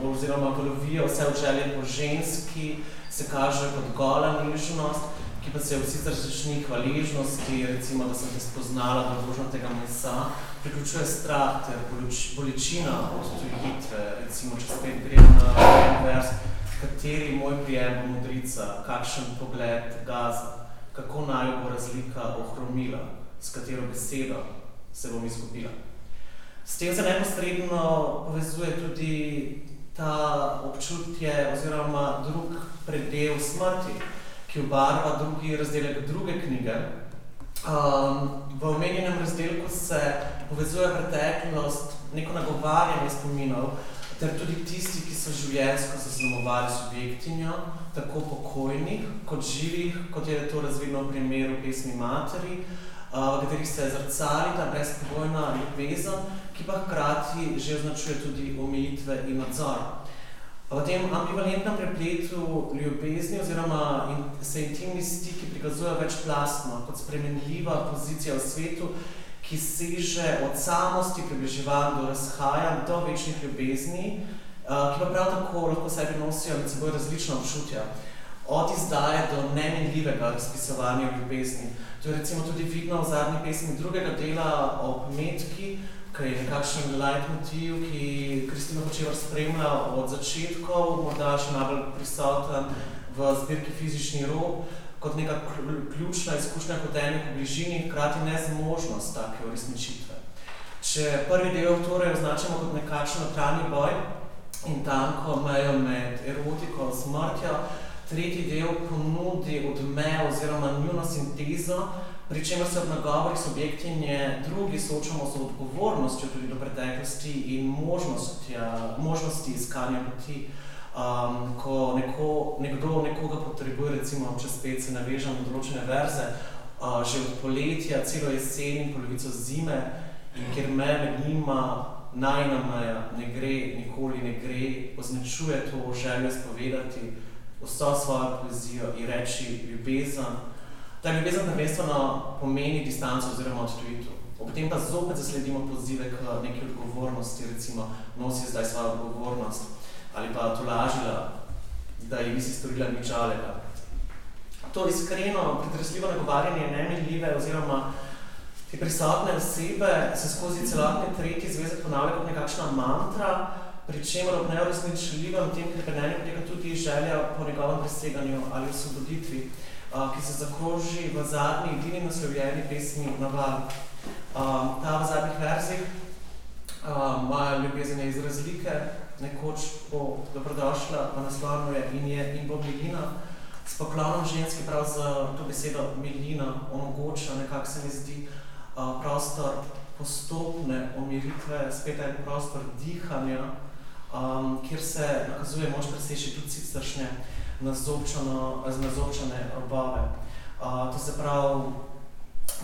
oziroma valovijo vse v želje po ženski, se kaže kot gola nežnost, ki pa se v sicer začni hvaležnosti, recimo, da sem te spoznala do božnatega mesa, priključuje strah ter bolečina od tujitve, recimo, če spet grem na en vers, kateri moj prijem bo modrica, kakšen pogled gaza, kako naj bo razlika ohromila, s katero besedo se bom izgubila. S tem se neposredno povezuje tudi ta občutje oziroma drug predel smrti, ki obarva drugi razdelek druge knjige. Um, v omenjenem razdelku se povezuje preteklost, neko nagovarjanje spominov, ter tudi tisti, ki so življenjsko zaznamovali subjektinjo, tako pokojnih kot živih, kot je to razvidno v primeru pesmi Materi, v katerih se zrcali ta brezpogojna ljubezen, ki pa hkrati že označuje tudi omejitve in nadzor. V tem ambivalentnem prepletu ljubezni oziroma in, se intimni stiki prikazujejo večplastno kot spremenljiva pozicija v svetu, ki seže od samosti približevanj do razhajanj do večnih ljubezni, uh, ki pa prav tako lahko sebi nosijo med seboj različna občutja. Od izdaje do nemenljivega razpisovanja ljubezni. To je recimo tudi vidno v zadnji pesmi drugega dela o metki, ki je nekakšen leitmotiv, ki Kristina Hočevar spremlja od začetkov, morda še najbolj prisoten v zbirki Fizični rob, kot neka ključna izkušnja kot enih v bližini, hkrati nezmožnost take uresničitve. Če prvi del torej označamo kot nekakšen notranji boj in tanko mejo med erotiko in smrtjo, tretji del ponudi odmev oziroma njuno sintezo, pri čemer se ob nagovorih subjektinje drugi soočamo z odgovornostjo tudi do preteklosti in možnosti iskanja poti. Um, ko neko, nekdo nekoga potrebuje, recimo, če spet se navežem na določene verze, uh, že od poletja, celo jesen in polovico zime, in kjer me med njima najna meja ne gre, nikoli ne gre, označuje to željo spovedati vso svojo poezijo in reči ljubezen, Ta ljubezen prvenstveno pomeni distanco oziroma odtujitev. Ob tem pa zopet zasledimo pozive k neki odgovornosti, recimo nosi zdaj svojo odgovornost ali pa tolažila, da ji nisi storila nič alega. To iskreno, pretresljivo nagovarjanje nemenljive oziroma te prisotne osebe se skozi celotni tretji zvezek ponavlja kot nekakšna mantra, pri čemer ob neuresničljivem tem krepenenju poteka tudi želja po njegovem preseganju ali osvoboditvi ki se zakroži v zadnji edini naslovljeni pesmi Naval. Um, ta v zadnjih verzih um, moja ljubezen je iz razlike, nekoč bo dobrodošla v naslovno je in je in bo milina. S poklonom ženski prav za to besedo milina omogoča nekako se mi zdi prostor postopne umiritve, spet en prostor dihanja, um, kjer se nakazuje moč preseči tudi siceršnje nazobčane robove. Uh, to se pravi,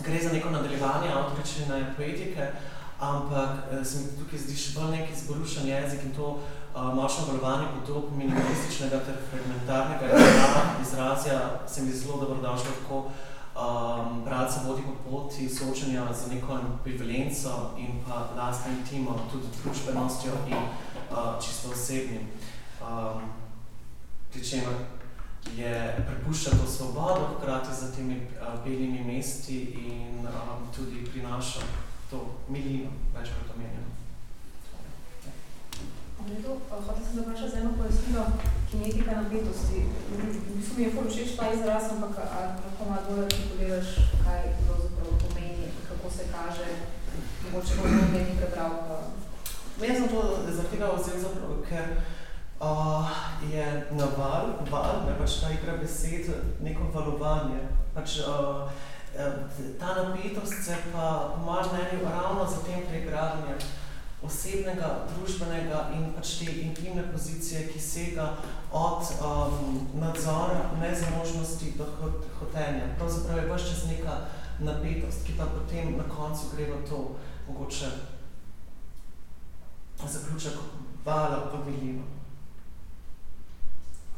gre za neko nadaljevanje avtorične poetike, ampak eh, se mi tukaj zdi še bolj nek izborušen jezik in to uh, močno valovanje podob minimalističnega ter fragmentarnega izrazja se mi zelo dobrodošlo tako um, bralca vodi po poti soočanja z neko ambivalenco in pa lastno intimo, tudi družbenostjo in uh, čisto osebnim. Um, pri čemer je prepušča to svobodo hkrati za temi uh, belimi mesti in um, tudi prinaša to milino, večkrat omenjeno. Hotel sem zaprašati za eno pojasnilo kinetika napetosti. V bistvu mi je ful všeč ta izraz, ampak lahko malo bolj artikuliraš, kaj pravzaprav pomeni, kako se kaže, mogoče bo nekaj prebral. Pa... Jaz sem to tega vzel zapravo, ker uh, je naval, val, ne pač ta igra besed, neko valovanje. Pač, uh, ta napetost se pa po mojem mnenju ravno za tem pregradnje osebnega, družbenega in pač te intimne pozicije, ki sega od um, nadzora, nezmožnosti do hotenja. Pravzaprav je vse čas neka napetost, ki pa potem na koncu gre v to mogoče zaključek vala pomiljimo.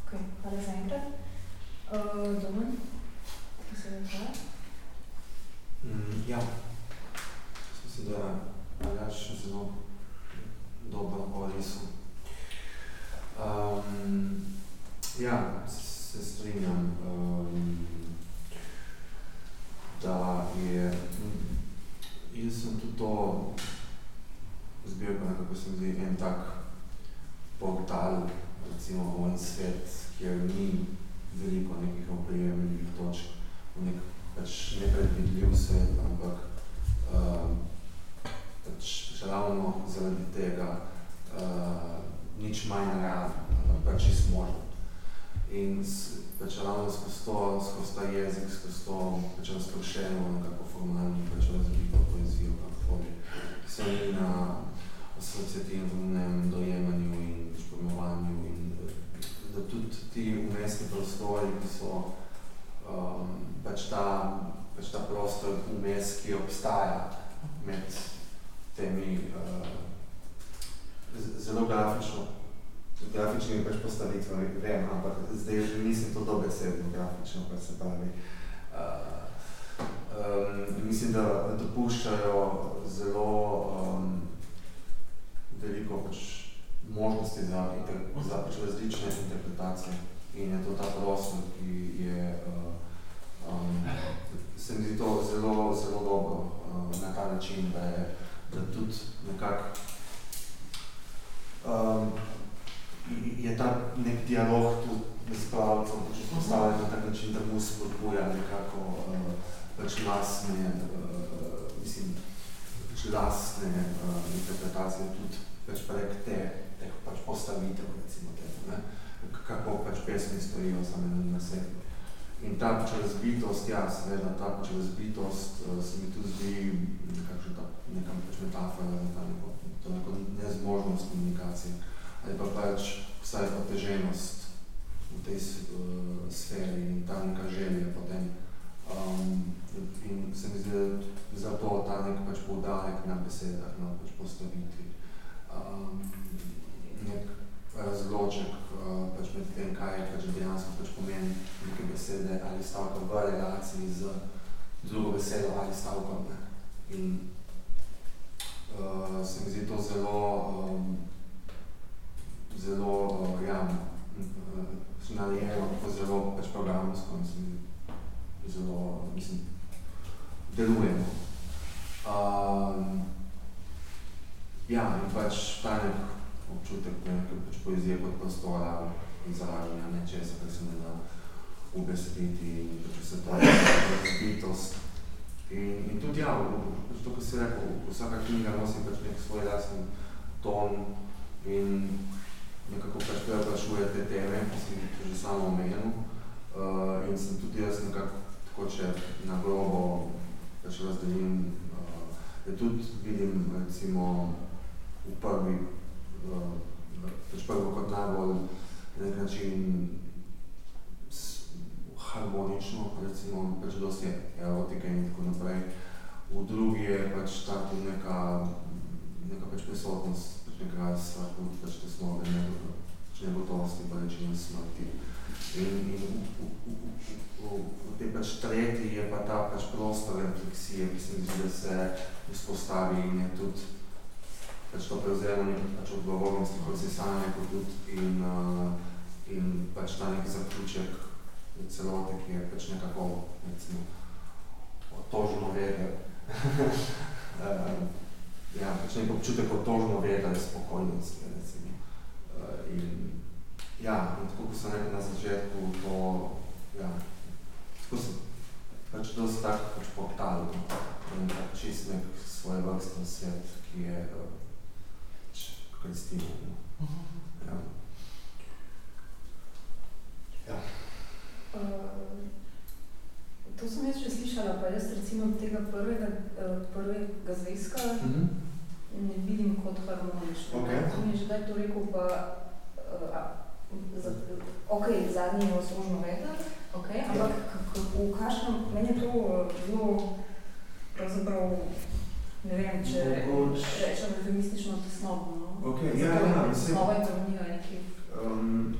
Ok, hvala za enkrat. Uh, Domen, kaj se je hvala? Mm, ja, mislim, da Aljaš zelo dobro orisal. Um, ja, se strinjam, um, da je, jaz sem tudi to zbirko, nekako se mi zdi en tak portal, recimo v en svet, kjer ni veliko nekih oprijemljivih točk, v nek pač nepredvidljiv svet, ampak um, pač, ravno zaradi tega uh, nič manj naravno, ampak pač čisto možno. In pač ravno skozi to, skozi ta jezik, skozi to pač razprošeno, nekako formalno, pač razvito poezijo, kakoli, se ni na asociativnem dojemanju in pojmovanju in da tudi ti umestni prostori, ki so um, pač ta, pač ta prostor vmes, ki obstaja med temi uh, zelo grafično, grafičnimi pač postavitvami, vem, ampak zdaj že nisem to dobesedno grafično, kar se pravi. Uh, um, mislim, da, dopuščajo zelo um, veliko pač možnosti za, za pač različne interpretacije. In je to ta prostor, ki je, uh, um, se mi zdi to zelo, zelo dobro uh, na ta način, da je da tudi nekako um, je ta nek dialog tudi s pravcem, pač postavljen na tak način, da mu spodbuja nekako uh, pač lastne, uh, mislim, pač lastne uh, interpretacije tudi pač prek te, teh pač postavitev, recimo tega, ne, kako pač pesmi stojijo same na sebi. In ta pač razbitost, ja, seveda, ta pač razbitost uh, se mi tu zdi nekakšna ta, neka pač metafora ta neko, to neko nezmožnost komunikacije, ali pa pač vsaj oteženost v tej uh, sferi in ta neka želja potem. Um, in se mi zdi, zato ta nek pač poudarek na besedah, na pač postavitvi. Um, nek razloček uh, pač med tem, kaj pač dejansko pač pomeni neke besede ali stavka v relaciji z drugo besedo ali stavkom. Ne. In uh, se mi zdi to zelo, um, zelo, uh, ja, uh, narejeno, zelo pač programsko se mi zelo, mislim, delujemo. Um, ja, in pač ta nek občutek nekaj pač poezije kot prostora izražanja nečesa, kar se ne da ubesediti in pač vse to razbitost. In, in tudi ja, pač to, kar si rekel, vsaka knjiga nosi pač nek svoj jasen ton in nekako pač preoprašuje te teme, ki si že samo omenil. Uh, in sem tudi jaz nekako tako, če na grobo pač razdelim, uh, da tudi vidim recimo v prvi pač prvo kot najbolj na nek način harmonično, recimo, pač dosti erotike in tako naprej. V drugi je pač ta tudi neka, neka pač prisotnost, pač nekega strahu, pač tesnobe, pač negotovosti, pa reči in smrti. In, in v, v, v, v, tej pač tretji je pa ta pač prostor refleksije, ki se mi zdi, da se vzpostavi in je tudi pač to prevzemanje pač odgovornosti, kot si sam rekel tudi in, uh, in pač ta nek zaključek celote, ki je pač nekako, recimo, otožno vede. uh, ja, pač nek občutek otožno vede spokojnosti, recimo. Uh, in ja, in tako, ko sem rekel na začetku, to, ja, tako sem pač dosti tak pač portal, no, in tak čist nek svoj vrstni svet, ki je uh, Kristina. No. Ja. Ja. Uh, to sem jaz že slišala, pa jaz recimo tega prvega, prvega zvezka mm -hmm. Ne vidim kot pa, uh, za, ok, zadnji je osložno veter, ok, ampak v kakšnem, meni je to eh, zelo, pravzaprav, ne vem, če Mogoče- rečem eufemistično tesnobno. no. Okej, ja, ja, je mislim- Nova ekonomija nekaj. Um,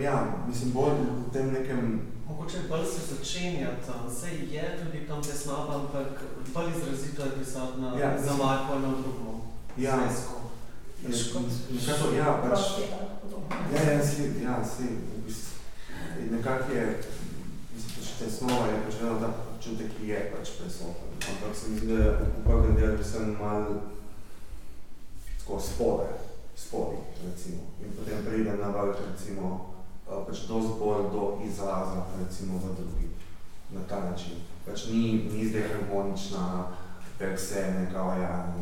ja, mislim, bolj v tem nekem Mogoče bolj se začenja tam, sej je tudi tam tesnoba, ampak bolj izrazito je prisotna Ja, ja, za Marko in drugo Ja. zvezko. Pač kot Nekako, ja, pač, Prosti ali podobno. ja, ja, si, ja, si, v bistvu, nekako je, mislim, pač tesnova je pač vedno ta občutek, ki je pač prisoten, ampak se mi zdi, da je v prvem delu predvsem malo tako spodaj, spodaj, recimo, in potem pride na vrh, recimo, pač dosti bolj do izraza, recimo, v drugi, na ta način. Pač ni, ni zdaj harmonična, per se neka, ja,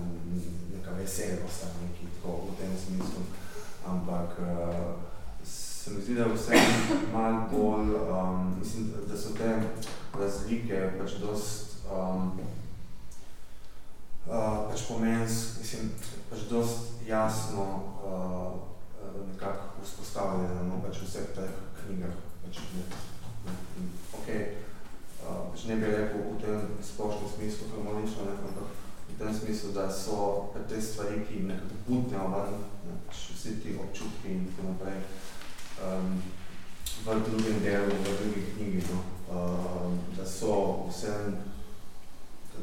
neka veselost nekaj tako v tem smislu, ampak uh, se mi zdi, da vse malo bolj, um, mislim, da so te razlike pač dost, um, uh, pač pomens, mislim, pač dost jasno uh, nekako vzpostavljeno, no, pač v vseh teh knjigah, pač ne, ne, in, okay, uh, pač ne bi rekel v tem splošnem smislu harmonično, ne, ampak v tem smislu, da so pač te stvari, ki nekako butnejo ven, ne, pač vsi ti občutki in tako naprej, um, v drugem delu, v drugi knjigi, no, um, da so vse,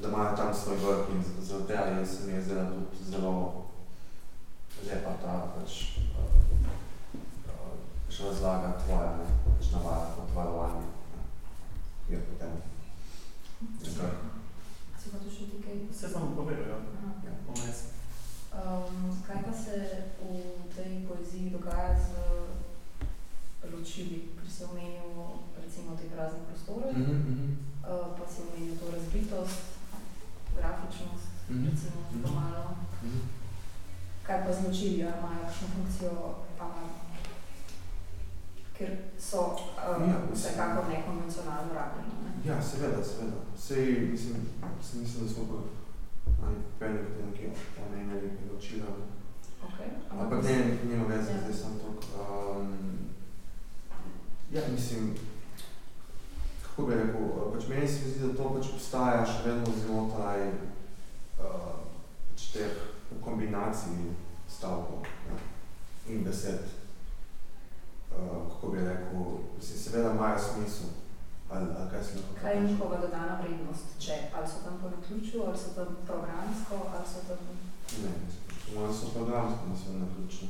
da imajo tam svoj vrh in z- zaradi tega je se mi je zdela tudi zelo lepa ta pač, uh, pač razlaga tvoja, ne, pač navada, kot varovanje, ne, je potem nekako. Si pa tu še ti kaj? Vse samo povedal, ja. Aha. Ja. Vmes. Um, kaj pa se v tej poeziji dogaja z ločili, ki si omenil recimo te prazne prostore, Mhm, mhm. uh, pa si omenil to razbitost, grafičnost, Mhm, recimo mhm. to malo. Mhm. Kaj pa z ločili, ali imajo kakšno funkcijo, a, ker so um, Ja, vsekakor nekonvencionalno rabljeno. Ne? Ja, seveda, seveda. Sej, mislim, se mislim, da smo pa ali peli potem nekje omenjali priročila. Okay. Ampak ne, nima veze, Ja. zdaj sem toliko. Um, ja, mislim, kako bi rekel, pač meni se zdi, da to pač obstaja še vedno znotraj uh, pač teh kombinacij stavkov ja, in besed. Uh, kako bi rekel, mislim, seveda imajo smisel, ali, ali kaj Kaj je njihova dodana vrednost, če ali so tam po naključju, ali so tam programsko, ali so tam... Ne, mojem so programsko, mislim, naključno.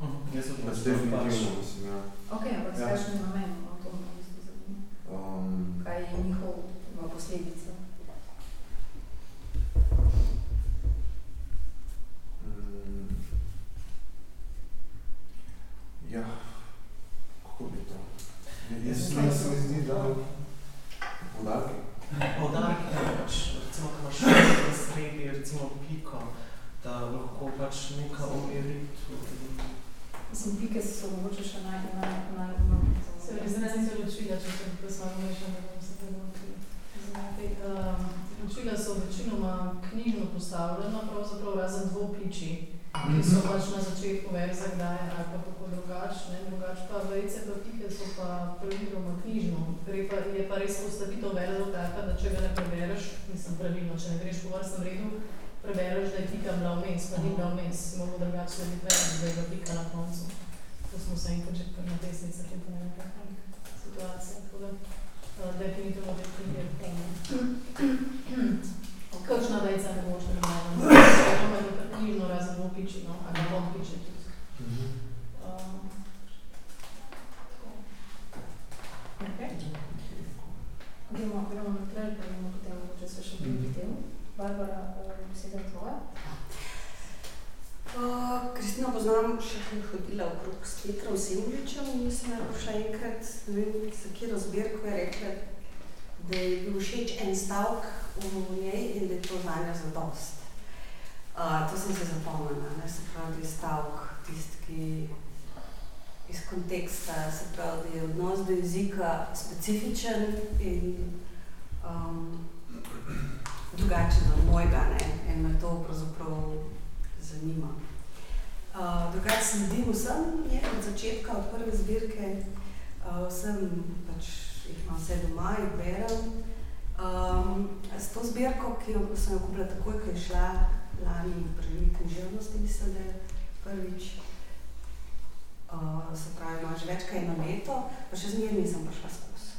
Mhm, Jaz sem Pač definitivno, mislim, ja. Ok, ampak s Ja. kakšnim namenom, no, to me v bistvu zanima. Um, Kaj je njihova posledica? Ja, kako bi to? Jaz Mislim, meni da se so- mi zdi, da poudarki. Poudarek je pač, recimo, ko imaš v sredi, recimo piko, da lahko pač neka umiritev. Mislim, pike so mogoče še naj, naj, naj, Se izrazite ločila, če se poslovno mešam, da bom se premaknila. Ločila so večinoma knjižno postavljena, pravzaprav razen dvopiči, ki so pač na začetku verza kdaj ali pa kako drugač, ne, drugač pa vejice pa pike so pa praviloma knjižno. Gre pa, je pa res postavitev verzov taka, da če ga ne prebereš, mislim pravilno, če ne greš po vrstnem redu, prebereš, da je pika bila vmes, pa ni bila vmes, si mogel drugače slediti verz, da je bila pika na koncu. To smo se enkrat že kar na desnici, to je ne kakšna situacija, tako da uh, definitivno pomeni. Kakšna vejca ne boš prebrala, no, to je kar knjižno razen dvopiči, no, ali bom piči tudi. Mhm. Um, tako. Okay. Gremo, gremo naprej, pa bomo potem mogoče se še Mhm. drugi del. Barbara, eh, beseda tvoja. Uh, Kristina poznam, še ko je hodila okrog s Petrom Semljičem in mislim, da je prišla enkrat, ne vem, za katero zbirko je rekla, da je bil všeč en stavek v njej in da je to zanjo zadost. Uh, to sem se zapomnila, ne, se pravi, da je stavek tisti, ki iz konteksta, se pravi, da je odnos do jezika specifičen in um, drugačen od mojega, ne, in me to pravzaprav zanima. Uh, Drugače sledim vsem, je od začetka, od prve zbirke, uh, vsem pač jih imam vse doma, jih berem. Um, s to zbirko, ki jo sem jo kupila takoj, ko je šla lani v prvi književnosti, mislim, da je prvič, uh, se pravi, ima že več kaj eno leto, pa še zmeraj nisem prišla skozi.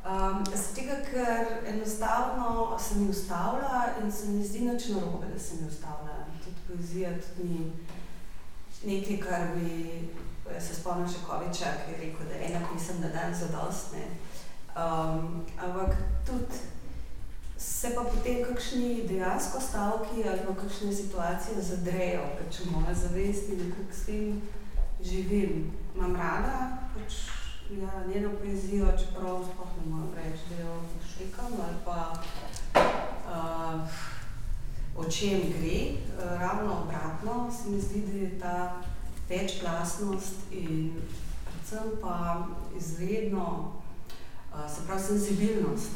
Um, z tega, ker enostavno se mi ustavlja in se mi zdi nič narobe, da se mi ustavlja. Tudi poezija tudi ni nekaj, kar bi, se spomnim še Koviča, ki je rekel, da ena pisem na dan zadost, ne. Um, ampak tudi se pa potem kakšni dejansko stavki ali pa kakšne situacije zadrejo, pač v moje zavesti, nekako s tem živim. Imam rada pač ja, njeno poezijo, čeprav sploh ne moram reči, da jo štekam ali pa uh, o čem gre. Uh, ravno obratno se mi zdi, da je ta večplastnost in predvsem pa izredno, se pravi senzibilnost.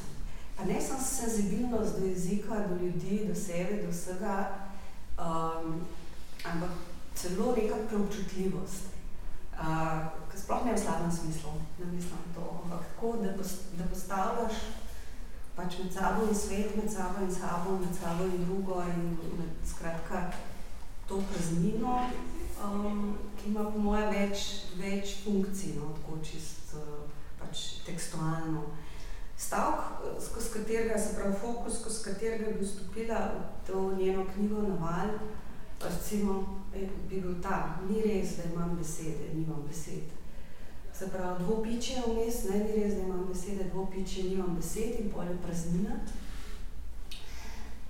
Pa ne samo senzibilnost do jezika, do ljudi, do sebe, do vsega, um, ampak celo neka preobčutljivost. Uh, sploh ne v slabem smislu, ne mislim to, ampak tako, da, pos, da postavljaš pač med sabo in svet, med sabo in sabo, med sabo in drugo in med, skratka to praznino, um, ki ima po moje več, več funkcij, no, tako čist uh, pač tekstualno. Stavk, skozi katerega, se pravi fokus, skozi katerega bi vstopila v to njeno knjigo Naval, recimo, bi bil ta, ni res, da imam besede, nimam besed. Se pravi, dvopiče je vmes, ne, ni res, da imam besede, dvopiče, nimam besed in pol je praznina.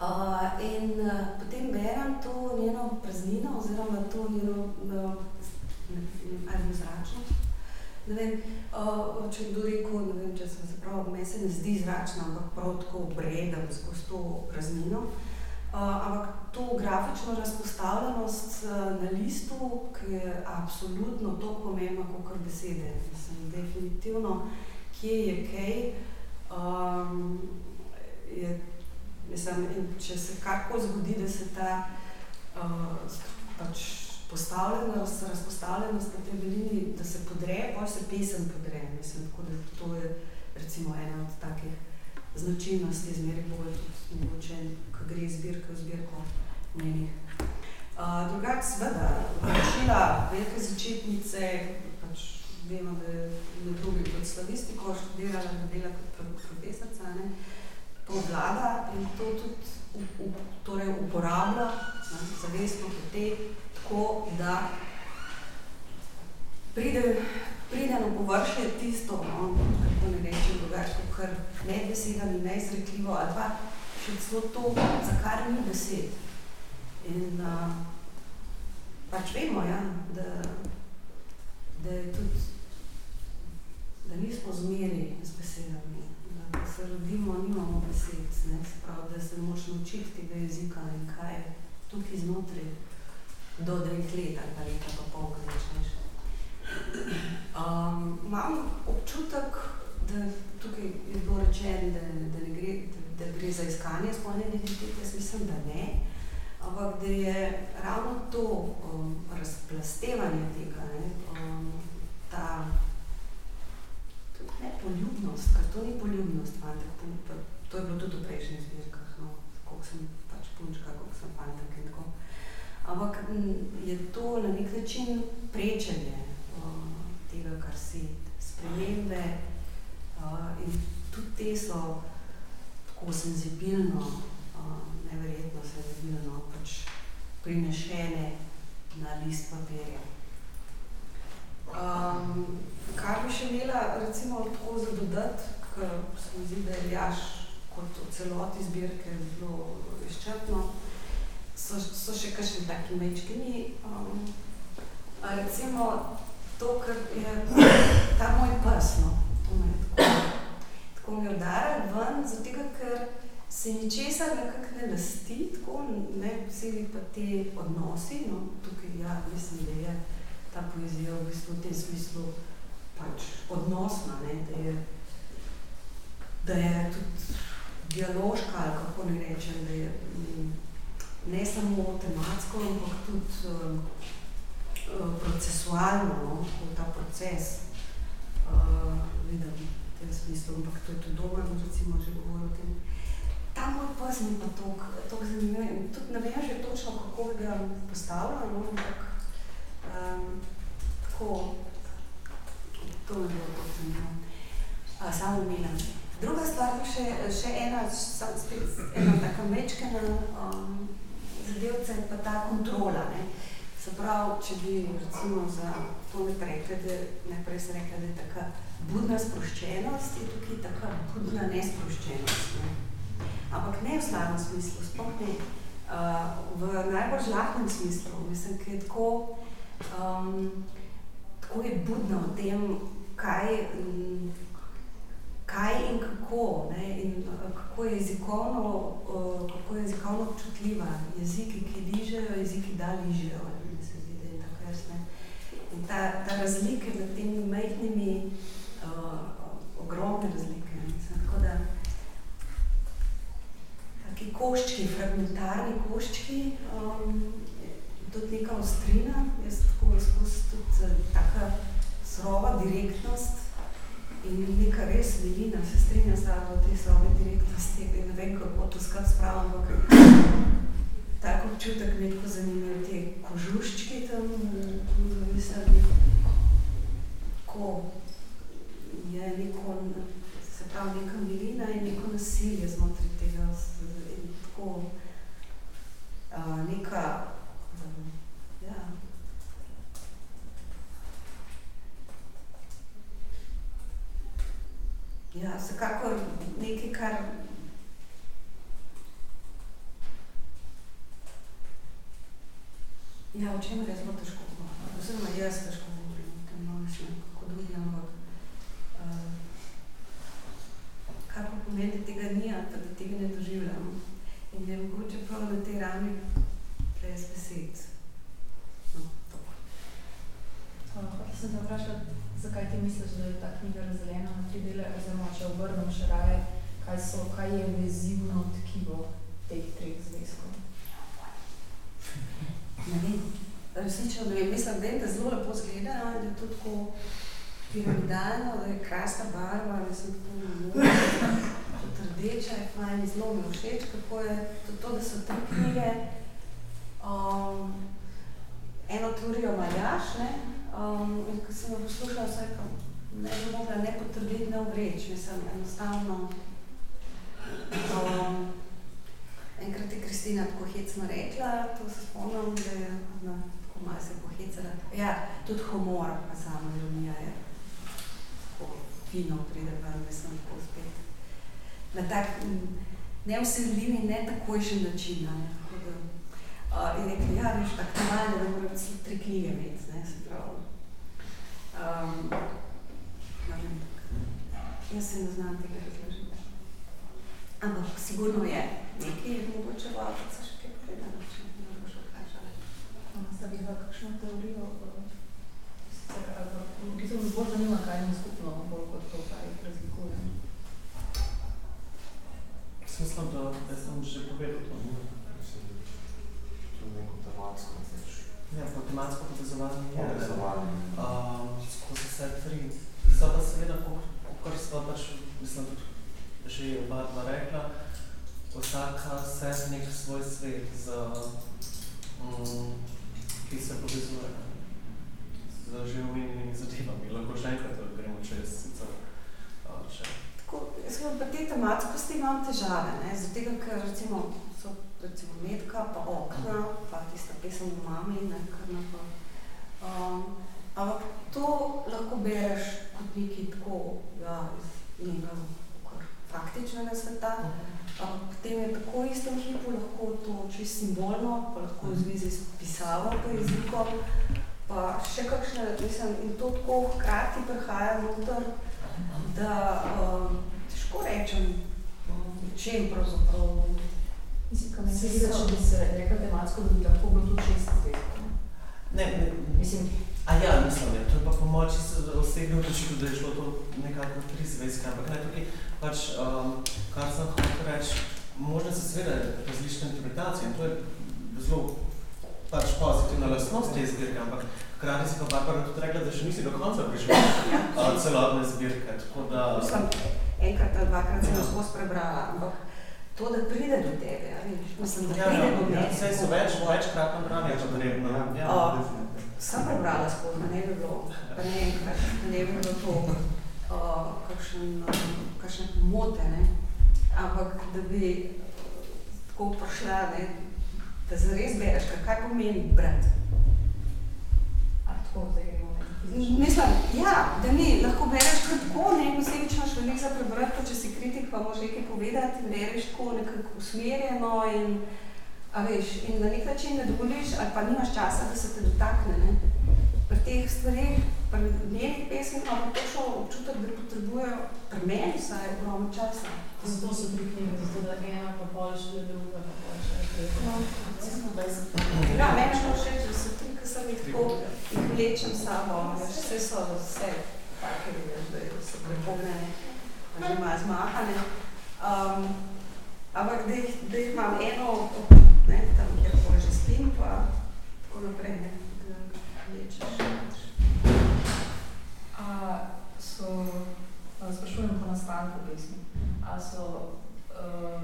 Uh, in uh, potem berem to njeno praznino oziroma to njeno uh, ali zračnost. Ne vem, uh, če kdo rekel, ne vem, če se zapravo, meni se ne zdi zračna, ampak prav tako bredem skozi to praznino. Uh, ampak to grafično razpostavljenost uh, na listu, ki je absolutno to pomembno, kot besede. Mislim, definitivno, kje je kaj, um, je Mislim, če se karkoli zgodi, da se ta uh, pač postavljenost, razpostavljenost na tej belini, da se podre, pa se pesem podre. Mislim, tako da to je recimo ena od takih značilnosti, zmeraj bolj mogoče, ko gre zbirka v zbirko njenih. Uh, drugače, seveda, učila velike začetnice, pač vemo, da je med drugim kot slavistiko študirala, dela kot profesorca, ne, uh, to vlada in to tudi u, u, torej uporablja zavestno pote, tako da pride, pride na površje tisto, no, kako ne rečem drugače, kar ne beseda ni neizrekljivo, ali pa še celo to, za kar ni besed. In uh, pač vemo, ja, da, da je tudi, da nismo zmeri z besedami ko se rodimo, nimamo besed, ne, sprav, da se moraš naučiti tega jezika in kaj je tukaj znotraj do dveh let ali pa leta pa pol, kaj nečeš. Um, imam občutek, da tukaj je bilo rečeno, da, da, ne gre, da, da gre za iskanje spolne identitete, jaz mislim, da ne, ampak da je ravno to um, razplastevanje tega, ne, um, ta ne poljubnost, ker to ni poljubnost, fantek, to je bilo tudi v prejšnjih zbirkah, no, koliko sem pač punčka, koliko sem fantek in tako. Ampak je to na nek način prečenje uh, tega, kar si, spremembe uh, in tudi te so tako senzibilno, uh, neverjetno senzibilno pač prinešene na list papirja. Um, kar bi še imela recimo tako za dodati, ker se mi zdi, da je Ljaš kot v celoti zbirke zelo izčrpno, so, so še kakšni taki mečkini. Um, recimo to, kar je ta moj pes, no, to me je tako, tako mi udaril ven, zato ker se ničesar nekako ne lasti, tako ne posebej pa te odnosi, no, tukaj ja, mislim, da je ta poezija v bistvu v tem smislu pač odnosna, ne, da je, da je tudi dialoška, ali kako ne rečem, da je ne samo tematsko, ampak tudi um, processualno, no, tako ta proces uh, vidim v tem smislu, ampak to je tudi Domen, recimo, že govoril o tem. Ta moj pes mi pa toliko tok zanimiv tudi ne vem že točno, kako ga postavila, no, ampak um, tako, to je bilo toliko zanimivo. Uh, samo umilam. Druga stvar pa še, še ena, spet ena taka mečkena um, zadevca je pa ta kontrola. Ne. Se pravi, če bi recimo za to ne rekli, da najprej se rekla, da je taka budna sproščenost, je tukaj taka budna nesproščenost. Ne. Ampak ne v slabem smislu, sploh ne. Uh, v najbolj žlahnem smislu, mislim, ki je tako, um, tako je budna o tem, kaj, um, kaj in kako, ne, in uh, kako je jezikovno, uh, kako je jezikovno občutljiva. Jeziki, ki ližejo, jeziki da ližejo, mi se zdi, da je tako jasne. In ta, ta razlike med temi majhnimi, uh, ogromne razlike. Mislim, tako da, taki koščki, fragmentarni koščki, um, tudi neka ostrina, jaz tako skozi tudi uh, taka surova direktnost, In neka res velina, se strinja z v tej sobi direktnosti, in ne vem, kako to skrb spravim, ampak tak občutek mi tako zanimivo, te kožuščki tam, mislim, ko je neko, se pravi, neka milina in neko nasilje znotraj tega, in tako uh, neka, um, ja, Ja, vsekakor nekaj, kar Ja, o čemer je zelo težko govoriti, oziroma jaz težko govorim o tem, no, še kako drugi, ampak uh, kar pa pomeni, da tega ni, pa da tega ne doživljam. In je mogoče prav na tej ravni brez besed. No, tako. Hotel sem te vprašati, zakaj ti misliš, da je ta knjiga razdeljena na tri dele, oziroma če obrnem še raje, kaj, so, kaj je vezivno tkivo teh treh zvezkov? Ne vem, resnično ne vem, mislim, vem, da zelo lepo zgleda, da je to tako piramidalno, da je krasna barva, da sem tako tudi rdeča, je fajn, zelo mi všeč, kako je to, to da so tri knjige, um, eno tvorijo Maljaš, ne, Um, in ko sem jo poslušala, vse pa ne bi mogla ne potrditi, ne uvreči. Mislim, enostavno. Um, enkrat je Kristina tako hecno rekla, to se spomnim, da je no, tako malo se pohecala. Ja, tudi humor, pa sama ironija je tako fino pride ven, mislim, tako spet. Na tak neusiljivi, ne takojšen način. Ne, uh, in rekli, ja, veš, tako malo, da moram tri knjige imeti, ne, se pravi. Um, jaz se ne znam tega razložiti. Ampak sigurno je nekaj, je mogoče v avtoce še kaj povedano, če ne bo šel kaj žale. Ste videla kakšno teorijo? V bistvu me bolj zanima, kaj je skupno, bolj kot to, kaj jih razlikuje. Mislim, da jaz sem že povedal to. Je neko tematsko, Ja, po tematsko povezovanje je. Povezovanje. Um, skozi vse tri. So pa seveda, kakor sva pač, mislim, tudi že oba dva rekla, vsaka se nek svoj svet, z, um, ki se povezuje z že omenjenimi zadevami. Lahko še enkrat gremo čez sicer. Če. Tako, jaz pa te tematskosti imam težave, ne, zato tega, ker recimo recimo metka, pa okna, pa tista pesem o mami, ne, kar na pa. Um, ampak to lahko bereš kot nekaj tako, ja, iz njega faktičnega sveta, ampak potem je tako v istem hipu lahko to čist simbolno, pa lahko v zvezi s pisavo, pa jezikom, pa še kakšne, mislim, in to tako hkrati prihaja noter, da um, težko rečem, čem pravzaprav Mislim, se zdi, če bi se rekla tematsko, da bi lahko bilo tudi šest zvezkov. Ne, ne, Mislim, a ja, mislim, ne, to je pa po moči osebno odločitev, da je šlo to nekako tri zvezke, ampak ne, tukaj pač, um, kar sem hotel reči, možno se seveda različne interpretacije in to je zelo pač pozitivna lastnost te zbirke, ampak hkrati si pa Barbara tudi rekla, da še nisi do konca prišla uh, celotne zbirke, tako da... Mislim, enkrat ali dvakrat sem jo skozi prebrala, ampak to, da pride do tebe, a vidiš, mislim, da Ja, pride ja, do ja, mene. saj so več, večkratno branje potrebno. Ja, O, definitivno. sem prebrala skozi, ma ne bi bilo, pa ne enkrat, ne bi bilo to, o, kakšen, um, kakšne pomote, ne. Ampak, da bi eh, tako prišla, ne, da zares bereš, kaj- kaj pomeni brati. A tako zdaj gremo? Mislim, ja, da ni, lahko bereš kar tako, ne, posledično imaš veliko za prebrati, pa če si kritik, pa moraš nekaj povedati bereš tako nekako usmerjeno in, a veš, in na nek način ne dovoliš, ali pa nimaš časa, da se te dotakne, ne. Pri teh stvareh, pri njenih pesmih imamo točno občutek, da potrebujejo, pri meni vsaj, ogromno časa. Zato so tri knjige, zato da ena pa pol še druga, pa pol še tretja. Ja, meni je šlo všeč, da tri, ki sem jih tako, jih vlečem s sabo, veš, vse so vse take, veš, da so prepognjene, pa že malo zmahane. Um, ampak da jih, da jih imam eno, ne, tam, kjer pol že spim, pa tako naprej, ne, da vlečeš. A so, a sprašujem po nastanku pesmi, a so uh,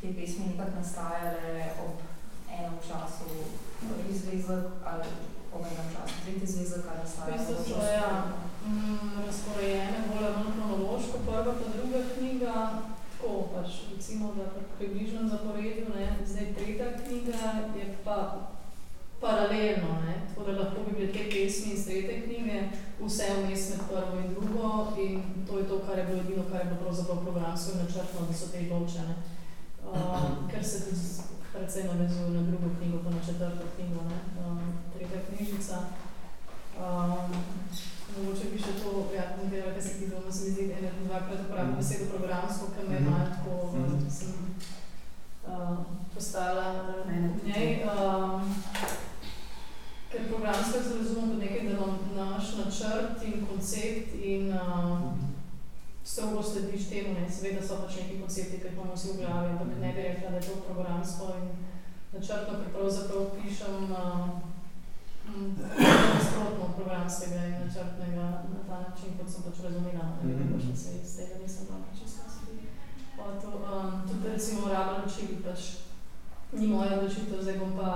te pesmi nekako nastajale ob enem času, prvi zvezek ali ob enem času, tretji zvezek ali V nastajale bistvu so, ja, mm, razporejene bolj ali manj kronološko, prva pa druga knjiga, tako pač recimo, da pri približnem zaporedju, ne, zdaj tretja knjiga je pa paralelno, ne, tako da lahko bi bile te pesmi iz tretje knjige, vse vmes med prvo in drugo in to je to, kar je bilo edino, kar je bilo pravzaprav programsko in načrtno, da so te ločene. Uh, ker se tudi predvsej navezuje na drugo knjigo, pa na četrto knjigo, ne, uh, tretja knjižica. Um, mogoče bi še to, ja, nekaj, kar se ti doma se mi zdi, ene, dvakrat uporabim besedo programsko, ker me je Mhm. malo tako, Mhm. uh, sem uh, postala Mene v tudi. njej. Um, ker programsko se razumem kot nekaj, da imam naš načrt in koncept in uh, strogo slediš temu, ne, seveda so pač neki koncepti, ki jih imamo vsi v glavi, ampak ne bi rekla, da je to programsko in načrtno, ker pravzaprav pišem uh, mm, nasprotno od programskega in načrtnega na ta način, kot sem pač razumela, ne vem, Mhm. pač se iz tega nisem bila čisto sledi. Hotel, um, tudi recimo raba ločili, pač ni moja odločitev, zdaj bom pa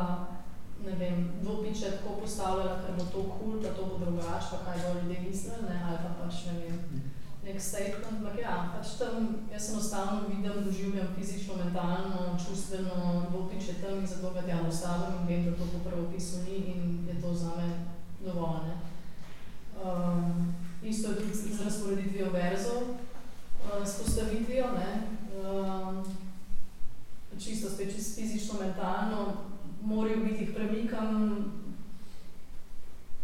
ne vem, dvopiče tako postavljala, ker bo to kul, cool, da to bo drugače, pa kaj bodo ljudje mislili, ne, ali pa pač ne vem, nek statement, ampak ja, pač tam jaz enostavno vidim, doživljam fizično, mentalno, čustveno dvopiče tam in zato ga tja ustavim in vem, da to po pravopisu ni in je to zame dovolj, ne. Um, isto je tudi z razporeditvijo verzov, uh, s postavitvijo, ne. Um, čisto spet čisto fizično, mentalno, morajo biti, jih premikam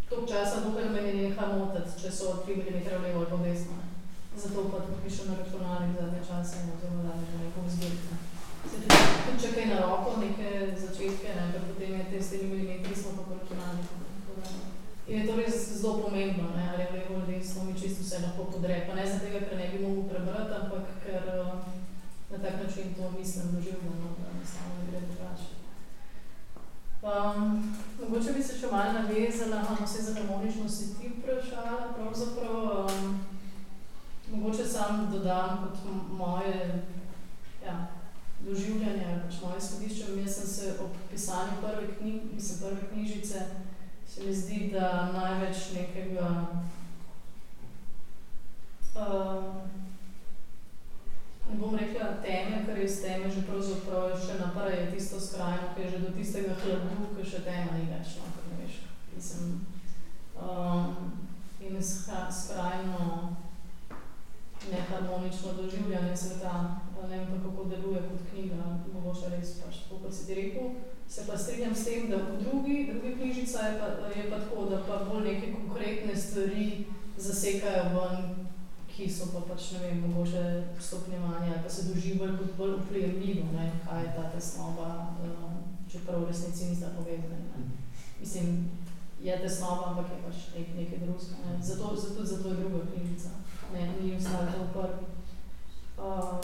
toliko časa, dokler me ne neha motiti, če so 3 mm levo ali desno. ne. Zato pa pišem na računalnik zadnje čase, ne, oziroma zadnje neko zbirko. Se tudi, če kaj na roko, neke začetke, ne, ker potem je te s temi milimetri smo pa po računalniku. In je to res zelo pomembno, ne, ali je levo ali desno, mi čisto vse lahko podre. Pa ne zato, ker ne bi mogel prebrati, ampak ker na tak način to mislim doživljam, no, da enostavno ne gre drugače. Um, mogoče bi se še malo navezala, aha, vse za harmoničnost si ti vprašala, pravzaprav um, mogoče sam dodam kot moje ja, doživljanje pač moje izhodišče. Jaz sem se ob pisanju prve knjig, mislim prve knjižice, se mi zdi, da največ nekega um, ne bom rekla teme, ker je iz teme že pravzaprav še naprej je tisto skrajno, ki je že do tistega hladu, ki še tema ni več, no, ker ne veš, mislim, um, in skrajno neharmonično doživljanje sveta, ne vem pa kako deluje kot knjiga, mogoče res pač tako, kot si ti rekel. Se pa strinjam s tem, da v drugi, drugi knjižica je pa, je pa tako, da pa bolj neke konkretne stvari zasekajo ven, ki so pa pač, ne vem, mogoče stopnjevanje ali pa se doživljajo kot bolj uprijemljivo, ne, kaj je ta tesnoba, um, čeprav v resnici nista povezani. Ne. Mislim, je tesnoba, ampak je pač nek, nekaj drugega. Ne. Zato, zato, zato je druga knjižica, ne, ni ostala to prvi. Um,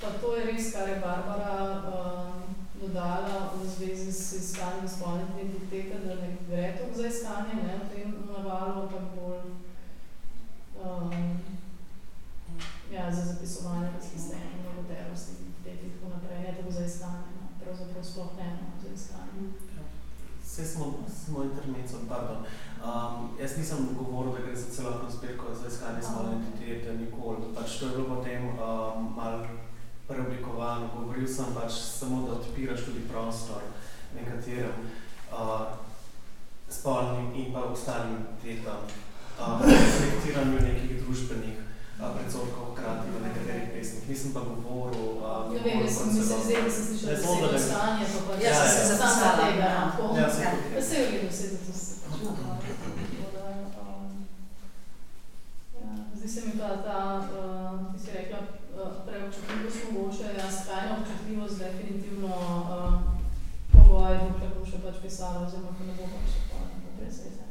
pa to je res, kar je Barbara um, dodala v zvezi s iskanjem spolne identitete, da ne gre toliko za iskanje ne, v tem navalu, ampak bolj um, ja, za zapisovanje različnih mnogoterosti, identitete in tako naprej, ne tako za iskanje, no, pravzaprav sploh ne no, za iskanje. Vse smo, smo intermezzo, pardon. Um, jaz nisem govoril, da gre za celotno zbirko za iskanje svoje identitete, nikoli. Pač to je bilo potem um, malo preoblikovano. Govoril sem pač samo, da odpiraš tudi prostor nekaterim uh, spolnim in pa ostalim identitetam. Um, reflektiranju nekih družbenih uh, predsodkov hkrati v nekaterih pesmih. Nisem pa govoril uh, Ne vem, jaz sem se zdaj, da sem samo da besedo ne- iskanje, to pa Ja, ja, ja. sama tega, ja, tako. Ja, saj Ja, tukaj. saj je v redu, saj zato se ja, Zdi se mi pa ta, uh, ti si rekla, uh, preobčutljivost mogoče, ja, skrajna občutljivost definitivno uh, pogoj, dokler bo še pač pisala, oziroma ko ne bo pač pa ne bo brez veze.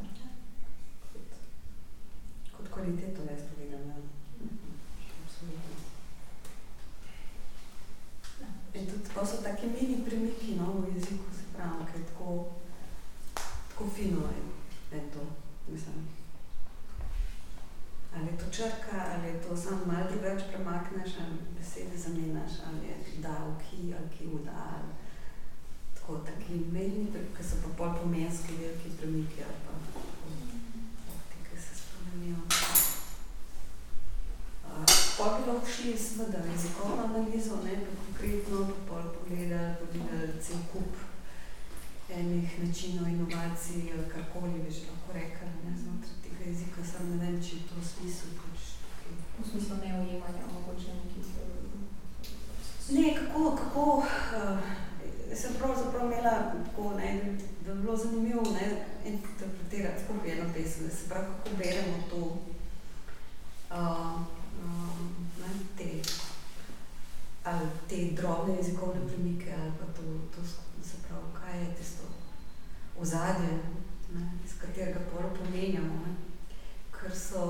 Kot kvaliteto jaz to vidim, ja. Absolutno. In tudi to so taki mini premiki no, v jeziku, se pravi, ki je tako, tako fino je, je to, mislim. Ali je to črka, ali je to samo malo drugače premakneš, ali besede zamenjaš, ali je da v ki, ali ki v da, ali tako, taki meni, ki so pa pol pomenski veliki premiki, ali pa ti, ki se spremenijo. Uh, Pol bi lahko šli seveda jezikovno analizo, ne, pa konkretno, pa pol pogledali, pogledali cel kup enih načinov inovacij, karkoli bi že lahko rekli, ne, znotraj tega jezika, sam ne vem, če je to pač tukaj. V smislu neujemanja, mogoče nekih. Ne, kako, kako, uh, sem pravzaprav imela tako, ne, da bi bilo zanimivo, ne, interpretirati skupaj eno pesem, da se pravi, kako beremo to, uh, um, ne, te, ali te drobne jezikovne premike, ali pa to, to se pravi, kaj je tisto ozadje, ne, iz katerega pol pomenjamo, ne, ker so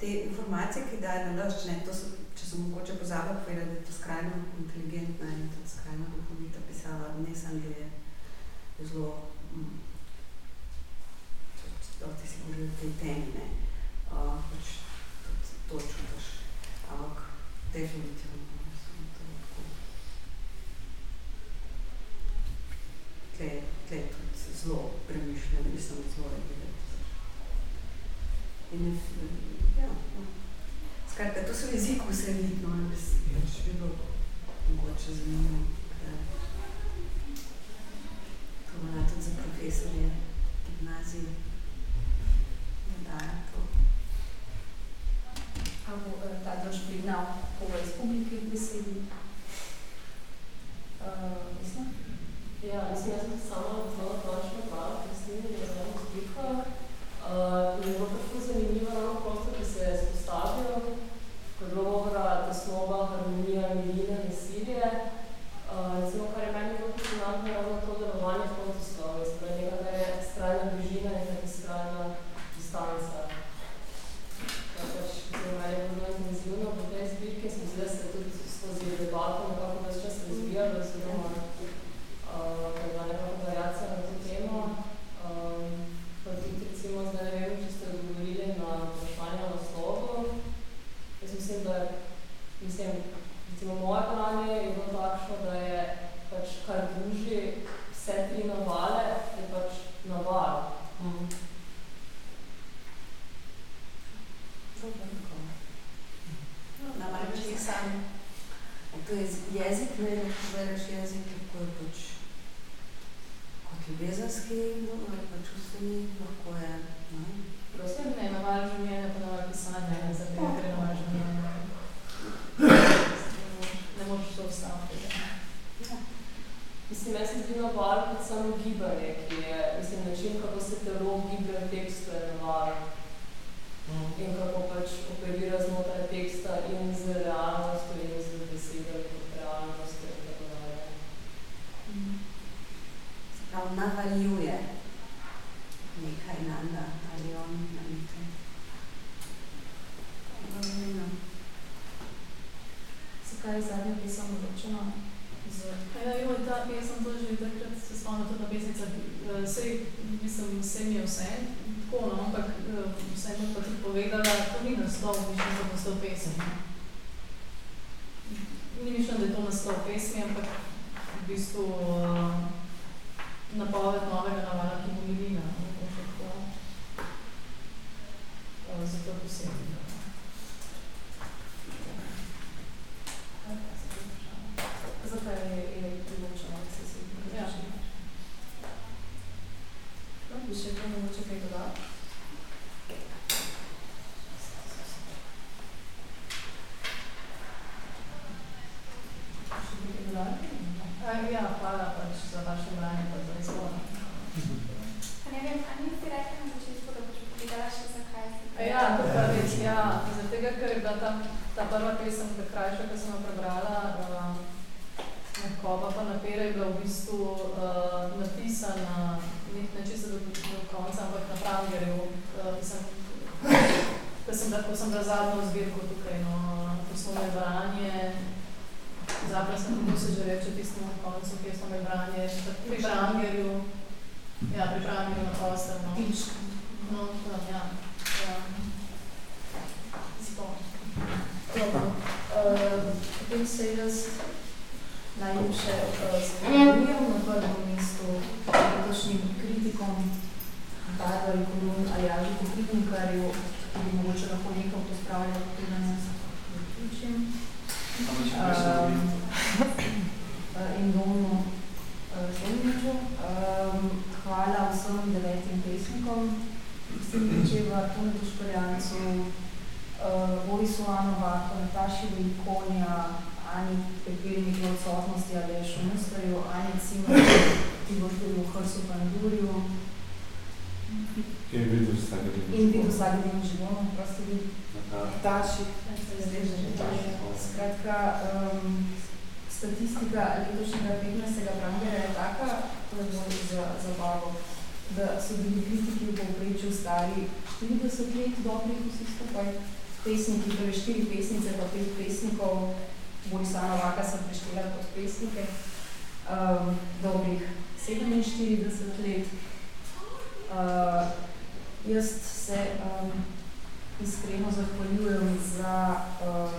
te informacije, ki daje na lašč, ne, to so, če sem mogoče pozabila povedati, da je to skrajno inteligentna in tudi skrajno duhovita pisava, ne samo, da je zelo, tudi dosti si govorili o tej temi, ne, uh, pač tudi to čutiš, ampak definitivno. Tle, tle je tudi zelo premišljeno, mislim, zelo. In je, ja, no. Skratka, to se v jeziku vse vidno, ne bi se pač bilo mogoče zanimivo. To velja tudi za profesorje gimnazije. Da dajo to. A bo eh, ta drž prignal koga iz publike k besedi? Uh, mislim? Ja, mislim, jaz sem sama zelo natančno brala, Kristine, da znam zbirko. Uh, in je bilo tako zanimivo ravno prostor, ki se je spostavil, ko je bilo govora tesnoba, harmonija, milina, nasilje. Uh, recimo, kar je meni bilo fascinantno, je ravno to delovanje v kontraslovju, se pravi nekaj, da je skrajna bližina in nekaj skrajna distanca. Kar pač, recimo, meni je bilo zelo intenzivno v tej zbirki in se mi zdi, da se je tudi skozi debato nekako ves čas razvijalo, oziroma uh, da je bila nekako variacija na to temo. Um, pa tudi recimo, zdaj ne vem, če ste odgovorili na vprašanje o naslovu. Jaz mislim, da mislim, recimo moje branje je bilo takšno, da je pač kar druži vse tri navale, je pač naval. Mm. No, namreč je sam. To je jezik, ne, lahko bereš jezik, lahko je pač kot no, ali pa čustveni, lahko je, ne, Prosim, ne, naval življenja, pa naval pisanja, ne zavedam, ker je naval življenja. Ne moreš to ustaviti. ja. Mislim, meni se zdi naval kot samo gibanje, ki je, mislim, način, kako se telo giblje v tekstu, je naval. In kako pač operira znotraj teksta in z realnostjo in z besedami kot realnostjo in tako dalje. Se pravi, navaljuje nekaj nanda ali on na nekaj. Razumem. Zakaj je zadnja pesem odločena z Ja, jo, ta pesem to že tako, no, ampak vsem pa tudi povedala, to ni naslov, mišljeno za naslov pesmi. Ni mišljeno, da je to naslov pesmi, ampak v bistvu uh, napoved novega navala, ki bo milina. No, tako, uh, zato posebno. Zakaj je, je priločeno, da se se Ja. No, bi še to mogoče kaj dodal? Še bi kaj dodali? Uh, ja, hvala pač za vaše branje pa za izbor. A ne vem, a nisi rekla na začetku, da boš povedala še zakaj si A Ja, to pa res, ja. Zaradi tega, ker je bila ta, ta prva pesem, ta krajša, ki sem jo prebrala, uh, Koba pa na pere je bila v bistvu uh, napisana, ne, ne čisto do, do konca, ampak na Prangerju, uh, ki sem, ko sem, da, ko sem bila zadnjo zbirko tukaj, no, poslovne branje, Zabila sem, kako se že reče tistemu koncu, pesmove branje, pri Prangerju, ja, pri Prangerju na Kostel, no. No, tam, ja. ja. Dobro. Uh, potem se jaz najljubše uh, zahvaljujem na prvem mestu letošnjim kritikom Barbari Kolun ali Alži Koprivnikarju, ki bi mogoče lahko nekaj to spravljal, preden jaz zaključim. Um, in domno uh, Zemljiču. Um, hvala vsem devetim pesnikom, Kristini Čeva, Tonetu Škorjancu, uh, Borisu Anovaku, Nataši Velikonja, Ani Pepelnik v odsotnosti, Alešu Mustarju, Ani Cimer, Tiborju Hrsu Pandurju In videl vsak in vidu vsak dan živono, prosto vid. Daši. Skratka, um, statistika letošnjega 15. Prangerja je taka, to je bolj za zabavo, da so bili kritiki v povprečju stari 40 let dobrih vsi skupaj. Pesniki, torej štiri pesnice pa pet pesnikov, Borisa Novaka sem preštela kot pesnike, um, dobrih 47 let. Uh, jaz se um, iskreno zahvaljujem za uh,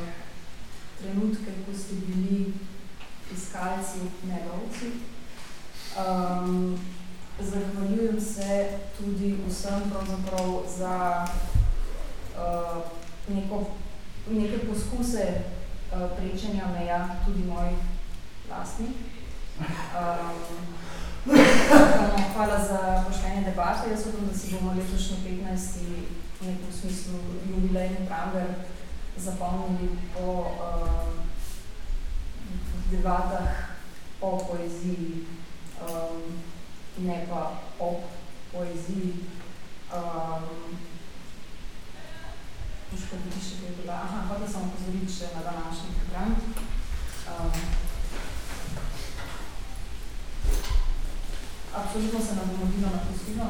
trenutke, ko ste bili iskalci, ne lovci. Um, zahvaljujem se tudi vsem pravzaprav za uh, neko, neke poskuse uh, prečenja meja, tudi mojih lastnih. Um, hvala za poštene debate. Jaz upam, da si bomo letošnji 15. v nekem smislu jubilejni pranger zapomnili po uh, debatah o poeziji, um, ne pa o poeziji. Um, Možko bi še kaj dodala. Aha, hvala samo pozoriti še na današnji program. Um, absolutno se nam bomo vidno napustilo,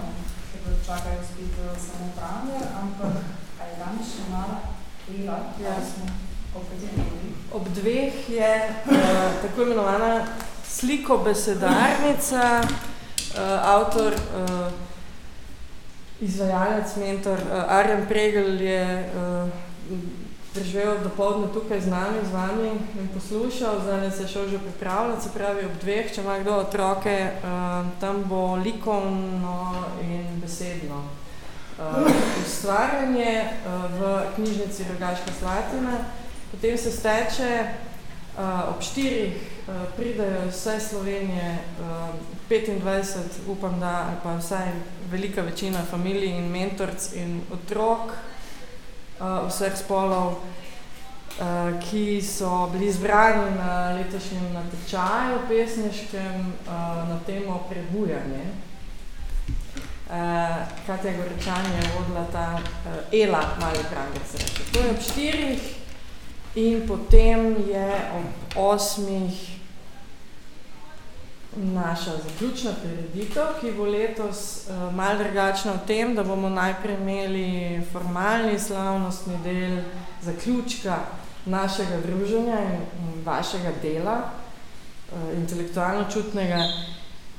ker čakajo spet uh, samo pranger, ampak a je danes še mala dela, ja. smo o kateri? Ob dveh je uh, tako imenovana slikobesedarnica, uh, avtor, uh, izvajalec, mentor uh, Arjen Pregel je uh, preživel dopoldne tukaj z nami, z vami in poslušal, zdaj se je šel že pripravljati, se pravi ob dveh, če ima kdo otroke, uh, tam bo likovno in besedno. Uh, ustvarjanje uh, v knjižnici Rogaška Slatina. Potem se steče, uh, ob štirih uh, pridajo vse Slovenije, uh, 25, upam da, ali pa vsaj velika večina familij in mentorc in otrok, uh, vseh spolov, uh, ki so bili izbrani na letošnjem natečaju pesniškem uh, na temo prebujanje. Uh, Katja Gorečan je vodila ta uh, Ela, mali pranger se reče. To je ob štirih in potem je ob osmih naša zaključna prireditev, ki bo letos uh, malo drugačna v tem, da bomo najprej imeli formalni slavnostni del zaključka našega druženja in, vašega dela, uh, intelektualno čutnega,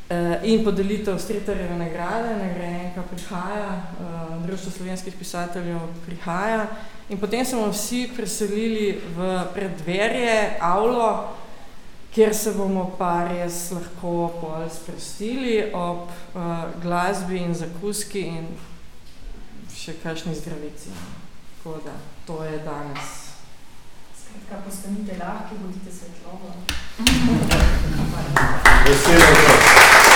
Uh, in podelitev Stritarjeve nagrade, nagrajenka prihaja, uh, Društvo slovenskih pisateljev prihaja. In potem smo vsi preselili v predverje, avlo, kjer se bomo pa res lahko pol sprostili ob uh, glasbi in zakuski in še kakšni zdravici. Tako da, to je danes. Skratka, postanite lahki, bodite svetlobo. Veselo.